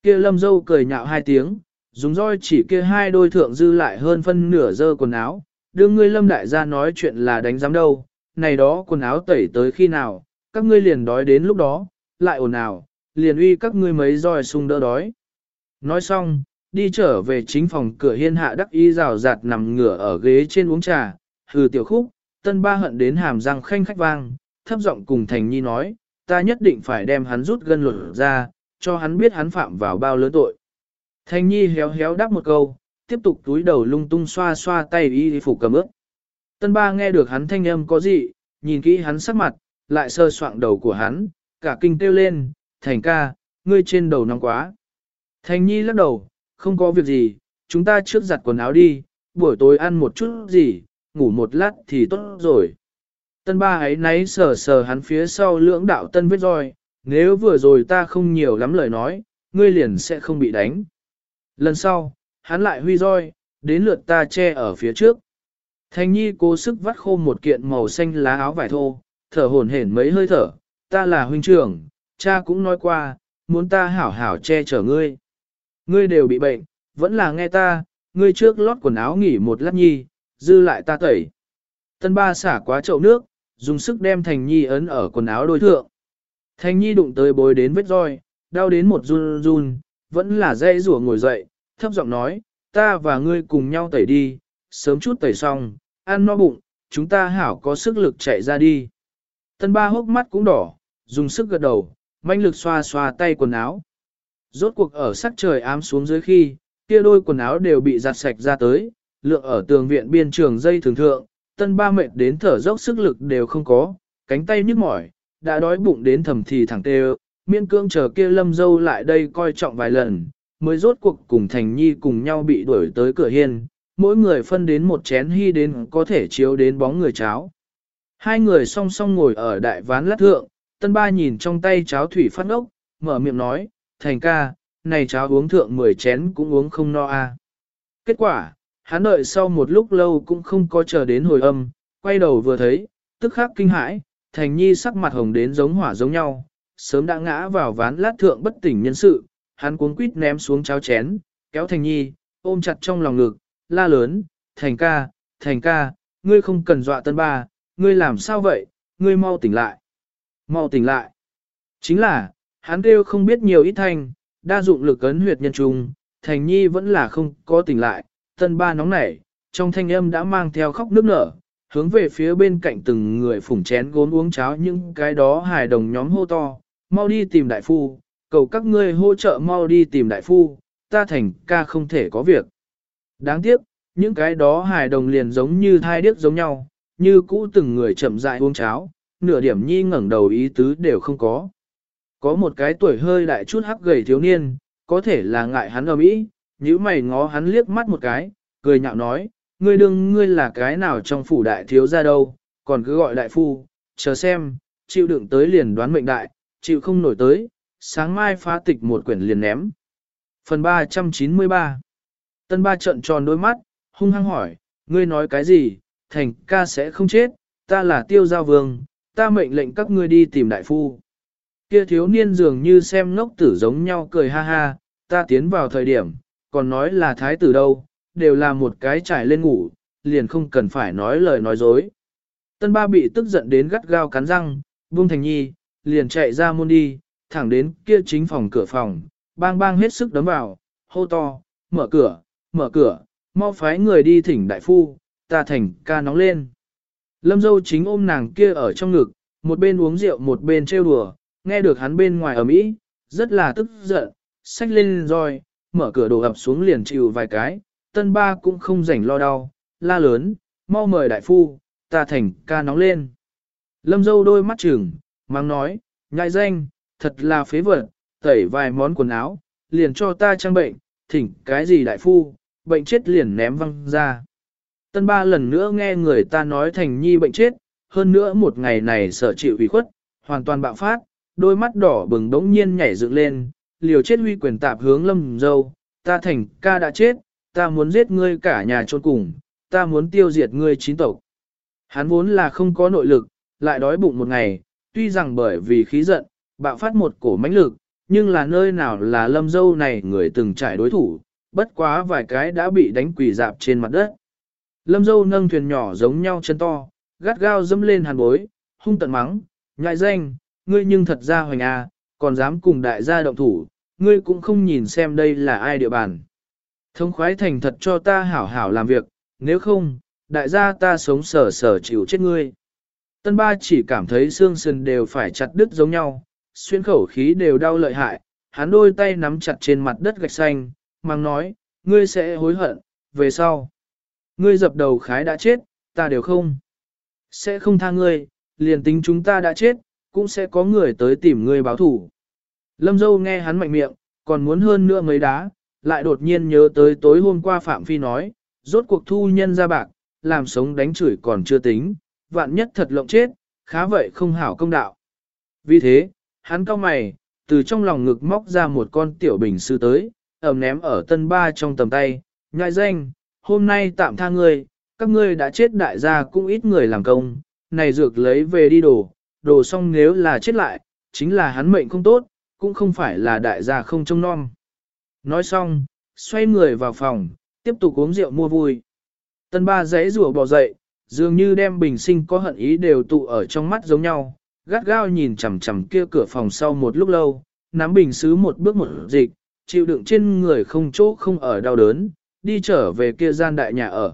Kia lâm dâu cười nhạo hai tiếng, dùng roi chỉ kia hai đôi thượng dư lại hơn phân nửa dơ quần áo, đưa ngươi lâm đại gia nói chuyện là đánh giám đâu, này đó quần áo tẩy tới khi nào, các ngươi liền đói đến lúc đó, lại ồn ào, liền uy các ngươi mấy roi sung đỡ đói. Nói xong, đi trở về chính phòng cửa hiên hạ đắc y rào rạt nằm ngửa ở ghế trên uống trà, hừ tiểu khúc, tân ba hận đến hàm răng khanh khách vang, thấp giọng cùng Thành Nhi nói, ta nhất định phải đem hắn rút gân luật ra, cho hắn biết hắn phạm vào bao lớn tội. Thành Nhi héo héo đáp một câu, tiếp tục túi đầu lung tung xoa xoa tay y phục cầm ướt. Tân ba nghe được hắn thanh âm có gì, nhìn kỹ hắn sắc mặt, lại sơ soạng đầu của hắn, cả kinh kêu lên, thành ca, ngươi trên đầu nóng quá. Thành nhi lắc đầu, không có việc gì, chúng ta trước giặt quần áo đi, buổi tối ăn một chút gì, ngủ một lát thì tốt rồi. Tân ba ấy náy sờ sờ hắn phía sau lưỡng đạo tân vết roi, nếu vừa rồi ta không nhiều lắm lời nói, ngươi liền sẽ không bị đánh. Lần sau, hắn lại huy roi, đến lượt ta che ở phía trước. Thành nhi cố sức vắt khô một kiện màu xanh lá áo vải thô, thở hổn hển mấy hơi thở, ta là huynh trưởng, cha cũng nói qua, muốn ta hảo hảo che chở ngươi. Ngươi đều bị bệnh, vẫn là nghe ta, ngươi trước lót quần áo nghỉ một lát nhi, dư lại ta tẩy. Tân ba xả quá chậu nước, dùng sức đem Thành Nhi ấn ở quần áo đối thượng. Thành Nhi đụng tới bối đến vết roi, đau đến một run run, vẫn là dây rủa ngồi dậy, thấp giọng nói, ta và ngươi cùng nhau tẩy đi, sớm chút tẩy xong, ăn no bụng, chúng ta hảo có sức lực chạy ra đi. Tân ba hốc mắt cũng đỏ, dùng sức gật đầu, manh lực xoa xoa tay quần áo. Rốt cuộc ở sắc trời ám xuống dưới khi, kia đôi quần áo đều bị giặt sạch ra tới, lượng ở tường viện biên trường dây thường thượng, tân ba mệt đến thở dốc sức lực đều không có, cánh tay nhức mỏi, đã đói bụng đến thầm thì thẳng tê miên cương chờ kia lâm dâu lại đây coi trọng vài lần, mới rốt cuộc cùng Thành Nhi cùng nhau bị đuổi tới cửa hiên, mỗi người phân đến một chén hy đến có thể chiếu đến bóng người cháo. Hai người song song ngồi ở đại ván lát thượng, tân ba nhìn trong tay cháo thủy phát ốc, mở miệng nói, thành ca, này cháo uống thượng 10 chén cũng uống không no a. À. Kết quả, hắn đợi sau một lúc lâu cũng không có chờ đến hồi âm, quay đầu vừa thấy, tức khắc kinh hãi, thành nhi sắc mặt hồng đến giống hỏa giống nhau, sớm đã ngã vào ván lát thượng bất tỉnh nhân sự, hắn cuống quýt ném xuống cháo chén, kéo thành nhi, ôm chặt trong lòng ngực, la lớn, thành ca, thành ca, ngươi không cần dọa tân ba, ngươi làm sao vậy, ngươi mau tỉnh lại, mau tỉnh lại. Chính là, hắn kêu không biết nhiều ít thanh, đa dụng lực ấn huyệt nhân trung, thành nhi vẫn là không có tỉnh lại, tân ba nóng nảy, trong thanh âm đã mang theo khóc nước nở, hướng về phía bên cạnh từng người phủng chén gốm uống cháo những cái đó hài đồng nhóm hô to, mau đi tìm đại phu, cầu các ngươi hỗ trợ mau đi tìm đại phu, ta thành ca không thể có việc. Đáng tiếc, những cái đó hài đồng liền giống như thai điếc giống nhau, như cũ từng người chậm rãi uống cháo, nửa điểm nhi ngẩng đầu ý tứ đều không có. Có một cái tuổi hơi đại chút hắc gầy thiếu niên, có thể là ngại hắn ở mỹ, nhíu mày ngó hắn liếc mắt một cái, cười nhạo nói, ngươi đừng ngươi là cái nào trong phủ đại thiếu ra đâu, còn cứ gọi đại phu, chờ xem, chịu đựng tới liền đoán mệnh đại, chịu không nổi tới, sáng mai phá tịch một quyển liền ném. Phần 393 Tân ba trận tròn đôi mắt, hung hăng hỏi, ngươi nói cái gì, thành ca sẽ không chết, ta là tiêu giao vương, ta mệnh lệnh các ngươi đi tìm đại phu. Kia thiếu niên dường như xem ngốc tử giống nhau cười ha ha, ta tiến vào thời điểm, còn nói là thái tử đâu, đều là một cái trải lên ngủ, liền không cần phải nói lời nói dối. Tân ba bị tức giận đến gắt gao cắn răng, buông thành nhi, liền chạy ra môn đi, thẳng đến kia chính phòng cửa phòng, bang bang hết sức đấm vào, hô to, mở cửa, mở cửa, mau phái người đi thỉnh đại phu, ta thành ca nóng lên. Lâm dâu chính ôm nàng kia ở trong ngực, một bên uống rượu một bên trêu đùa, nghe được hắn bên ngoài ở Mỹ, rất là tức giận, xách lên roi, mở cửa đổ ập xuống liền chịu vài cái, tân ba cũng không rảnh lo đau, la lớn, mau mời đại phu, ta thành ca nóng lên. Lâm dâu đôi mắt trừng, mang nói, ngại danh, thật là phế vật, tẩy vài món quần áo, liền cho ta trang bệnh, thỉnh cái gì đại phu, bệnh chết liền ném văng ra. Tân ba lần nữa nghe người ta nói thành nhi bệnh chết, hơn nữa một ngày này sợ chịu ủy khuất, hoàn toàn bạo phát, đôi mắt đỏ bừng đống nhiên nhảy dựng lên, liều chết huy quyền tạp hướng lâm dâu, ta thành ca đã chết, ta muốn giết ngươi cả nhà trôn cùng, ta muốn tiêu diệt ngươi chín tộc. Hắn vốn là không có nội lực, lại đói bụng một ngày, tuy rằng bởi vì khí giận, bạo phát một cổ mãnh lực, nhưng là nơi nào là lâm dâu này người từng trải đối thủ, bất quá vài cái đã bị đánh quỳ dạp trên mặt đất. Lâm dâu nâng thuyền nhỏ giống nhau chân to, gắt gao dâm lên hàn bối, hung tận mắng, nhại danh, ngươi nhưng thật ra hoành à, còn dám cùng đại gia động thủ, ngươi cũng không nhìn xem đây là ai địa bàn. Thông khoái thành thật cho ta hảo hảo làm việc, nếu không, đại gia ta sống sở sở chịu chết ngươi. Tân ba chỉ cảm thấy xương sườn đều phải chặt đứt giống nhau, xuyên khẩu khí đều đau lợi hại, hắn đôi tay nắm chặt trên mặt đất gạch xanh, mang nói, ngươi sẽ hối hận, về sau. Ngươi dập đầu khái đã chết, ta đều không. Sẽ không tha ngươi, liền tính chúng ta đã chết, cũng sẽ có người tới tìm ngươi báo thủ. Lâm dâu nghe hắn mạnh miệng, còn muốn hơn nữa mấy đá, lại đột nhiên nhớ tới tối hôm qua Phạm Phi nói, rốt cuộc thu nhân ra bạc, làm sống đánh chửi còn chưa tính, vạn nhất thật lộng chết, khá vậy không hảo công đạo. Vì thế, hắn cao mày, từ trong lòng ngực móc ra một con tiểu bình sư tới, ẩm ném ở tân ba trong tầm tay, nhại danh, hôm nay tạm tha ngươi, các ngươi đã chết đại gia cũng ít người làm công, này dược lấy về đi đổ, đổ xong nếu là chết lại, chính là hắn mệnh không tốt, cũng không phải là đại gia không trông non. Nói xong, xoay người vào phòng, tiếp tục uống rượu mua vui. Tân ba giấy rùa bò dậy, dường như đem bình sinh có hận ý đều tụ ở trong mắt giống nhau, gắt gao nhìn chằm chằm kia cửa phòng sau một lúc lâu, nắm bình xứ một bước một dịch, chịu đựng trên người không chỗ không ở đau đớn, đi trở về kia gian đại nhà ở.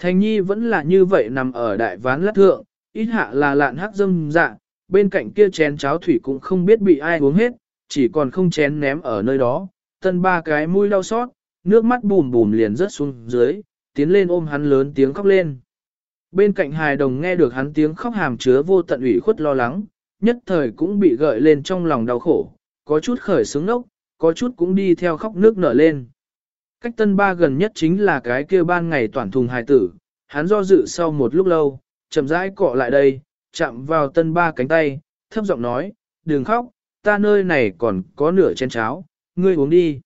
Thành nhi vẫn là như vậy nằm ở đại ván lát thượng, ít hạ là lạn hắc dâm dạ, bên cạnh kia chén cháo thủy cũng không biết bị ai uống hết, chỉ còn không chén ném ở nơi đó, tân ba cái mũi đau xót, nước mắt bùm bùm liền rớt xuống dưới, tiến lên ôm hắn lớn tiếng khóc lên. Bên cạnh hài đồng nghe được hắn tiếng khóc hàm chứa vô tận ủy khuất lo lắng, nhất thời cũng bị gợi lên trong lòng đau khổ, có chút khởi sướng nốc, có chút cũng đi theo khóc nước nở lên. Cách tân ba gần nhất chính là cái kia ban ngày toàn thùng hài tử, hắn do dự sau một lúc lâu, chậm rãi cọ lại đây, chạm vào tân ba cánh tay, thấp giọng nói, đừng khóc, ta nơi này còn có nửa chén cháo, ngươi uống đi.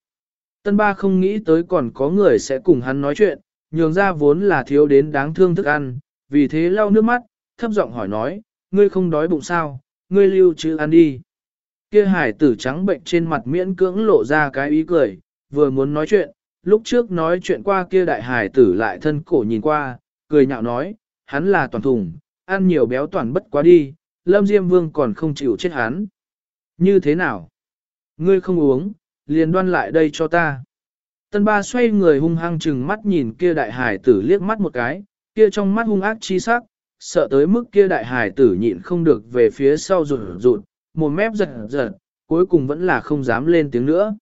Tân ba không nghĩ tới còn có người sẽ cùng hắn nói chuyện, nhường ra vốn là thiếu đến đáng thương thức ăn, vì thế lau nước mắt, thấp giọng hỏi nói, ngươi không đói bụng sao, ngươi lưu chứ ăn đi. Kia hải tử trắng bệnh trên mặt miễn cưỡng lộ ra cái ý cười, vừa muốn nói chuyện, lúc trước nói chuyện qua kia đại hải tử lại thân cổ nhìn qua, cười nhạo nói, hắn là toàn thùng, ăn nhiều béo toàn bất quá đi, lâm diêm vương còn không chịu chết hắn. Như thế nào? Ngươi không uống, liền đoan lại đây cho ta. Tân ba xoay người hung hăng chừng mắt nhìn kia đại hải tử liếc mắt một cái, kia trong mắt hung ác chi sắc, sợ tới mức kia đại hải tử nhịn không được về phía sau rụt rụt, một mép giật giật, cuối cùng vẫn là không dám lên tiếng nữa.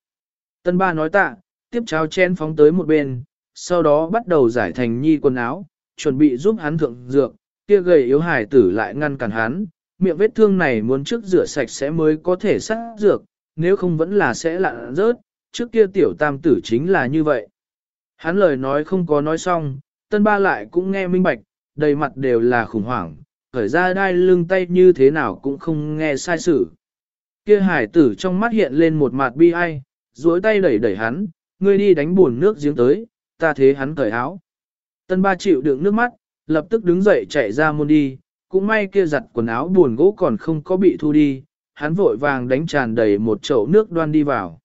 Tân ba nói tạ, tiếp cháo chen phóng tới một bên, sau đó bắt đầu giải thành nhi quần áo, chuẩn bị giúp hắn thượng dược, kia gầy yếu hải tử lại ngăn cản hắn, miệng vết thương này muốn trước rửa sạch sẽ mới có thể sát dược, nếu không vẫn là sẽ lạ rớt, trước kia tiểu tam tử chính là như vậy. Hắn lời nói không có nói xong, tân ba lại cũng nghe minh bạch, đầy mặt đều là khủng hoảng, khởi ra đai lưng tay như thế nào cũng không nghe sai sự. Kia hải tử trong mắt hiện lên một mặt bi ai, duỗi tay đẩy đẩy hắn, ngươi đi đánh buồn nước giếng tới, ta thế hắn cởi áo. Tân ba chịu đựng nước mắt, lập tức đứng dậy chạy ra môn đi, cũng may kia giặt quần áo buồn gỗ còn không có bị thu đi, hắn vội vàng đánh tràn đầy một chậu nước đoan đi vào.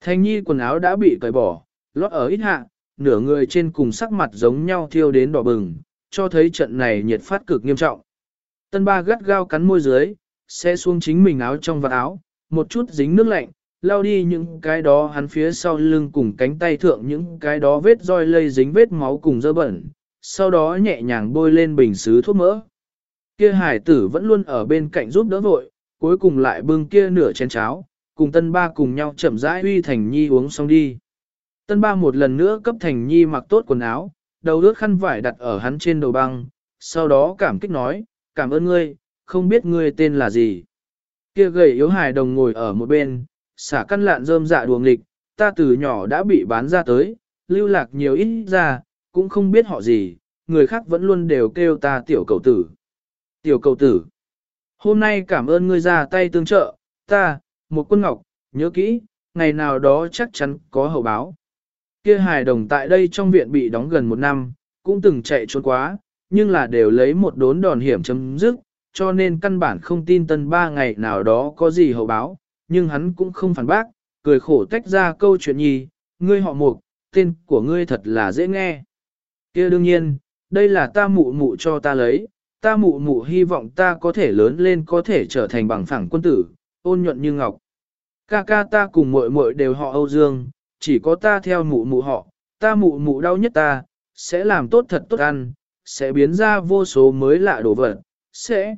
Thanh nhi quần áo đã bị cởi bỏ, lót ở ít hạ, nửa người trên cùng sắc mặt giống nhau thiêu đến đỏ bừng, cho thấy trận này nhiệt phát cực nghiêm trọng. Tân ba gắt gao cắn môi dưới, xe xuống chính mình áo trong vạt áo, một chút dính nước lạnh, lao đi những cái đó hắn phía sau lưng cùng cánh tay thượng những cái đó vết roi lây dính vết máu cùng dơ bẩn, sau đó nhẹ nhàng bôi lên bình xứ thuốc mỡ. Kia hải tử vẫn luôn ở bên cạnh giúp đỡ vội, cuối cùng lại bưng kia nửa chén cháo, cùng tân ba cùng nhau chậm rãi uy thành nhi uống xong đi. Tân ba một lần nữa cấp thành nhi mặc tốt quần áo, đầu ướt khăn vải đặt ở hắn trên đầu băng, sau đó cảm kích nói, cảm ơn ngươi, không biết ngươi tên là gì. Kia gầy yếu hài đồng ngồi ở một bên, xả căn lạn rơm dạ đùa nghịch, ta từ nhỏ đã bị bán ra tới, lưu lạc nhiều ít ra, cũng không biết họ gì, người khác vẫn luôn đều kêu ta tiểu cầu tử. Tiểu cầu tử, hôm nay cảm ơn ngươi ra tay tương trợ, ta, một quân ngọc, nhớ kỹ, ngày nào đó chắc chắn có hậu báo. Kia hài đồng tại đây trong viện bị đóng gần một năm, cũng từng chạy trốn quá, nhưng là đều lấy một đốn đòn hiểm chấm dứt, cho nên căn bản không tin tân ba ngày nào đó có gì hậu báo, nhưng hắn cũng không phản bác, cười khổ tách ra câu chuyện nhì, ngươi họ mục, tên của ngươi thật là dễ nghe. kia đương nhiên, đây là ta mụ mụ cho ta lấy, ta mụ mụ hy vọng ta có thể lớn lên có thể trở thành bằng phẳng quân tử, ôn nhuận như ngọc. Ca ca ta cùng muội muội đều họ Âu Dương, chỉ có ta theo mụ mụ họ, ta mụ mụ đau nhất ta, sẽ làm tốt thật tốt ăn, sẽ biến ra vô số mới lạ đồ vật, sẽ.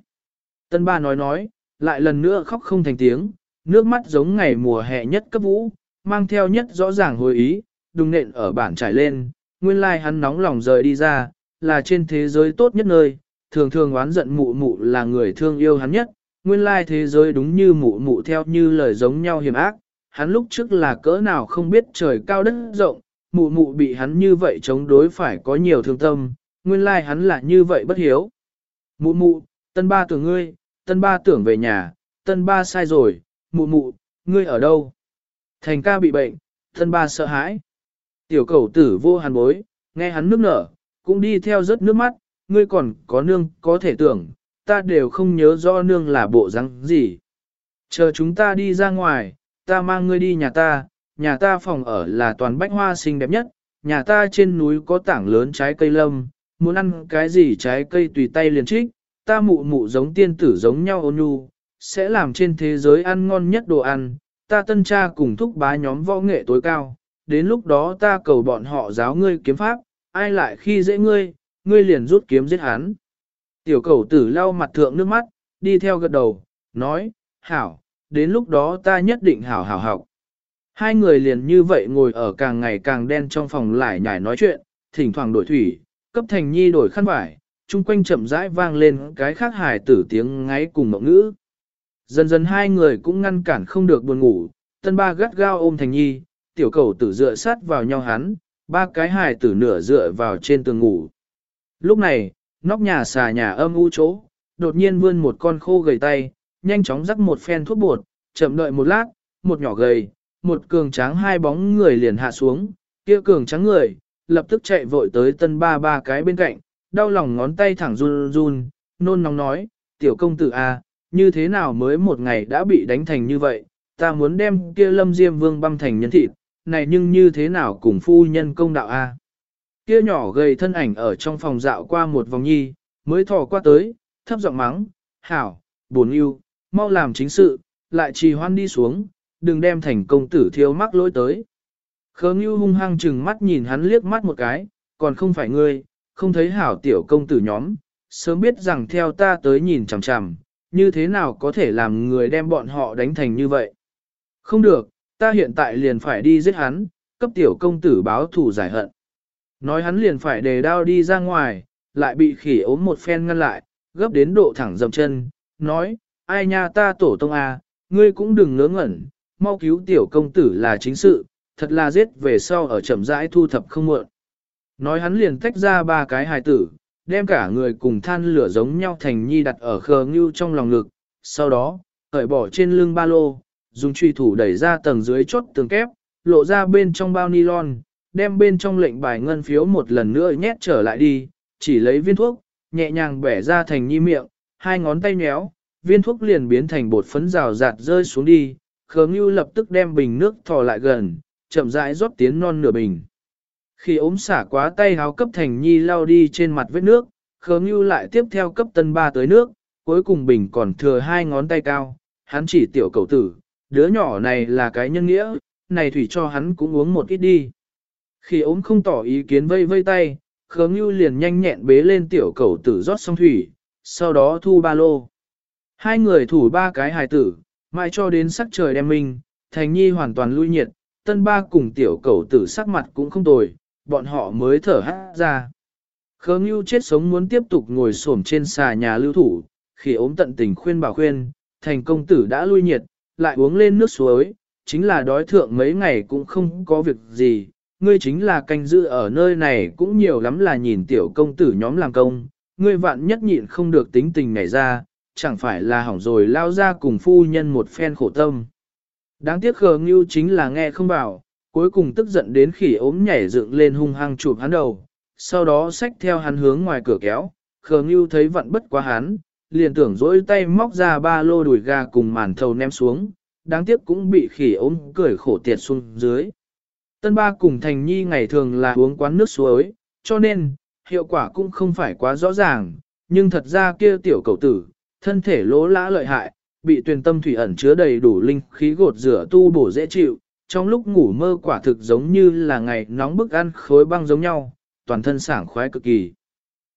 Tân ba nói nói, lại lần nữa khóc không thành tiếng, nước mắt giống ngày mùa hè nhất cấp vũ, mang theo nhất rõ ràng hồi ý, đùng nện ở bản trải lên, nguyên lai hắn nóng lòng rời đi ra, là trên thế giới tốt nhất nơi, thường thường oán giận mụ mụ là người thương yêu hắn nhất, nguyên lai thế giới đúng như mụ mụ theo như lời giống nhau hiểm ác, hắn lúc trước là cỡ nào không biết trời cao đất rộng, mụ mụ bị hắn như vậy chống đối phải có nhiều thương tâm, nguyên lai hắn là như vậy bất hiếu. Mụ mụ, tân ba tưởng ngươi, tân ba tưởng về nhà, tân ba sai rồi, mụ mụ, ngươi ở đâu? Thành ca bị bệnh, thân ba sợ hãi. Tiểu cầu tử vô hàn bối, nghe hắn nước nở, cũng đi theo rất nước mắt, ngươi còn có nương có thể tưởng, ta đều không nhớ rõ nương là bộ răng gì. Chờ chúng ta đi ra ngoài, ta mang ngươi đi nhà ta, nhà ta phòng ở là toàn bách hoa xinh đẹp nhất, nhà ta trên núi có tảng lớn trái cây lâm, muốn ăn cái gì trái cây tùy tay liền trích, ta mụ mụ giống tiên tử giống nhau ôn nhu, sẽ làm trên thế giới ăn ngon nhất đồ ăn, ta tân cha cùng thúc bá nhóm võ nghệ tối cao, đến lúc đó ta cầu bọn họ giáo ngươi kiếm pháp, ai lại khi dễ ngươi, ngươi liền rút kiếm giết hắn. Tiểu cầu tử lau mặt thượng nước mắt, đi theo gật đầu, nói, hảo, đến lúc đó ta nhất định hảo hảo học. Hai người liền như vậy ngồi ở càng ngày càng đen trong phòng lại nhảy nói chuyện, thỉnh thoảng đổi thủy, cấp thành nhi đổi khăn vải, chung quanh chậm rãi vang lên cái khác hài tử tiếng ngáy cùng mộng ngữ. Dần dần hai người cũng ngăn cản không được buồn ngủ, tân ba gắt gao ôm thành nhi, tiểu cầu tử dựa sát vào nhau hắn, ba cái hài tử nửa dựa vào trên tường ngủ. Lúc này, nóc nhà xà nhà âm u chỗ, đột nhiên vươn một con khô gầy tay, nhanh chóng rắc một phen thuốc bột, chậm đợi một lát, một nhỏ gầy, một cường tráng hai bóng người liền hạ xuống, kia cường tráng người, lập tức chạy vội tới tân ba ba cái bên cạnh, đau lòng ngón tay thẳng run run, nôn nóng nói, tiểu công tử a, à, như thế nào mới một ngày đã bị đánh thành như vậy, ta muốn đem kia lâm diêm vương băm thành nhân thịt, này nhưng như thế nào cùng phu nhân công đạo a? Kia nhỏ gầy thân ảnh ở trong phòng dạo qua một vòng nhi, mới thò qua tới, thấp giọng mắng, hảo, buồn yêu, mau làm chính sự, lại trì hoan đi xuống, đừng đem thành công tử thiếu mắc lỗi tới. Khớ ngưu hung hăng chừng mắt nhìn hắn liếc mắt một cái, còn không phải ngươi, không thấy hảo tiểu công tử nhóm, sớm biết rằng theo ta tới nhìn chằm chằm, như thế nào có thể làm người đem bọn họ đánh thành như vậy. Không được, ta hiện tại liền phải đi giết hắn, cấp tiểu công tử báo thù giải hận. Nói hắn liền phải đề đao đi ra ngoài, lại bị khỉ ốm một phen ngăn lại, gấp đến độ thẳng dầm chân, nói, ai nha ta tổ tông à, ngươi cũng đừng ngớ ngẩn, mau cứu tiểu công tử là chính sự, thật là giết về sau ở chậm rãi thu thập không muộn. Nói hắn liền tách ra ba cái hài tử, đem cả người cùng than lửa giống nhau thành nhi đặt ở khờ ngưu trong lòng ngực, sau đó, cởi bỏ trên lưng ba lô, dùng truy thủ đẩy ra tầng dưới chốt tường kép, lộ ra bên trong bao nylon, đem bên trong lệnh bài ngân phiếu một lần nữa nhét trở lại đi, chỉ lấy viên thuốc, nhẹ nhàng bẻ ra thành nhi miệng, hai ngón tay nhéo, viên thuốc liền biến thành bột phấn rào rạt rơi xuống đi, khờ ngưu lập tức đem bình nước thò lại gần, chậm rãi rót tiến non nửa bình. Khi ốm xả quá tay háo cấp thành nhi lao đi trên mặt vết nước, khớ ngưu lại tiếp theo cấp tân ba tới nước, cuối cùng bình còn thừa hai ngón tay cao, hắn chỉ tiểu cầu tử, đứa nhỏ này là cái nhân nghĩa, này thủy cho hắn cũng uống một ít đi. Khi ốm không tỏ ý kiến vây vây tay, khớ ngưu liền nhanh nhẹn bế lên tiểu cầu tử rót xong thủy, sau đó thu ba lô. Hai người thủ ba cái hài tử, mãi cho đến sắc trời đem minh, thành nhi hoàn toàn lui nhiệt, tân ba cùng tiểu cầu tử sắc mặt cũng không tồi, bọn họ mới thở hát ra. Khớ ngưu chết sống muốn tiếp tục ngồi xổm trên xà nhà lưu thủ, khi ốm tận tình khuyên bảo khuyên, thành công tử đã lui nhiệt, lại uống lên nước suối, chính là đói thượng mấy ngày cũng không có việc gì, ngươi chính là canh giữ ở nơi này cũng nhiều lắm là nhìn tiểu công tử nhóm làm công, ngươi vạn nhất nhịn không được tính tình này ra, chẳng phải là hỏng rồi lao ra cùng phu nhân một phen khổ tâm. Đáng tiếc khờ ngưu chính là nghe không bảo, cuối cùng tức giận đến khỉ ốm nhảy dựng lên hung hăng chụp hắn đầu, sau đó xách theo hắn hướng ngoài cửa kéo, khờ ngưu thấy vận bất quá hắn, liền tưởng dỗi tay móc ra ba lô đùi gà cùng màn thầu ném xuống, đáng tiếc cũng bị khỉ ốm cười khổ tiệt xuống dưới. Tân ba cùng thành nhi ngày thường là uống quán nước suối, cho nên, hiệu quả cũng không phải quá rõ ràng, nhưng thật ra kia tiểu cầu tử, thân thể lỗ lã lợi hại, bị tuyền tâm thủy ẩn chứa đầy đủ linh khí gột rửa tu bổ dễ chịu, trong lúc ngủ mơ quả thực giống như là ngày nóng bức ăn khối băng giống nhau, toàn thân sảng khoái cực kỳ.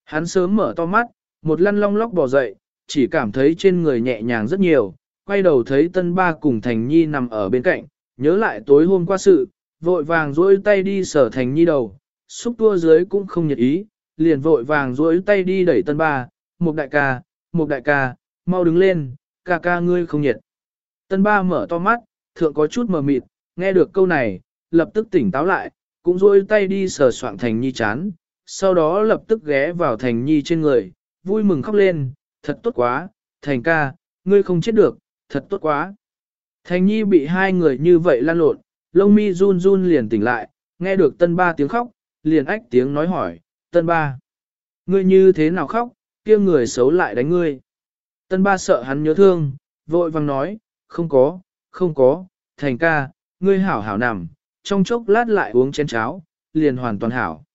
Hắn sớm mở to mắt, một lăn long lóc bò dậy, chỉ cảm thấy trên người nhẹ nhàng rất nhiều, quay đầu thấy tân ba cùng Thành Nhi nằm ở bên cạnh, nhớ lại tối hôm qua sự, vội vàng duỗi tay đi sở Thành Nhi đầu, xúc tua dưới cũng không nhật ý, liền vội vàng duỗi tay đi đẩy tân ba, một đại ca, một đại ca, mau đứng lên, ca ca ngươi không nhiệt. Tân ba mở to mắt, thượng có chút mờ mịt, nghe được câu này, lập tức tỉnh táo lại, cũng duỗi tay đi sờ soạn Thành Nhi chán, sau đó lập tức ghé vào Thành Nhi trên người, vui mừng khóc lên, thật tốt quá, Thành ca, ngươi không chết được, thật tốt quá. Thành Nhi bị hai người như vậy lan lộn, lông mi run run liền tỉnh lại, nghe được tân ba tiếng khóc, liền ách tiếng nói hỏi, tân ba. Ngươi như thế nào khóc, kia người xấu lại đánh ngươi. Tân ba sợ hắn nhớ thương, vội vàng nói, không có, không có, thành ca, ngươi hảo hảo nằm, trong chốc lát lại uống chén cháo, liền hoàn toàn hảo.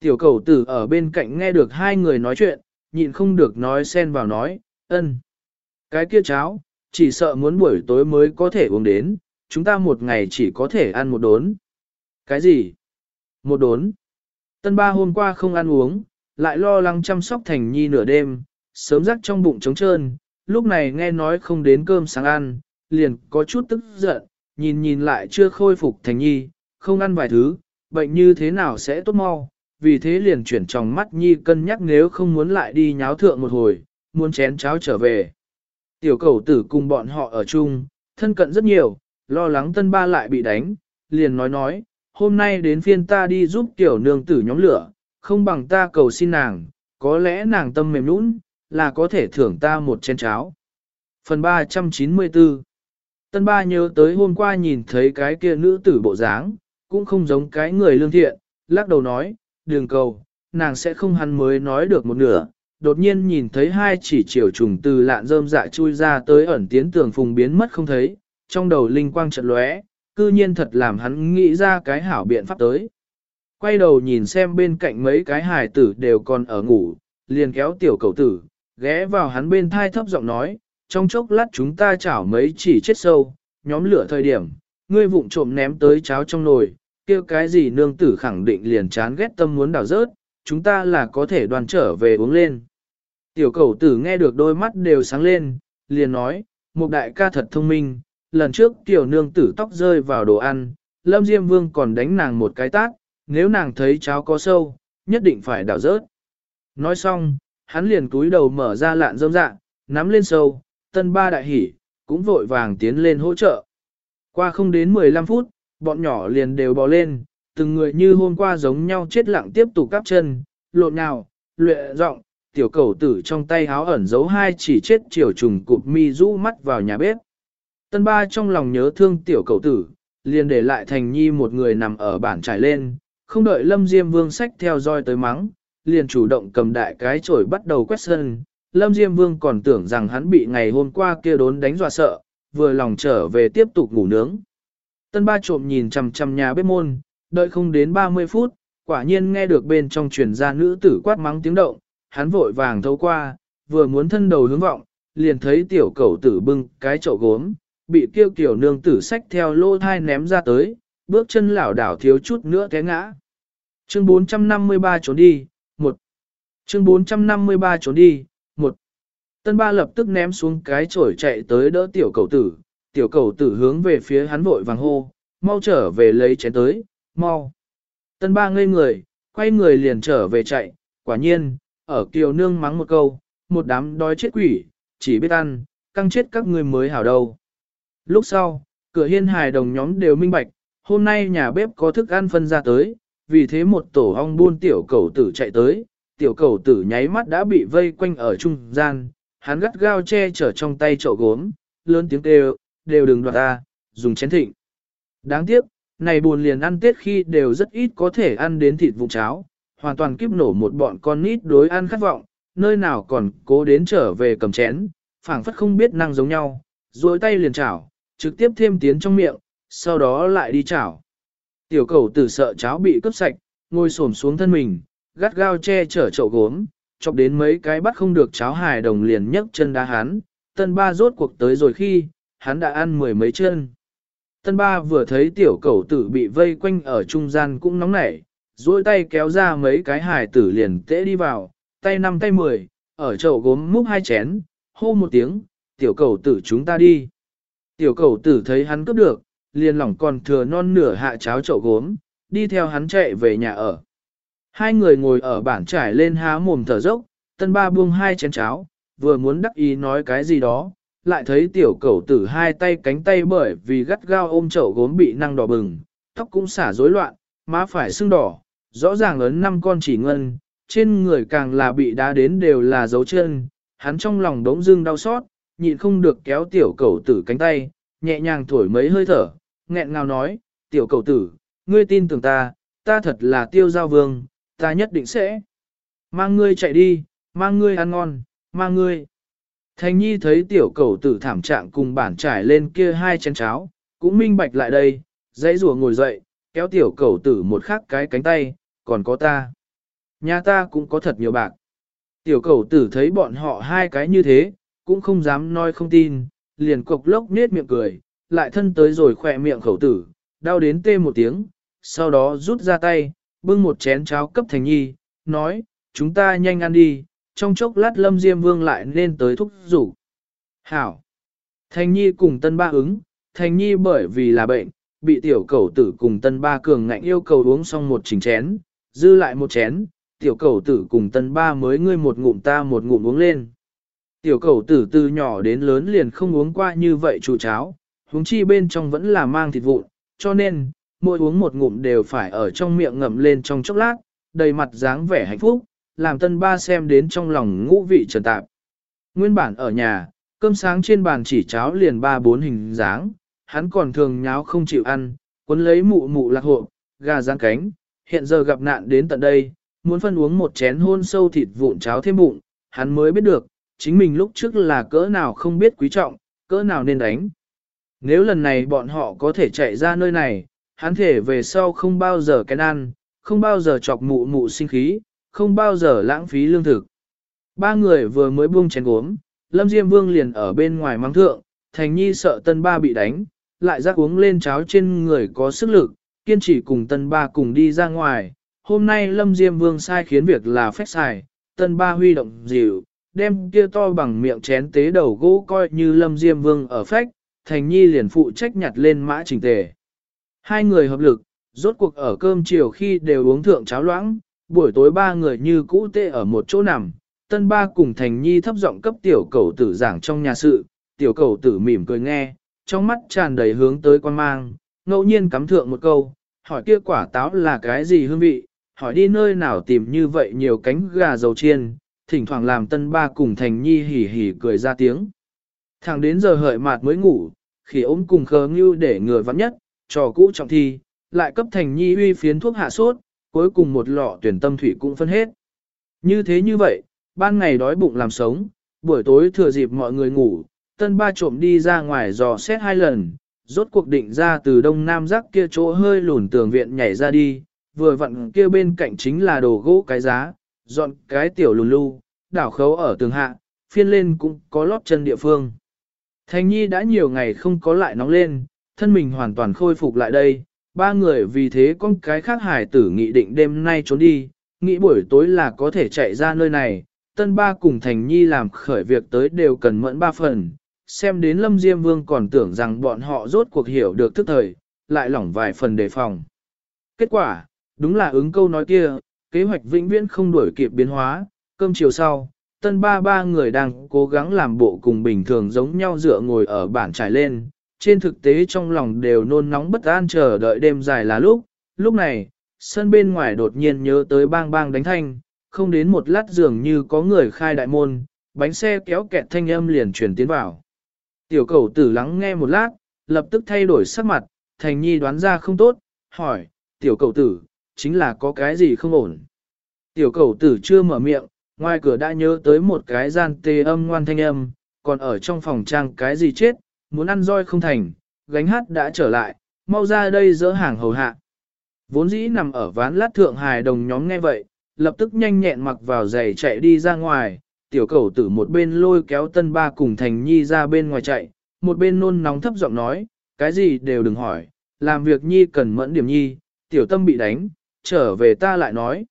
Tiểu cầu tử ở bên cạnh nghe được hai người nói chuyện, nhịn không được nói xen vào nói, ân. Cái kia cháo, chỉ sợ muốn buổi tối mới có thể uống đến, chúng ta một ngày chỉ có thể ăn một đốn. Cái gì? Một đốn. Tân ba hôm qua không ăn uống, lại lo lắng chăm sóc thành nhi nửa đêm, sớm rắc trong bụng trống trơn, lúc này nghe nói không đến cơm sáng ăn, liền có chút tức giận, nhìn nhìn lại chưa khôi phục thành nhi, không ăn vài thứ, bệnh như thế nào sẽ tốt mau, vì thế liền chuyển trong mắt nhi cân nhắc nếu không muốn lại đi nháo thượng một hồi, muốn chén cháo trở về. Tiểu cầu tử cùng bọn họ ở chung, thân cận rất nhiều, lo lắng tân ba lại bị đánh, liền nói nói, hôm nay đến phiên ta đi giúp tiểu nương tử nhóm lửa, không bằng ta cầu xin nàng, có lẽ nàng tâm mềm nũng, là có thể thưởng ta một chén cháo. Phần 394 Tân ba nhớ tới hôm qua nhìn thấy cái kia nữ tử bộ dáng, cũng không giống cái người lương thiện, lắc đầu nói, đường cầu, nàng sẽ không hắn mới nói được một nửa, đột nhiên nhìn thấy hai chỉ chiều trùng từ lạn rơm dạ chui ra tới ẩn tiến tường phùng biến mất không thấy, trong đầu linh quang chợt lóe, cư nhiên thật làm hắn nghĩ ra cái hảo biện pháp tới. Quay đầu nhìn xem bên cạnh mấy cái hài tử đều còn ở ngủ, liền kéo tiểu cầu tử, ghé vào hắn bên thai thấp giọng nói, trong chốc lát chúng ta chảo mấy chỉ chết sâu, nhóm lửa thời điểm, ngươi vụng trộm ném tới cháo trong nồi, kia cái gì nương tử khẳng định liền chán ghét tâm muốn đào rớt, chúng ta là có thể đoàn trở về uống lên. Tiểu cầu tử nghe được đôi mắt đều sáng lên, liền nói, một đại ca thật thông minh, lần trước tiểu nương tử tóc rơi vào đồ ăn, Lâm Diêm Vương còn đánh nàng một cái tát, nếu nàng thấy cháo có sâu, nhất định phải đảo rớt. Nói xong, hắn liền túi đầu mở ra lạn rơm dạ, nắm lên sâu, tân ba đại hỉ, cũng vội vàng tiến lên hỗ trợ. Qua không đến 15 phút, bọn nhỏ liền đều bò lên, từng người như hôm qua giống nhau chết lặng tiếp tục cắp chân, lộn nào, luyện giọng tiểu cầu tử trong tay háo ẩn giấu hai chỉ chết chiều trùng cụp mi rũ mắt vào nhà bếp. Tân ba trong lòng nhớ thương tiểu cầu tử, liền để lại thành nhi một người nằm ở bản trải lên, không đợi lâm diêm vương sách theo roi tới mắng, liền chủ động cầm đại cái chổi bắt đầu quét sân. Lâm Diêm Vương còn tưởng rằng hắn bị ngày hôm qua kia đốn đánh dọa sợ, vừa lòng trở về tiếp tục ngủ nướng. Tân ba trộm nhìn chằm chằm nhà bếp môn, đợi không đến 30 phút, quả nhiên nghe được bên trong truyền ra nữ tử quát mắng tiếng động, hắn vội vàng thấu qua, vừa muốn thân đầu hướng vọng, liền thấy tiểu cẩu tử bưng cái chậu gốm, bị kêu kiểu nương tử sách theo lô thai ném ra tới, bước chân lảo đảo thiếu chút nữa té ngã. Chương 453 trốn đi, một. Chương 453 trốn đi. Tân ba lập tức ném xuống cái chổi chạy tới đỡ tiểu cầu tử, tiểu cầu tử hướng về phía hắn vội vàng hô, mau trở về lấy chén tới, mau. Tân ba ngây người, quay người liền trở về chạy, quả nhiên, ở kiều nương mắng một câu, một đám đói chết quỷ, chỉ biết ăn, căng chết các người mới hảo đâu. Lúc sau, cửa hiên hài đồng nhóm đều minh bạch, hôm nay nhà bếp có thức ăn phân ra tới, vì thế một tổ ong buôn tiểu cầu tử chạy tới, tiểu cầu tử nháy mắt đã bị vây quanh ở trung gian, hắn gắt gao che chở trong tay chậu gốm, lớn tiếng kêu, đều đừng đoạt ta, dùng chén thịnh. Đáng tiếc, này buồn liền ăn tết khi đều rất ít có thể ăn đến thịt vụ cháo, hoàn toàn kiếp nổ một bọn con nít đối ăn khát vọng, nơi nào còn cố đến trở về cầm chén, phảng phất không biết năng giống nhau, duỗi tay liền chảo, trực tiếp thêm tiến trong miệng, sau đó lại đi chảo. Tiểu cầu tử sợ cháo bị cướp sạch, ngồi xổm xuống thân mình, gắt gao che chở chậu gốm, chọc đến mấy cái bắt không được cháo hài đồng liền nhấc chân đá hắn, tân ba rốt cuộc tới rồi khi, hắn đã ăn mười mấy chân. Tân ba vừa thấy tiểu cầu tử bị vây quanh ở trung gian cũng nóng nảy, duỗi tay kéo ra mấy cái hài tử liền tễ đi vào, tay năm tay mười, ở chậu gốm múc hai chén, hô một tiếng, tiểu cầu tử chúng ta đi. Tiểu cầu tử thấy hắn cướp được, liền lỏng còn thừa non nửa hạ cháo chậu gốm, đi theo hắn chạy về nhà ở. Hai người ngồi ở bản trải lên há mồm thở dốc, tân ba buông hai chén cháo, vừa muốn đắc ý nói cái gì đó, lại thấy tiểu cẩu tử hai tay cánh tay bởi vì gắt gao ôm chậu gốm bị năng đỏ bừng, tóc cũng xả rối loạn, má phải sưng đỏ, rõ ràng lớn năm con chỉ ngân, trên người càng là bị đá đến đều là dấu chân, hắn trong lòng đống dưng đau xót, nhịn không được kéo tiểu cẩu tử cánh tay, nhẹ nhàng thổi mấy hơi thở, nghẹn ngào nói, tiểu cẩu tử, ngươi tin tưởng ta, ta thật là tiêu giao vương, ta nhất định sẽ mang ngươi chạy đi, mang ngươi ăn ngon, mang ngươi. Thành nhi thấy tiểu cầu tử thảm trạng cùng bản trải lên kia hai chén cháo, cũng minh bạch lại đây, dãy rùa ngồi dậy, kéo tiểu cầu tử một khắc cái cánh tay, còn có ta. Nhà ta cũng có thật nhiều bạc. Tiểu cầu tử thấy bọn họ hai cái như thế, cũng không dám nói không tin, liền cục lốc nết miệng cười, lại thân tới rồi khỏe miệng khẩu tử, đau đến tê một tiếng, sau đó rút ra tay, bưng một chén cháo cấp thành nhi, nói, chúng ta nhanh ăn đi, trong chốc lát lâm diêm vương lại nên tới thúc rủ. Hảo! Thành nhi cùng tân ba ứng, thành nhi bởi vì là bệnh, bị tiểu cầu tử cùng tân ba cường ngạnh yêu cầu uống xong một chỉnh chén, dư lại một chén, tiểu cầu tử cùng tân ba mới ngươi một ngụm ta một ngụm uống lên. Tiểu cầu tử từ nhỏ đến lớn liền không uống qua như vậy chủ cháo, huống chi bên trong vẫn là mang thịt vụn, cho nên, mỗi uống một ngụm đều phải ở trong miệng ngậm lên trong chốc lát, đầy mặt dáng vẻ hạnh phúc, làm tân ba xem đến trong lòng ngũ vị trần tạp. Nguyên bản ở nhà, cơm sáng trên bàn chỉ cháo liền ba bốn hình dáng, hắn còn thường nháo không chịu ăn, cuốn lấy mụ mụ lạc hộ, gà rang cánh, hiện giờ gặp nạn đến tận đây, muốn phân uống một chén hôn sâu thịt vụn cháo thêm bụng, hắn mới biết được, chính mình lúc trước là cỡ nào không biết quý trọng, cỡ nào nên đánh. Nếu lần này bọn họ có thể chạy ra nơi này, hắn thể về sau không bao giờ kén ăn, không bao giờ chọc mụ mụ sinh khí, không bao giờ lãng phí lương thực. Ba người vừa mới buông chén gốm, Lâm Diêm Vương liền ở bên ngoài mang thượng, Thành Nhi sợ tân ba bị đánh, lại rắc uống lên cháo trên người có sức lực, kiên trì cùng tân ba cùng đi ra ngoài. Hôm nay Lâm Diêm Vương sai khiến việc là phép xài, tân ba huy động dịu, đem kia to bằng miệng chén tế đầu gỗ coi như Lâm Diêm Vương ở phách, Thành Nhi liền phụ trách nhặt lên mã trình tề. Hai người hợp lực, rốt cuộc ở cơm chiều khi đều uống thượng cháo loãng, buổi tối ba người như cũ tê ở một chỗ nằm, tân ba cùng Thành Nhi thấp giọng cấp tiểu cầu tử giảng trong nhà sự, tiểu cầu tử mỉm cười nghe, trong mắt tràn đầy hướng tới quan mang, ngẫu nhiên cắm thượng một câu, hỏi kia quả táo là cái gì hương vị, hỏi đi nơi nào tìm như vậy nhiều cánh gà dầu chiên, thỉnh thoảng làm tân ba cùng Thành Nhi hỉ hỉ cười ra tiếng. Thẳng đến giờ hợi mạt mới ngủ, khi ốm cùng khờ ngưu để ngừa vắng nhất, trò cũ trọng thi, lại cấp Thành Nhi uy phiến thuốc hạ sốt, cuối cùng một lọ tuyển tâm thủy cũng phân hết. Như thế như vậy, ban ngày đói bụng làm sống, buổi tối thừa dịp mọi người ngủ, tân ba trộm đi ra ngoài dò xét hai lần, rốt cuộc định ra từ đông nam giác kia chỗ hơi lùn tường viện nhảy ra đi, vừa vặn kia bên cạnh chính là đồ gỗ cái giá, dọn cái tiểu lùn lưu, đảo khấu ở tường hạ, phiên lên cũng có lót chân địa phương. Thành nhi đã nhiều ngày không có lại nóng lên, thân mình hoàn toàn khôi phục lại đây, ba người vì thế con cái khác hải tử nghị định đêm nay trốn đi, nghĩ buổi tối là có thể chạy ra nơi này, tân ba cùng thành nhi làm khởi việc tới đều cần mẫn ba phần, xem đến lâm diêm vương còn tưởng rằng bọn họ rốt cuộc hiểu được thức thời, lại lỏng vài phần đề phòng. Kết quả, đúng là ứng câu nói kia, kế hoạch vĩnh viễn không đuổi kịp biến hóa, cơm chiều sau, tân ba ba người đang cố gắng làm bộ cùng bình thường giống nhau dựa ngồi ở bản trải lên, trên thực tế trong lòng đều nôn nóng bất an chờ đợi đêm dài là lúc, lúc này, sân bên ngoài đột nhiên nhớ tới bang bang đánh thanh, không đến một lát dường như có người khai đại môn, bánh xe kéo kẹt thanh âm liền truyền tiến vào. Tiểu cầu tử lắng nghe một lát, lập tức thay đổi sắc mặt, thành nhi đoán ra không tốt, hỏi, tiểu cầu tử, chính là có cái gì không ổn. Tiểu cầu tử chưa mở miệng, ngoài cửa đã nhớ tới một cái gian tê âm ngoan thanh âm, còn ở trong phòng trang cái gì chết, muốn ăn roi không thành, gánh hát đã trở lại, mau ra đây dỡ hàng hầu hạ. Vốn dĩ nằm ở ván lát thượng hài đồng nhóm nghe vậy, lập tức nhanh nhẹn mặc vào giày chạy đi ra ngoài, tiểu cầu tử một bên lôi kéo tân ba cùng thành nhi ra bên ngoài chạy, một bên nôn nóng thấp giọng nói, cái gì đều đừng hỏi, làm việc nhi cần mẫn điểm nhi, tiểu tâm bị đánh, trở về ta lại nói.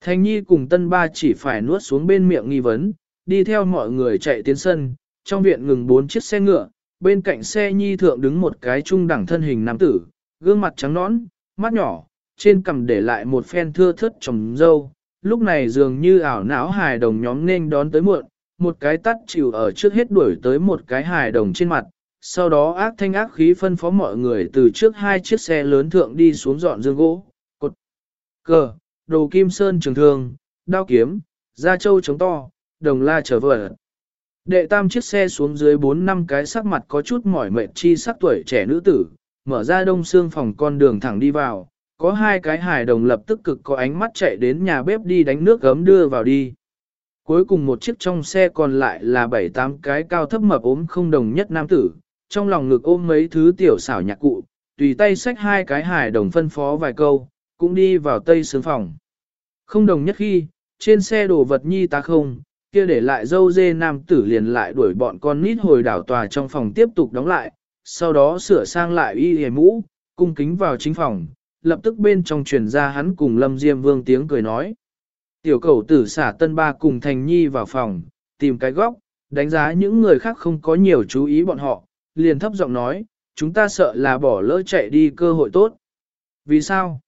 Thành nhi cùng tân ba chỉ phải nuốt xuống bên miệng nghi vấn, đi theo mọi người chạy tiến sân, trong viện ngừng bốn chiếc xe ngựa, bên cạnh xe nhi thượng đứng một cái trung đẳng thân hình nam tử, gương mặt trắng nõn, mắt nhỏ, trên cằm để lại một phen thưa thớt trồng dâu, lúc này dường như ảo não hài đồng nhóm nên đón tới muộn, một cái tắt chịu ở trước hết đuổi tới một cái hài đồng trên mặt, sau đó ác thanh ác khí phân phó mọi người từ trước hai chiếc xe lớn thượng đi xuống dọn dương gỗ, cột, cờ, đồ kim sơn trường thương, đao kiếm, da trâu chống to, đồng la trở vợ. Đệ tam chiếc xe xuống dưới 4 năm cái sắc mặt có chút mỏi mệt chi sắc tuổi trẻ nữ tử, mở ra đông xương phòng con đường thẳng đi vào, có hai cái hài đồng lập tức cực có ánh mắt chạy đến nhà bếp đi đánh nước gấm đưa vào đi. Cuối cùng một chiếc trong xe còn lại là bảy tám cái cao thấp mập ốm không đồng nhất nam tử, trong lòng ngực ôm mấy thứ tiểu xảo nhạc cụ, tùy tay xách hai cái hài đồng phân phó vài câu, cũng đi vào tây xương phòng. Không đồng nhất khi, trên xe đồ vật nhi ta không, kia để lại dâu dê nam tử liền lại đuổi bọn con nít hồi đảo tòa trong phòng tiếp tục đóng lại, sau đó sửa sang lại y hề mũ, cung kính vào chính phòng, lập tức bên trong truyền ra hắn cùng Lâm Diêm Vương tiếng cười nói. Tiểu cầu tử xả tân ba cùng Thành Nhi vào phòng, tìm cái góc, đánh giá những người khác không có nhiều chú ý bọn họ, liền thấp giọng nói, chúng ta sợ là bỏ lỡ chạy đi cơ hội tốt. Vì sao?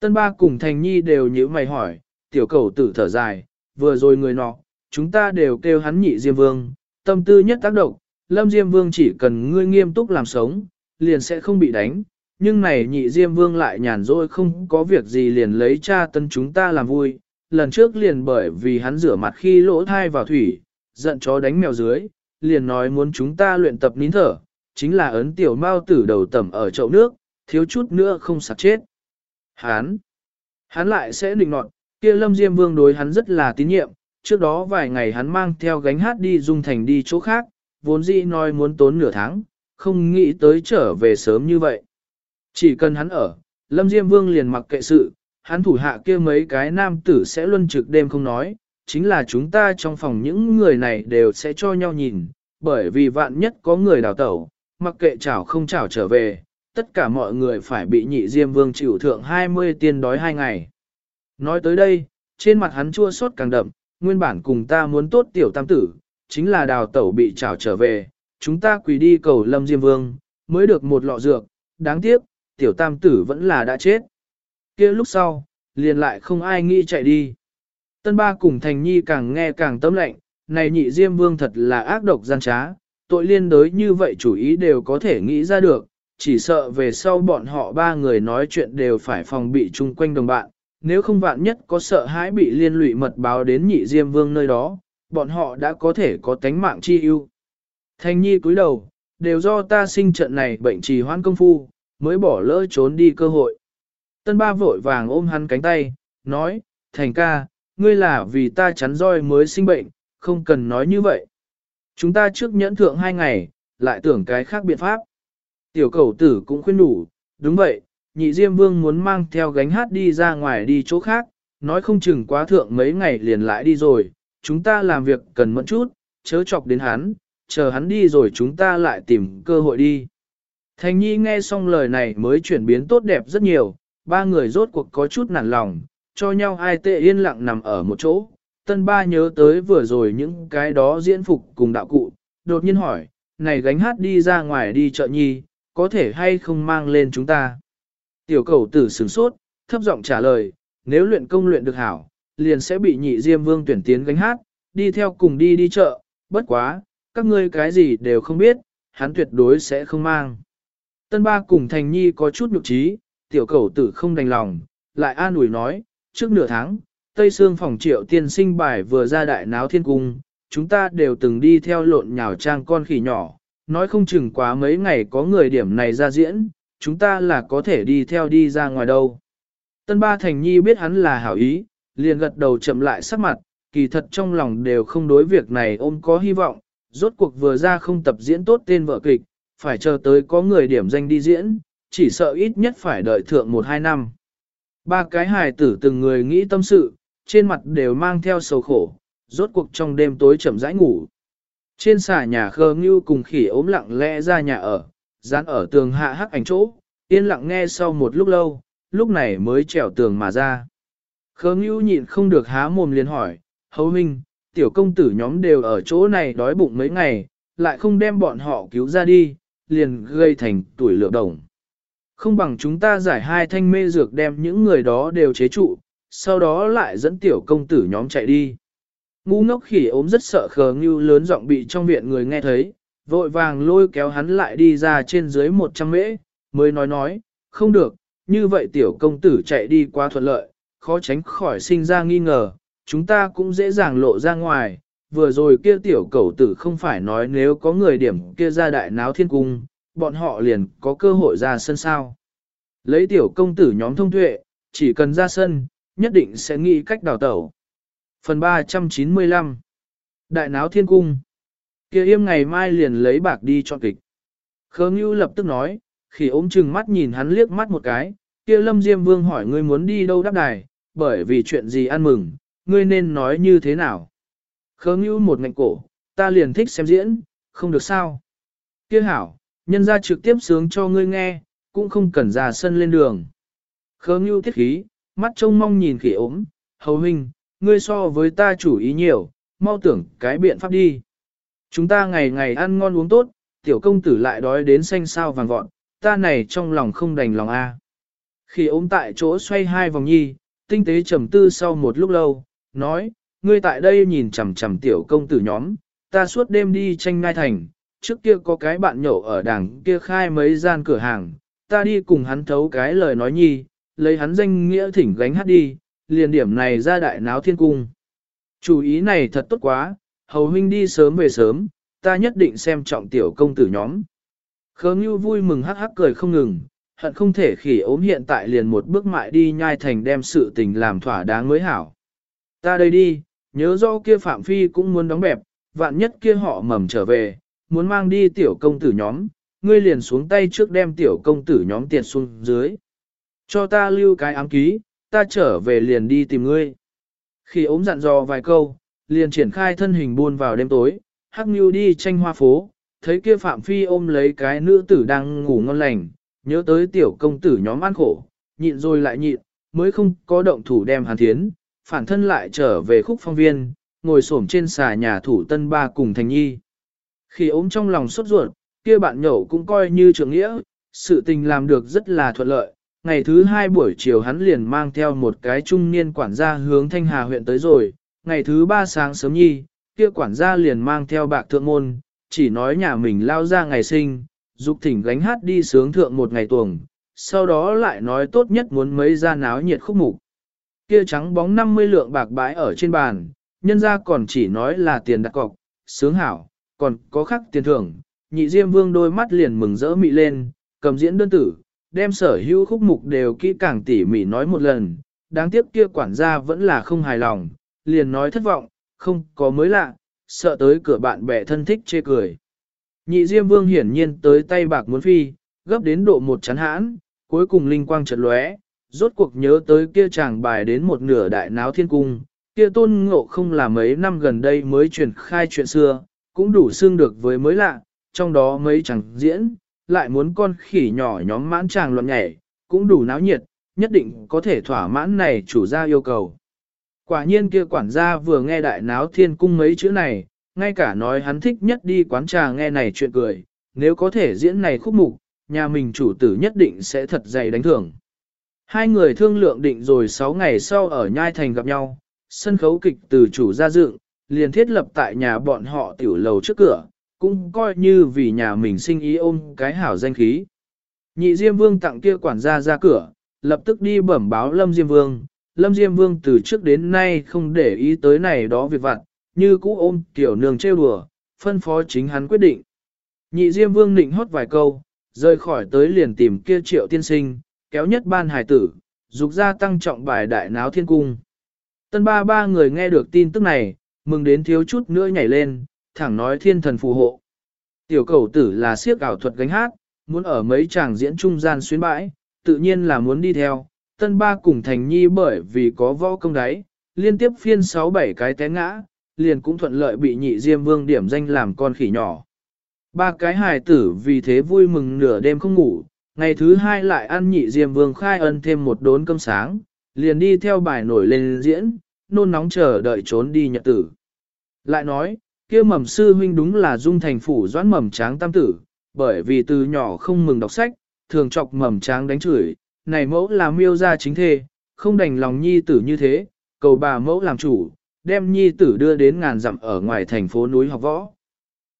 Tân ba cùng Thành Nhi đều nhíu mày hỏi, tiểu cầu tử thở dài, vừa rồi người nọ, chúng ta đều kêu hắn nhị Diêm Vương, tâm tư nhất tác động, Lâm Diêm Vương chỉ cần ngươi nghiêm túc làm sống, liền sẽ không bị đánh, nhưng này nhị Diêm Vương lại nhàn rỗi không có việc gì liền lấy cha tân chúng ta làm vui, lần trước liền bởi vì hắn rửa mặt khi lỗ thai vào thủy, giận chó đánh mèo dưới, liền nói muốn chúng ta luyện tập nín thở, chính là ấn tiểu mao tử đầu tẩm ở chậu nước, thiếu chút nữa không sạc chết. Hắn, hắn lại sẽ định nọt, kia Lâm Diêm Vương đối hắn rất là tín nhiệm, trước đó vài ngày hắn mang theo gánh hát đi dung thành đi chỗ khác, vốn dĩ nói muốn tốn nửa tháng, không nghĩ tới trở về sớm như vậy. Chỉ cần hắn ở, Lâm Diêm Vương liền mặc kệ sự, hắn thủ hạ kia mấy cái nam tử sẽ luân trực đêm không nói, chính là chúng ta trong phòng những người này đều sẽ cho nhau nhìn, bởi vì vạn nhất có người đào tẩu, mặc kệ chảo không chảo trở về, tất cả mọi người phải bị nhị Diêm Vương chịu thượng 20 tiên đói hai ngày. Nói tới đây, trên mặt hắn chua xót càng đậm, nguyên bản cùng ta muốn tốt tiểu tam tử, chính là đào tẩu bị trảo trở về, chúng ta quỳ đi cầu lâm diêm vương, mới được một lọ dược, đáng tiếc, tiểu tam tử vẫn là đã chết. kia lúc sau, liền lại không ai nghĩ chạy đi. Tân ba cùng thành nhi càng nghe càng tâm lệnh, này nhị diêm vương thật là ác độc gian trá, tội liên đối như vậy chủ ý đều có thể nghĩ ra được, chỉ sợ về sau bọn họ ba người nói chuyện đều phải phòng bị chung quanh đồng bạn, nếu không vạn nhất có sợ hãi bị liên lụy mật báo đến nhị diêm vương nơi đó, bọn họ đã có thể có tánh mạng chi ưu. Thanh nhi cúi đầu, đều do ta sinh trận này bệnh trì hoãn công phu, mới bỏ lỡ trốn đi cơ hội. Tân ba vội vàng ôm hắn cánh tay, nói, thành ca, ngươi là vì ta chắn roi mới sinh bệnh, không cần nói như vậy. Chúng ta trước nhẫn thượng hai ngày, lại tưởng cái khác biện pháp. Tiểu cầu tử cũng khuyên đủ, đúng vậy, nhị diêm vương muốn mang theo gánh hát đi ra ngoài đi chỗ khác, nói không chừng quá thượng mấy ngày liền lại đi rồi, chúng ta làm việc cần mẫn chút, chớ chọc đến hắn, chờ hắn đi rồi chúng ta lại tìm cơ hội đi. Thành nhi nghe xong lời này mới chuyển biến tốt đẹp rất nhiều, ba người rốt cuộc có chút nản lòng, cho nhau ai tệ yên lặng nằm ở một chỗ. Tân ba nhớ tới vừa rồi những cái đó diễn phục cùng đạo cụ, đột nhiên hỏi, này gánh hát đi ra ngoài đi chợ nhi, có thể hay không mang lên chúng ta. Tiểu cầu tử sửng sốt, thấp giọng trả lời, nếu luyện công luyện được hảo, liền sẽ bị nhị diêm vương tuyển tiến gánh hát, đi theo cùng đi đi chợ, bất quá, các ngươi cái gì đều không biết, hắn tuyệt đối sẽ không mang. Tân ba cùng thành nhi có chút nhục trí, tiểu cầu tử không đành lòng, lại an ủi nói, trước nửa tháng, Tây Sương phòng triệu tiên sinh bài vừa ra đại náo thiên cung, chúng ta đều từng đi theo lộn nhào trang con khỉ nhỏ, nói không chừng quá mấy ngày có người điểm này ra diễn, chúng ta là có thể đi theo đi ra ngoài đâu. Tân ba thành nhi biết hắn là hảo ý, liền gật đầu chậm lại sắc mặt, kỳ thật trong lòng đều không đối việc này ôm có hy vọng, rốt cuộc vừa ra không tập diễn tốt tên vợ kịch, phải chờ tới có người điểm danh đi diễn, chỉ sợ ít nhất phải đợi thượng một hai năm. Ba cái hài tử từng người nghĩ tâm sự, trên mặt đều mang theo sầu khổ, rốt cuộc trong đêm tối chậm rãi ngủ. Trên xà nhà khơ ngưu cùng khỉ ốm lặng lẽ ra nhà ở, dán ở tường hạ hắc ảnh chỗ, yên lặng nghe sau một lúc lâu, lúc này mới trèo tường mà ra. Khớ ngưu nhịn không được há mồm liền hỏi, hấu minh, tiểu công tử nhóm đều ở chỗ này đói bụng mấy ngày, lại không đem bọn họ cứu ra đi, liền gây thành tuổi lửa đồng. Không bằng chúng ta giải hai thanh mê dược đem những người đó đều chế trụ, sau đó lại dẫn tiểu công tử nhóm chạy đi. Ngu ngốc khỉ ốm rất sợ khờ ngưu lớn giọng bị trong viện người nghe thấy, vội vàng lôi kéo hắn lại đi ra trên dưới 100 mễ, mới nói nói, không được, như vậy tiểu công tử chạy đi quá thuận lợi, khó tránh khỏi sinh ra nghi ngờ, chúng ta cũng dễ dàng lộ ra ngoài, vừa rồi kia tiểu cầu tử không phải nói nếu có người điểm kia ra đại náo thiên cung, bọn họ liền có cơ hội ra sân sao. Lấy tiểu công tử nhóm thông tuệ, chỉ cần ra sân, nhất định sẽ nghĩ cách đào tẩu. Phần 395 Đại náo thiên cung kia yêm ngày mai liền lấy bạc đi cho kịch. Khớ Ngưu lập tức nói, khi ôm chừng mắt nhìn hắn liếc mắt một cái, kia Lâm Diêm Vương hỏi ngươi muốn đi đâu đáp đài, bởi vì chuyện gì ăn mừng, ngươi nên nói như thế nào. Khớ Ngưu một ngạnh cổ, ta liền thích xem diễn, không được sao. Kia hảo, nhân ra trực tiếp sướng cho ngươi nghe, cũng không cần ra sân lên đường. Khớ Ngưu thiết khí, mắt trông mong nhìn khỉ ốm, hầu huynh, ngươi so với ta chủ ý nhiều, mau tưởng cái biện pháp đi. Chúng ta ngày ngày ăn ngon uống tốt, tiểu công tử lại đói đến xanh sao vàng vọt. ta này trong lòng không đành lòng a. Khi ôm tại chỗ xoay hai vòng nhi, tinh tế trầm tư sau một lúc lâu, nói, ngươi tại đây nhìn chằm chằm tiểu công tử nhóm, ta suốt đêm đi tranh ngai thành, trước kia có cái bạn nhậu ở đảng kia khai mấy gian cửa hàng, ta đi cùng hắn thấu cái lời nói nhi, lấy hắn danh nghĩa thỉnh gánh hát đi, liền điểm này ra đại náo thiên cung. Chủ ý này thật tốt quá, hầu huynh đi sớm về sớm, ta nhất định xem trọng tiểu công tử nhóm. Khớ Ngưu vui mừng hắc hắc cười không ngừng, hận không thể khỉ ốm hiện tại liền một bước mại đi nhai thành đem sự tình làm thỏa đáng mới hảo. Ta đây đi, nhớ do kia Phạm Phi cũng muốn đóng bẹp, vạn nhất kia họ mầm trở về, muốn mang đi tiểu công tử nhóm, ngươi liền xuống tay trước đem tiểu công tử nhóm tiệt xuống dưới. Cho ta lưu cái ám ký, ta trở về liền đi tìm ngươi. Khi ốm dặn dò vài câu, liền triển khai thân hình buôn vào đêm tối, hắc nhu đi tranh hoa phố, thấy kia Phạm Phi ôm lấy cái nữ tử đang ngủ ngon lành, nhớ tới tiểu công tử nhóm ăn khổ, nhịn rồi lại nhịn, mới không có động thủ đem hàn thiến, phản thân lại trở về khúc phong viên, ngồi xổm trên xà nhà thủ tân ba cùng thành nhi. Khi ốm trong lòng sốt ruột, kia bạn nhậu cũng coi như trưởng nghĩa, sự tình làm được rất là thuận lợi. Ngày thứ hai buổi chiều hắn liền mang theo một cái trung niên quản gia hướng Thanh Hà huyện tới rồi, ngày thứ ba sáng sớm nhi, kia quản gia liền mang theo bạc thượng môn, chỉ nói nhà mình lao ra ngày sinh, dục thỉnh gánh hát đi sướng thượng một ngày tuồng, sau đó lại nói tốt nhất muốn mấy ra náo nhiệt khúc mục. Kia trắng bóng 50 lượng bạc bãi ở trên bàn, nhân ra còn chỉ nói là tiền đặt cọc, sướng hảo, còn có khắc tiền thưởng, nhị diêm vương đôi mắt liền mừng rỡ mị lên, cầm diễn đơn tử, đem sở hữu khúc mục đều kỹ càng tỉ mỉ nói một lần, đáng tiếc kia quản gia vẫn là không hài lòng, liền nói thất vọng, không có mới lạ, sợ tới cửa bạn bè thân thích chê cười. Nhị Diêm Vương hiển nhiên tới tay bạc muốn phi, gấp đến độ một chán hãn, cuối cùng linh quang chợt lóe, rốt cuộc nhớ tới kia chàng bài đến một nửa đại náo thiên cung, kia tôn ngộ không là mấy năm gần đây mới truyền khai chuyện xưa, cũng đủ xương được với mới lạ, trong đó mấy chàng diễn, lại muốn con khỉ nhỏ nhóm mãn chàng loạn nhảy, cũng đủ náo nhiệt, nhất định có thể thỏa mãn này chủ gia yêu cầu. Quả nhiên kia quản gia vừa nghe đại náo thiên cung mấy chữ này, ngay cả nói hắn thích nhất đi quán trà nghe này chuyện cười, nếu có thể diễn này khúc mục, nhà mình chủ tử nhất định sẽ thật dày đánh thưởng. Hai người thương lượng định rồi 6 ngày sau ở Nhai Thành gặp nhau, sân khấu kịch từ chủ gia dựng, liền thiết lập tại nhà bọn họ tiểu lầu trước cửa, cũng coi như vì nhà mình sinh ý ôm cái hảo danh khí. Nhị Diêm Vương tặng kia quản gia ra cửa, lập tức đi bẩm báo Lâm Diêm Vương, Lâm Diêm Vương từ trước đến nay không để ý tới này đó việc vặt, như cũ ôm tiểu nương trêu đùa, phân phó chính hắn quyết định. Nhị Diêm Vương nịnh hót vài câu, rời khỏi tới liền tìm kia triệu tiên sinh, kéo nhất ban hải tử, dục ra tăng trọng bài đại náo thiên cung. Tân ba ba người nghe được tin tức này, mừng đến thiếu chút nữa nhảy lên, thẳng nói thiên thần phù hộ. Tiểu cầu tử là siếc ảo thuật gánh hát, muốn ở mấy chàng diễn trung gian xuyến bãi, tự nhiên là muốn đi theo, Tân ba cùng thành nhi bởi vì có võ công đáy, liên tiếp phiên 6-7 cái té ngã, liền cũng thuận lợi bị nhị diêm vương điểm danh làm con khỉ nhỏ. Ba cái hài tử vì thế vui mừng nửa đêm không ngủ, ngày thứ hai lại ăn nhị diêm vương khai ân thêm một đốn cơm sáng, liền đi theo bài nổi lên diễn, nôn nóng chờ đợi trốn đi nhật tử. Lại nói, kia mầm sư huynh đúng là dung thành phủ doãn mầm tráng tam tử, bởi vì từ nhỏ không mừng đọc sách, thường chọc mầm tráng đánh chửi, này mẫu là miêu gia chính thê, không đành lòng nhi tử như thế, cầu bà mẫu làm chủ, đem nhi tử đưa đến ngàn dặm ở ngoài thành phố núi học võ.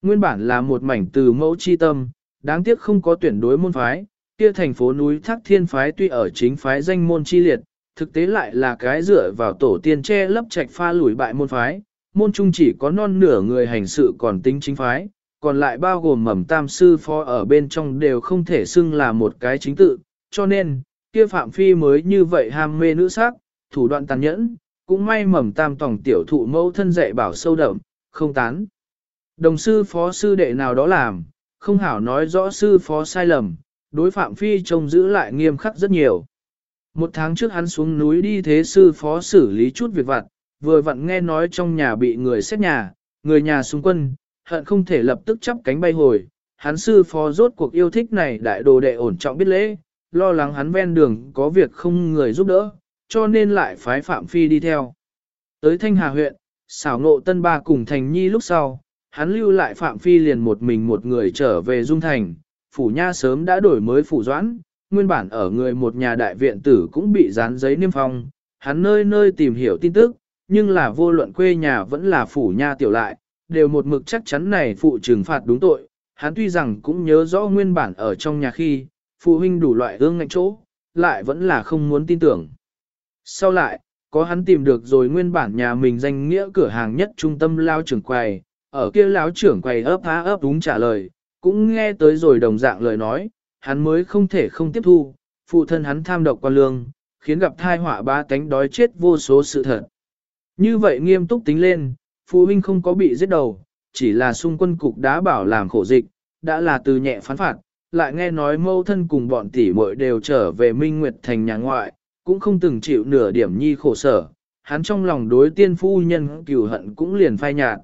Nguyên bản là một mảnh từ mẫu chi tâm, đáng tiếc không có tuyển đối môn phái, kia thành phố núi thác thiên phái tuy ở chính phái danh môn chi liệt, thực tế lại là cái dựa vào tổ tiên che lấp trạch pha lùi bại môn phái, môn trung chỉ có non nửa người hành sự còn tính chính phái, còn lại bao gồm mầm tam sư phó ở bên trong đều không thể xưng là một cái chính tự, cho nên, kia Phạm Phi mới như vậy ham mê nữ sắc, thủ đoạn tàn nhẫn, cũng may mầm tam tổng tiểu thụ mẫu thân dạy bảo sâu đậm, không tán. Đồng sư phó sư đệ nào đó làm, không hảo nói rõ sư phó sai lầm, đối Phạm Phi trông giữ lại nghiêm khắc rất nhiều. Một tháng trước hắn xuống núi đi thế sư phó xử lý chút việc vặt, vừa vặn nghe nói trong nhà bị người xét nhà, người nhà xung quân, hận không thể lập tức chắp cánh bay hồi. Hắn sư phó rốt cuộc yêu thích này đại đồ đệ ổn trọng biết lễ, lo lắng hắn ven đường có việc không người giúp đỡ, cho nên lại phái Phạm Phi đi theo. Tới Thanh Hà huyện, xảo ngộ tân ba cùng Thành Nhi lúc sau, hắn lưu lại Phạm Phi liền một mình một người trở về Dung Thành, phủ nha sớm đã đổi mới phủ doãn, nguyên bản ở người một nhà đại viện tử cũng bị dán giấy niêm phong, hắn nơi nơi tìm hiểu tin tức, nhưng là vô luận quê nhà vẫn là phủ nha tiểu lại, đều một mực chắc chắn này phụ trừng phạt đúng tội, hắn tuy rằng cũng nhớ rõ nguyên bản ở trong nhà khi, phụ huynh đủ loại ương ngạnh chỗ, lại vẫn là không muốn tin tưởng. Sau lại, có hắn tìm được rồi nguyên bản nhà mình danh nghĩa cửa hàng nhất trung tâm lao trưởng quầy, ở kia lão trưởng quầy ấp há ấp đúng trả lời, cũng nghe tới rồi đồng dạng lời nói, hắn mới không thể không tiếp thu, phụ thân hắn tham độc quan lương, khiến gặp thai họa ba cánh đói chết vô số sự thật. Như vậy nghiêm túc tính lên, phụ huynh không có bị giết đầu, chỉ là xung quân cục đã bảo làm khổ dịch, đã là từ nhẹ phán phạt, lại nghe nói mâu thân cùng bọn tỷ muội đều trở về Minh Nguyệt thành nhà ngoại, cũng không từng chịu nửa điểm nhi khổ sở, hắn trong lòng đối tiên phu nhân cửu hận cũng liền phai nhạt.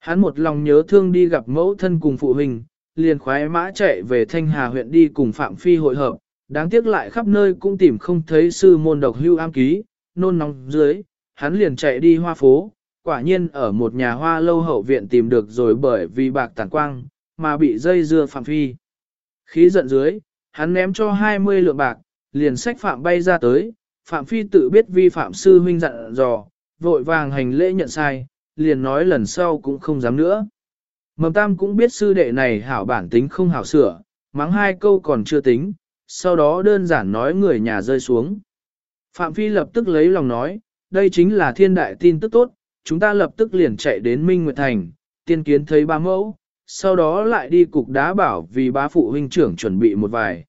Hắn một lòng nhớ thương đi gặp mẫu thân cùng phụ huynh, liền khoái mã chạy về Thanh Hà huyện đi cùng Phạm Phi hội hợp, đáng tiếc lại khắp nơi cũng tìm không thấy sư môn độc hưu am ký, nôn nóng dưới, hắn liền chạy đi hoa phố, quả nhiên ở một nhà hoa lâu hậu viện tìm được rồi bởi vì bạc tàn quang, mà bị dây dưa Phạm Phi. Khí giận dưới, hắn ném cho 20 lượng bạc, liền sách Phạm bay ra tới, Phạm Phi tự biết vi phạm sư huynh dặn dò, vội vàng hành lễ nhận sai, liền nói lần sau cũng không dám nữa. Mầm tam cũng biết sư đệ này hảo bản tính không hảo sửa, mắng hai câu còn chưa tính, sau đó đơn giản nói người nhà rơi xuống. Phạm Phi lập tức lấy lòng nói, đây chính là thiên đại tin tức tốt, chúng ta lập tức liền chạy đến Minh Nguyệt Thành, tiên kiến thấy ba mẫu, sau đó lại đi cục đá bảo vì bá phụ huynh trưởng chuẩn bị một vài.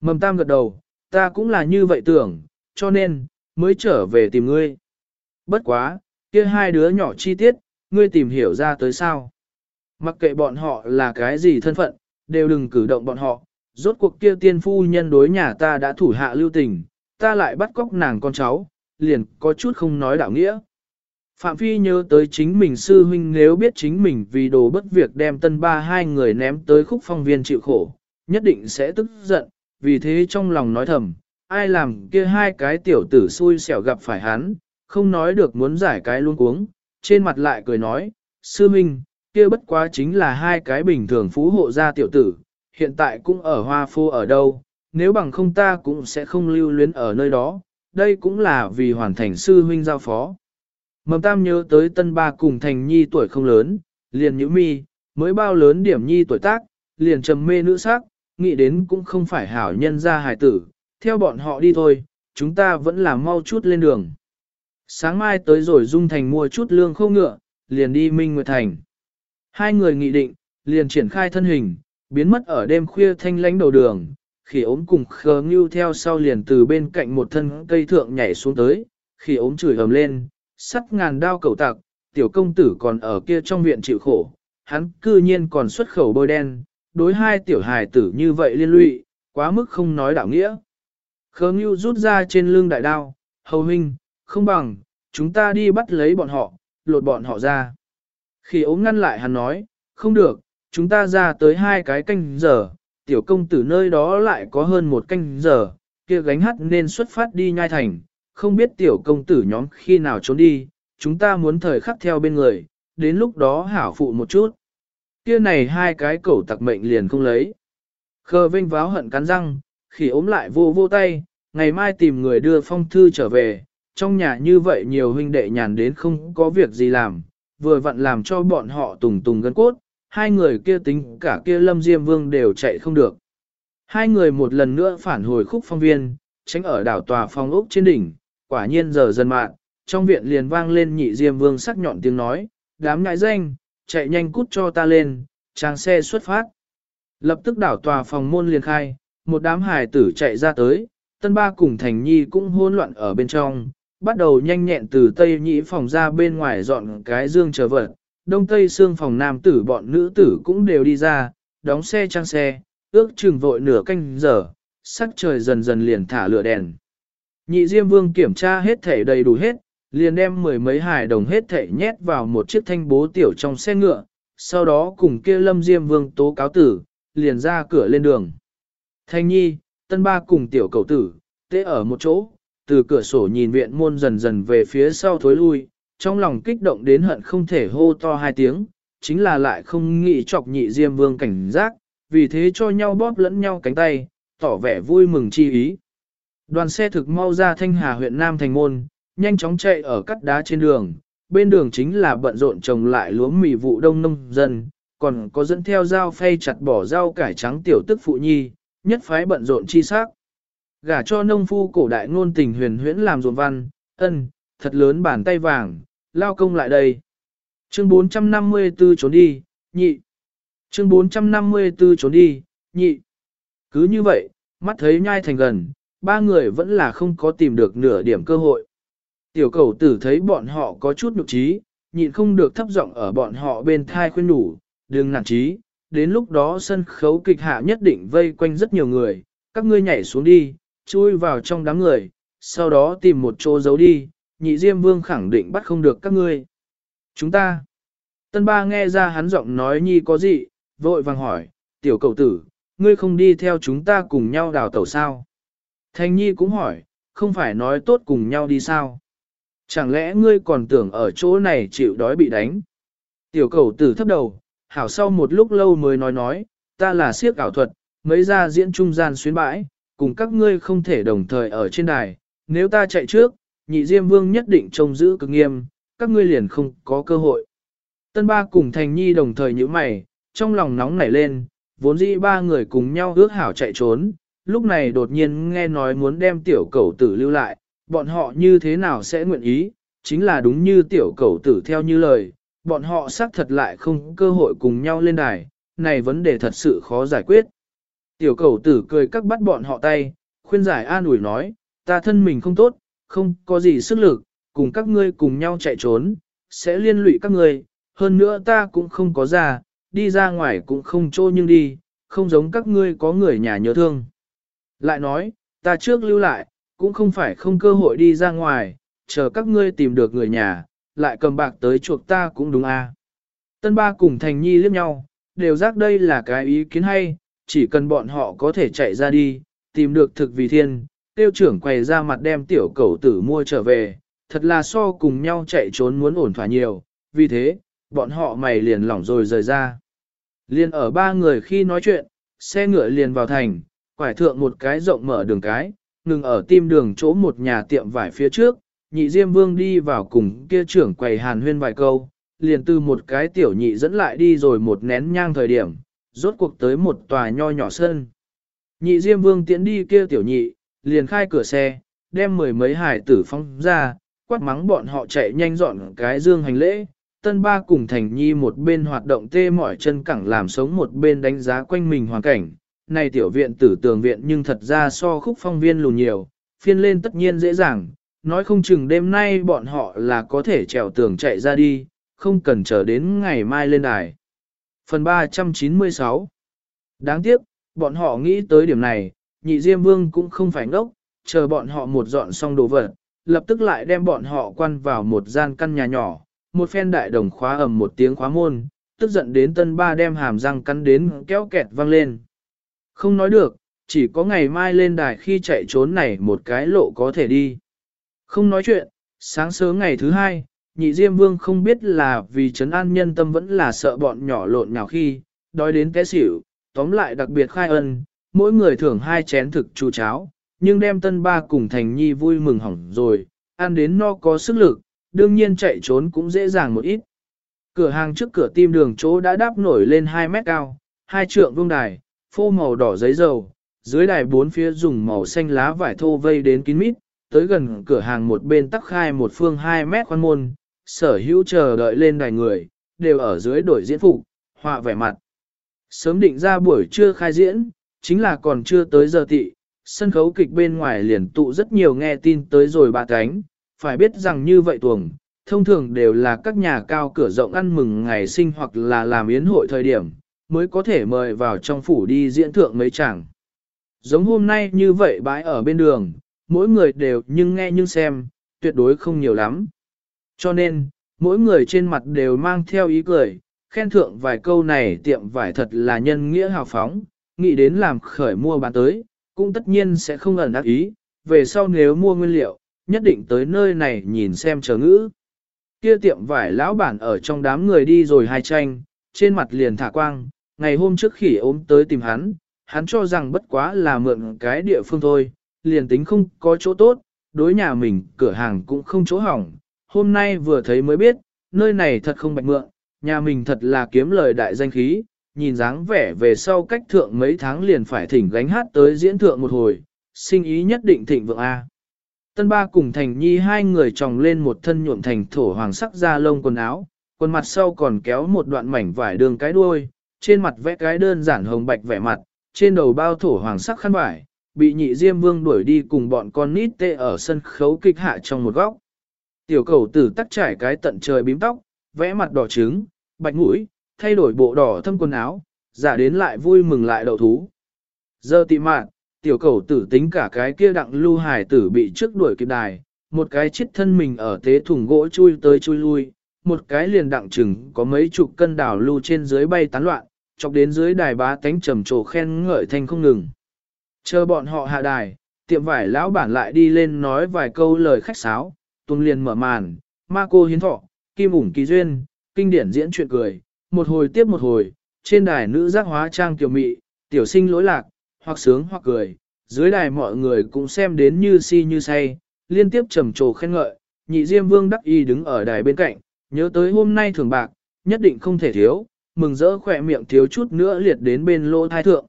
Mầm tam gật đầu, ta cũng là như vậy tưởng, cho nên, mới trở về tìm ngươi. Bất quá, kia hai đứa nhỏ chi tiết, ngươi tìm hiểu ra tới sao. Mặc kệ bọn họ là cái gì thân phận, đều đừng cử động bọn họ, rốt cuộc kia tiên phu nhân đối nhà ta đã thủ hạ lưu tình, ta lại bắt cóc nàng con cháu, liền có chút không nói đạo nghĩa. Phạm Phi nhớ tới chính mình sư huynh nếu biết chính mình vì đồ bất việc đem tân ba hai người ném tới khúc phong viên chịu khổ, nhất định sẽ tức giận, vì thế trong lòng nói thầm, ai làm kia hai cái tiểu tử xui xẻo gặp phải hắn, không nói được muốn giải cái luôn cuống, trên mặt lại cười nói, sư huynh, kia bất quá chính là hai cái bình thường phú hộ gia tiểu tử, hiện tại cũng ở hoa phô ở đâu, nếu bằng không ta cũng sẽ không lưu luyến ở nơi đó, đây cũng là vì hoàn thành sư huynh giao phó. Mầm tam nhớ tới tân ba cùng thành nhi tuổi không lớn, liền nhữ mi, mới bao lớn điểm nhi tuổi tác, liền trầm mê nữ sắc, nghĩ đến cũng không phải hảo nhân gia hài tử, theo bọn họ đi thôi, chúng ta vẫn là mau chút lên đường. Sáng mai tới rồi Dung Thành mua chút lương khô ngựa, liền đi Minh Nguyệt Thành. Hai người nghị định, liền triển khai thân hình, biến mất ở đêm khuya thanh lánh đầu đường, khi ốm cùng khờ ngưu theo sau liền từ bên cạnh một thân cây thượng nhảy xuống tới, khi ốm chửi ầm lên, sắt ngàn đao cầu tặc, tiểu công tử còn ở kia trong viện chịu khổ, hắn cư nhiên còn xuất khẩu bôi đen, đối hai tiểu hài tử như vậy liên lụy, quá mức không nói đạo nghĩa. Khớ ngưu rút ra trên lưng đại đao, hầu huynh, không bằng, chúng ta đi bắt lấy bọn họ, lột bọn họ ra. Khi ốm ngăn lại hắn nói, không được, chúng ta ra tới hai cái canh giờ, tiểu công tử nơi đó lại có hơn một canh giờ, kia gánh hát nên xuất phát đi nhai thành, không biết tiểu công tử nhóm khi nào trốn đi, chúng ta muốn thời khắc theo bên người, đến lúc đó hảo phụ một chút. Kia này hai cái cẩu tặc mệnh liền không lấy. Khờ vinh váo hận cắn răng, khỉ ốm lại vô vô tay, ngày mai tìm người đưa phong thư trở về, trong nhà như vậy nhiều huynh đệ nhàn đến không có việc gì làm, vừa vặn làm cho bọn họ tùng tùng gân cốt, hai người kia tính cả kia lâm diêm vương đều chạy không được. Hai người một lần nữa phản hồi khúc phong viên, tránh ở đảo tòa phong ốc trên đỉnh, quả nhiên giờ dần mạng, trong viện liền vang lên nhị diêm vương sắc nhọn tiếng nói, đám ngại danh, chạy nhanh cút cho ta lên, trang xe xuất phát. Lập tức đảo tòa phòng môn liền khai, một đám hài tử chạy ra tới, tân ba cùng thành nhi cũng hỗn loạn ở bên trong, bắt đầu nhanh nhẹn từ tây nhĩ phòng ra bên ngoài dọn cái dương chờ vật, đông tây xương phòng nam tử bọn nữ tử cũng đều đi ra, đóng xe trang xe, ước chừng vội nửa canh giờ, sắc trời dần dần liền thả lửa đèn. Nhị Diêm Vương kiểm tra hết thể đầy đủ hết, liền đem mười mấy hài đồng hết thể nhét vào một chiếc thanh bố tiểu trong xe ngựa, sau đó cùng kia Lâm Diêm Vương tố cáo tử, liền ra cửa lên đường. Thanh Nhi, Tân Ba cùng tiểu cầu tử, tế ở một chỗ, từ cửa sổ nhìn viện môn dần dần về phía sau thối lui, trong lòng kích động đến hận không thể hô to hai tiếng, chính là lại không nghĩ chọc nhị Diêm Vương cảnh giác, vì thế cho nhau bóp lẫn nhau cánh tay, tỏ vẻ vui mừng chi ý. Đoàn xe thực mau ra Thanh Hà huyện Nam Thành Môn, nhanh chóng chạy ở cắt đá trên đường, bên đường chính là bận rộn trồng lại lúa mì vụ đông nông dân, còn có dẫn theo dao phay chặt bỏ rau cải trắng tiểu tức phụ nhi, nhất phái bận rộn chi sắc. Gả cho nông phu cổ đại ngôn tình huyền huyễn làm ruộng văn, ân, thật lớn bàn tay vàng, lao công lại đây. Chương 454 trốn đi, nhị. Chương 454 trốn đi, nhị. Cứ như vậy, mắt thấy nhai thành gần, ba người vẫn là không có tìm được nửa điểm cơ hội. Tiểu cầu tử thấy bọn họ có chút nhục trí, nhịn không được thấp giọng ở bọn họ bên thai khuyên nhủ, đừng nản trí, đến lúc đó sân khấu kịch hạ nhất định vây quanh rất nhiều người, các ngươi nhảy xuống đi, chui vào trong đám người, sau đó tìm một chỗ giấu đi, nhị diêm vương khẳng định bắt không được các ngươi. Chúng ta, tân ba nghe ra hắn giọng nói nhi có gì, vội vàng hỏi, tiểu cầu tử, ngươi không đi theo chúng ta cùng nhau đào tẩu sao? Thanh nhi cũng hỏi, không phải nói tốt cùng nhau đi sao? Chẳng lẽ ngươi còn tưởng ở chỗ này chịu đói bị đánh? Tiểu cầu tử thấp đầu, hảo sau một lúc lâu mới nói nói, ta là siếc ảo thuật, mấy ra diễn trung gian xuyến bãi, cùng các ngươi không thể đồng thời ở trên đài, nếu ta chạy trước, nhị diêm vương nhất định trông giữ cực nghiêm, các ngươi liền không có cơ hội. Tân ba cùng thành nhi đồng thời như mày, trong lòng nóng nảy lên, vốn dĩ ba người cùng nhau ước hảo chạy trốn, lúc này đột nhiên nghe nói muốn đem tiểu cầu tử lưu lại, bọn họ như thế nào sẽ nguyện ý, chính là đúng như tiểu cầu tử theo như lời, bọn họ xác thật lại không cơ hội cùng nhau lên đài, này vấn đề thật sự khó giải quyết. Tiểu cầu tử cười các bắt bọn họ tay, khuyên giải an ủi nói, ta thân mình không tốt, không có gì sức lực, cùng các ngươi cùng nhau chạy trốn, sẽ liên lụy các ngươi, hơn nữa ta cũng không có già, đi ra ngoài cũng không trô nhưng đi, không giống các ngươi có người nhà nhớ thương. Lại nói, ta trước lưu lại, cũng không phải không cơ hội đi ra ngoài, chờ các ngươi tìm được người nhà, lại cầm bạc tới chuộc ta cũng đúng à. Tân ba cùng thành nhi liếc nhau, đều giác đây là cái ý kiến hay, chỉ cần bọn họ có thể chạy ra đi, tìm được thực vì thiên, tiêu trưởng quay ra mặt đem tiểu cầu tử mua trở về, thật là so cùng nhau chạy trốn muốn ổn thỏa nhiều, vì thế, bọn họ mày liền lỏng rồi rời ra. Liền ở ba người khi nói chuyện, xe ngựa liền vào thành, quải thượng một cái rộng mở đường cái, ngừng ở tim đường chỗ một nhà tiệm vải phía trước, nhị diêm vương đi vào cùng kia trưởng quầy hàn huyên vài câu, liền từ một cái tiểu nhị dẫn lại đi rồi một nén nhang thời điểm, rốt cuộc tới một tòa nho nhỏ sân. Nhị diêm vương tiến đi kia tiểu nhị, liền khai cửa xe, đem mười mấy hải tử phong ra, quát mắng bọn họ chạy nhanh dọn cái dương hành lễ. Tân ba cùng thành nhi một bên hoạt động tê mỏi chân cẳng làm sống một bên đánh giá quanh mình hoàn cảnh. Này tiểu viện tử tường viện nhưng thật ra so khúc phong viên lùn nhiều, phiên lên tất nhiên dễ dàng, nói không chừng đêm nay bọn họ là có thể trèo tường chạy ra đi, không cần chờ đến ngày mai lên đài. Phần 396 Đáng tiếc, bọn họ nghĩ tới điểm này, nhị diêm vương cũng không phải ngốc, chờ bọn họ một dọn xong đồ vật, lập tức lại đem bọn họ quan vào một gian căn nhà nhỏ, một phen đại đồng khóa ầm một tiếng khóa môn, tức giận đến tân ba đem hàm răng cắn đến kéo kẹt vang lên. Không nói được, chỉ có ngày mai lên đài khi chạy trốn này một cái lộ có thể đi. Không nói chuyện, sáng sớm ngày thứ hai, nhị diêm vương không biết là vì trấn an nhân tâm vẫn là sợ bọn nhỏ lộn nhào khi, đói đến té xỉu, tóm lại đặc biệt khai ân, mỗi người thưởng hai chén thực chú cháo, nhưng đem tân ba cùng thành nhi vui mừng hỏng rồi, ăn đến no có sức lực, đương nhiên chạy trốn cũng dễ dàng một ít. Cửa hàng trước cửa tim đường chỗ đã đáp nổi lên 2 mét cao, hai trượng vương đài, phô màu đỏ giấy dầu, dưới đài bốn phía dùng màu xanh lá vải thô vây đến kín mít, tới gần cửa hàng một bên tắc khai một phương 2 mét khoan môn, sở hữu chờ đợi lên đài người, đều ở dưới đổi diễn phục, họa vẻ mặt. Sớm định ra buổi trưa khai diễn, chính là còn chưa tới giờ tị, sân khấu kịch bên ngoài liền tụ rất nhiều nghe tin tới rồi bà cánh, phải biết rằng như vậy tuồng, thông thường đều là các nhà cao cửa rộng ăn mừng ngày sinh hoặc là làm yến hội thời điểm, mới có thể mời vào trong phủ đi diễn thượng mấy chàng. Giống hôm nay như vậy bãi ở bên đường, mỗi người đều nhưng nghe nhưng xem, tuyệt đối không nhiều lắm. Cho nên, mỗi người trên mặt đều mang theo ý cười, khen thượng vài câu này tiệm vải thật là nhân nghĩa hào phóng, nghĩ đến làm khởi mua bán tới, cũng tất nhiên sẽ không ẩn ác ý, về sau nếu mua nguyên liệu, nhất định tới nơi này nhìn xem chờ ngữ. Kia tiệm vải lão bản ở trong đám người đi rồi hai tranh, trên mặt liền thả quang, ngày hôm trước khỉ ốm tới tìm hắn, hắn cho rằng bất quá là mượn cái địa phương thôi, liền tính không có chỗ tốt, đối nhà mình cửa hàng cũng không chỗ hỏng. Hôm nay vừa thấy mới biết, nơi này thật không bạch mượn, nhà mình thật là kiếm lời đại danh khí, nhìn dáng vẻ về sau cách thượng mấy tháng liền phải thỉnh gánh hát tới diễn thượng một hồi, sinh ý nhất định thịnh vượng A. Tân ba cùng thành nhi hai người tròng lên một thân nhuộm thành thổ hoàng sắc da lông quần áo, quần mặt sau còn kéo một đoạn mảnh vải đường cái đuôi, trên mặt vẽ cái đơn giản hồng bạch vẻ mặt, trên đầu bao thổ hoàng sắc khăn vải, bị nhị diêm vương đuổi đi cùng bọn con nít tê ở sân khấu kịch hạ trong một góc. Tiểu cầu tử tắt trải cái tận trời bím tóc, vẽ mặt đỏ trứng, bạch mũi, thay đổi bộ đỏ thâm quần áo, giả đến lại vui mừng lại đậu thú. Giờ tị mạn, tiểu cầu tử tính cả cái kia đặng lưu hải tử bị trước đuổi kịp đài, một cái chết thân mình ở tế thùng gỗ chui tới chui lui, một cái liền đặng chừng có mấy chục cân đảo lưu trên dưới bay tán loạn, chọc đến dưới đài bá tánh trầm trồ khen ngợi thanh không ngừng. Chờ bọn họ hạ đài, tiệm vải lão bản lại đi lên nói vài câu lời khách sáo, tuần liền mở màn, ma cô hiến thọ, kim ủng kỳ duyên, kinh điển diễn chuyện cười, một hồi tiếp một hồi, trên đài nữ giác hóa trang kiều mị, tiểu sinh lỗi lạc, hoặc sướng hoặc cười, dưới đài mọi người cũng xem đến như si như say, liên tiếp trầm trồ khen ngợi, nhị diêm vương đắc y đứng ở đài bên cạnh, nhớ tới hôm nay thường bạc, nhất định không thể thiếu, mừng rỡ khỏe miệng thiếu chút nữa liệt đến bên lô thái thượng.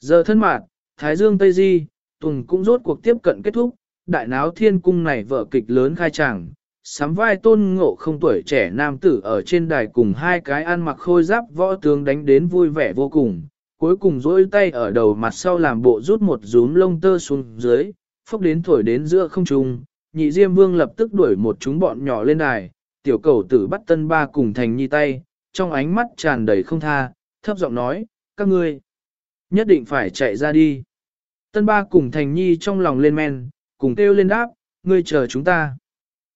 Giờ thân mạt, Thái Dương Tây Di, Tùng cũng rốt cuộc tiếp cận kết thúc, đại náo thiên cung này vở kịch lớn khai tràng, sắm vai tôn ngộ không tuổi trẻ nam tử ở trên đài cùng hai cái ăn mặc khôi giáp võ tướng đánh đến vui vẻ vô cùng, cuối cùng dỗi tay ở đầu mặt sau làm bộ rút một rúm lông tơ xuống dưới, phốc đến thổi đến giữa không trung, nhị diêm vương lập tức đuổi một chúng bọn nhỏ lên đài, tiểu cầu tử bắt tân ba cùng thành nhi tay, trong ánh mắt tràn đầy không tha, thấp giọng nói, các ngươi nhất định phải chạy ra đi. Tân ba cùng thành nhi trong lòng lên men, cùng kêu lên đáp, ngươi chờ chúng ta.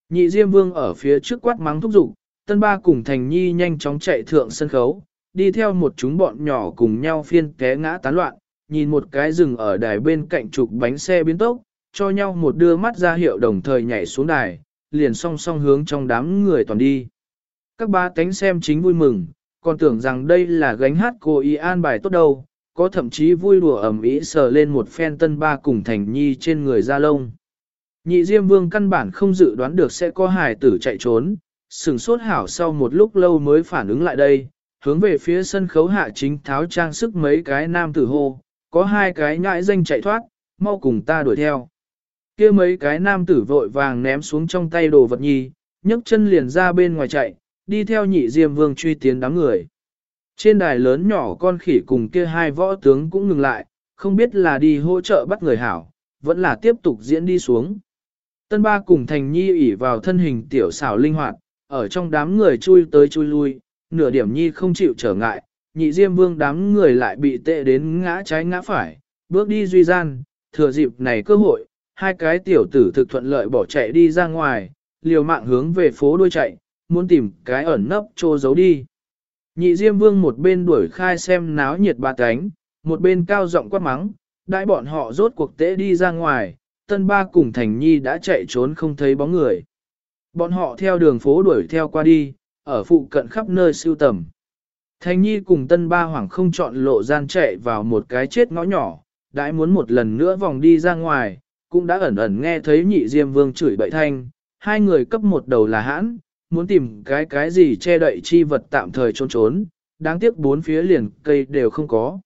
Nhị Diêm Vương ở phía trước quát mắng thúc giục, tân ba cùng thành nhi nhanh chóng chạy thượng sân khấu, đi theo một chúng bọn nhỏ cùng nhau phiên té ngã tán loạn, nhìn một cái rừng ở đài bên cạnh trục bánh xe biến tốc, cho nhau một đưa mắt ra hiệu đồng thời nhảy xuống đài, liền song song hướng trong đám người toàn đi. Các ba tánh xem chính vui mừng, còn tưởng rằng đây là gánh hát cô y an bài tốt đâu, có thậm chí vui đùa ẩm ý sờ lên một phen tân ba cùng thành nhi trên người da lông. Nhị Diêm Vương căn bản không dự đoán được sẽ có hài tử chạy trốn, sừng sốt hảo sau một lúc lâu mới phản ứng lại đây, hướng về phía sân khấu hạ chính tháo trang sức mấy cái nam tử hô, có hai cái nhãi danh chạy thoát, mau cùng ta đuổi theo kia mấy cái nam tử vội vàng ném xuống trong tay đồ vật nhi, nhấc chân liền ra bên ngoài chạy, đi theo nhị Diêm Vương truy tiến đám người. Trên đài lớn nhỏ con khỉ cùng kia hai võ tướng cũng ngừng lại, không biết là đi hỗ trợ bắt người hảo, vẫn là tiếp tục diễn đi xuống. Tân ba cùng thành nhi ỉ vào thân hình tiểu xảo linh hoạt, ở trong đám người chui tới chui lui, nửa điểm nhi không chịu trở ngại, nhị diêm vương đám người lại bị tệ đến ngã trái ngã phải, bước đi duy gian, thừa dịp này cơ hội, hai cái tiểu tử thực thuận lợi bỏ chạy đi ra ngoài, liều mạng hướng về phố đuôi chạy, muốn tìm cái ẩn nấp trô giấu đi. Nhị Diêm Vương một bên đuổi khai xem náo nhiệt ba cánh, một bên cao giọng quát mắng, đại bọn họ rốt cuộc tế đi ra ngoài, tân ba cùng Thành Nhi đã chạy trốn không thấy bóng người. Bọn họ theo đường phố đuổi theo qua đi, ở phụ cận khắp nơi siêu tầm. Thành Nhi cùng tân ba hoảng không chọn lộ gian chạy vào một cái chết ngõ nhỏ, đã muốn một lần nữa vòng đi ra ngoài, cũng đã ẩn ẩn nghe thấy nhị diêm vương chửi bậy thanh, hai người cấp một đầu là hãn, muốn tìm cái cái gì che đậy chi vật tạm thời trốn trốn, đáng tiếc bốn phía liền cây đều không có.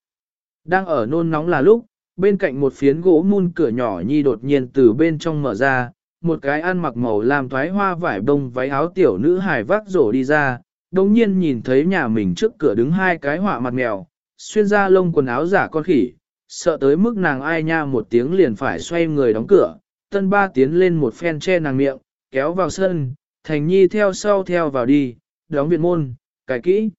Đang ở nôn nóng là lúc, bên cạnh một phiến gỗ mun cửa nhỏ nhi đột nhiên từ bên trong mở ra, một cái ăn mặc màu làm thoái hoa vải bông váy áo tiểu nữ hài vác rổ đi ra, đồng nhiên nhìn thấy nhà mình trước cửa đứng hai cái họa mặt mèo, xuyên ra lông quần áo giả con khỉ, sợ tới mức nàng ai nha một tiếng liền phải xoay người đóng cửa, tân ba tiến lên một phen che nàng miệng, kéo vào sân, thành nhi theo sau theo vào đi, đóng viện môn, cài kỹ.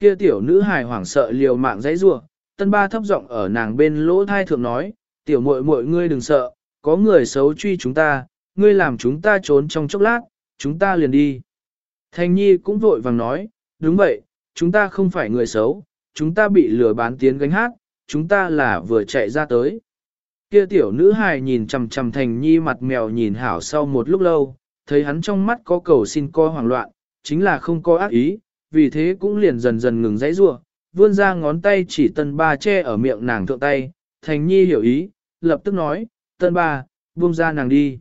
Kia tiểu nữ hài hoảng sợ liều mạng dãy rủa, tân ba thấp giọng ở nàng bên lỗ thai thượng nói, tiểu muội muội ngươi đừng sợ, có người xấu truy chúng ta, ngươi làm chúng ta trốn trong chốc lát, chúng ta liền đi. Thành nhi cũng vội vàng nói, đúng vậy, chúng ta không phải người xấu, chúng ta bị lừa bán tiến gánh hát, chúng ta là vừa chạy ra tới. Kia tiểu nữ hài nhìn chằm chằm thành nhi mặt mèo nhìn hảo sau một lúc lâu, thấy hắn trong mắt có cầu xin co hoảng loạn, chính là không có ác ý, vì thế cũng liền dần dần ngừng dãy rua, vươn ra ngón tay chỉ tân ba che ở miệng nàng thượng tay, thành nhi hiểu ý, lập tức nói, tân ba, buông ra nàng đi.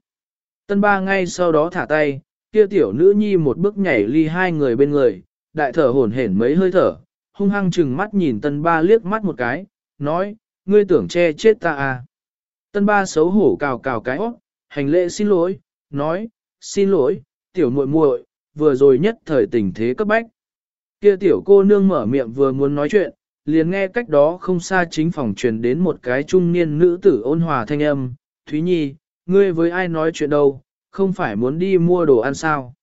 Tân ba ngay sau đó thả tay, kia tiểu nữ nhi một bước nhảy ly hai người bên người, đại thở hổn hển mấy hơi thở, hung hăng chừng mắt nhìn tân ba liếc mắt một cái, nói, ngươi tưởng che chết ta à. Tân ba xấu hổ cào cào cái óc, hành lễ xin lỗi, nói, xin lỗi, tiểu muội muội, vừa rồi nhất thời tình thế cấp bách. Kia tiểu cô nương mở miệng vừa muốn nói chuyện, liền nghe cách đó không xa chính phòng truyền đến một cái trung niên nữ tử ôn hòa thanh âm, Thúy Nhi, ngươi với ai nói chuyện đâu, không phải muốn đi mua đồ ăn sao.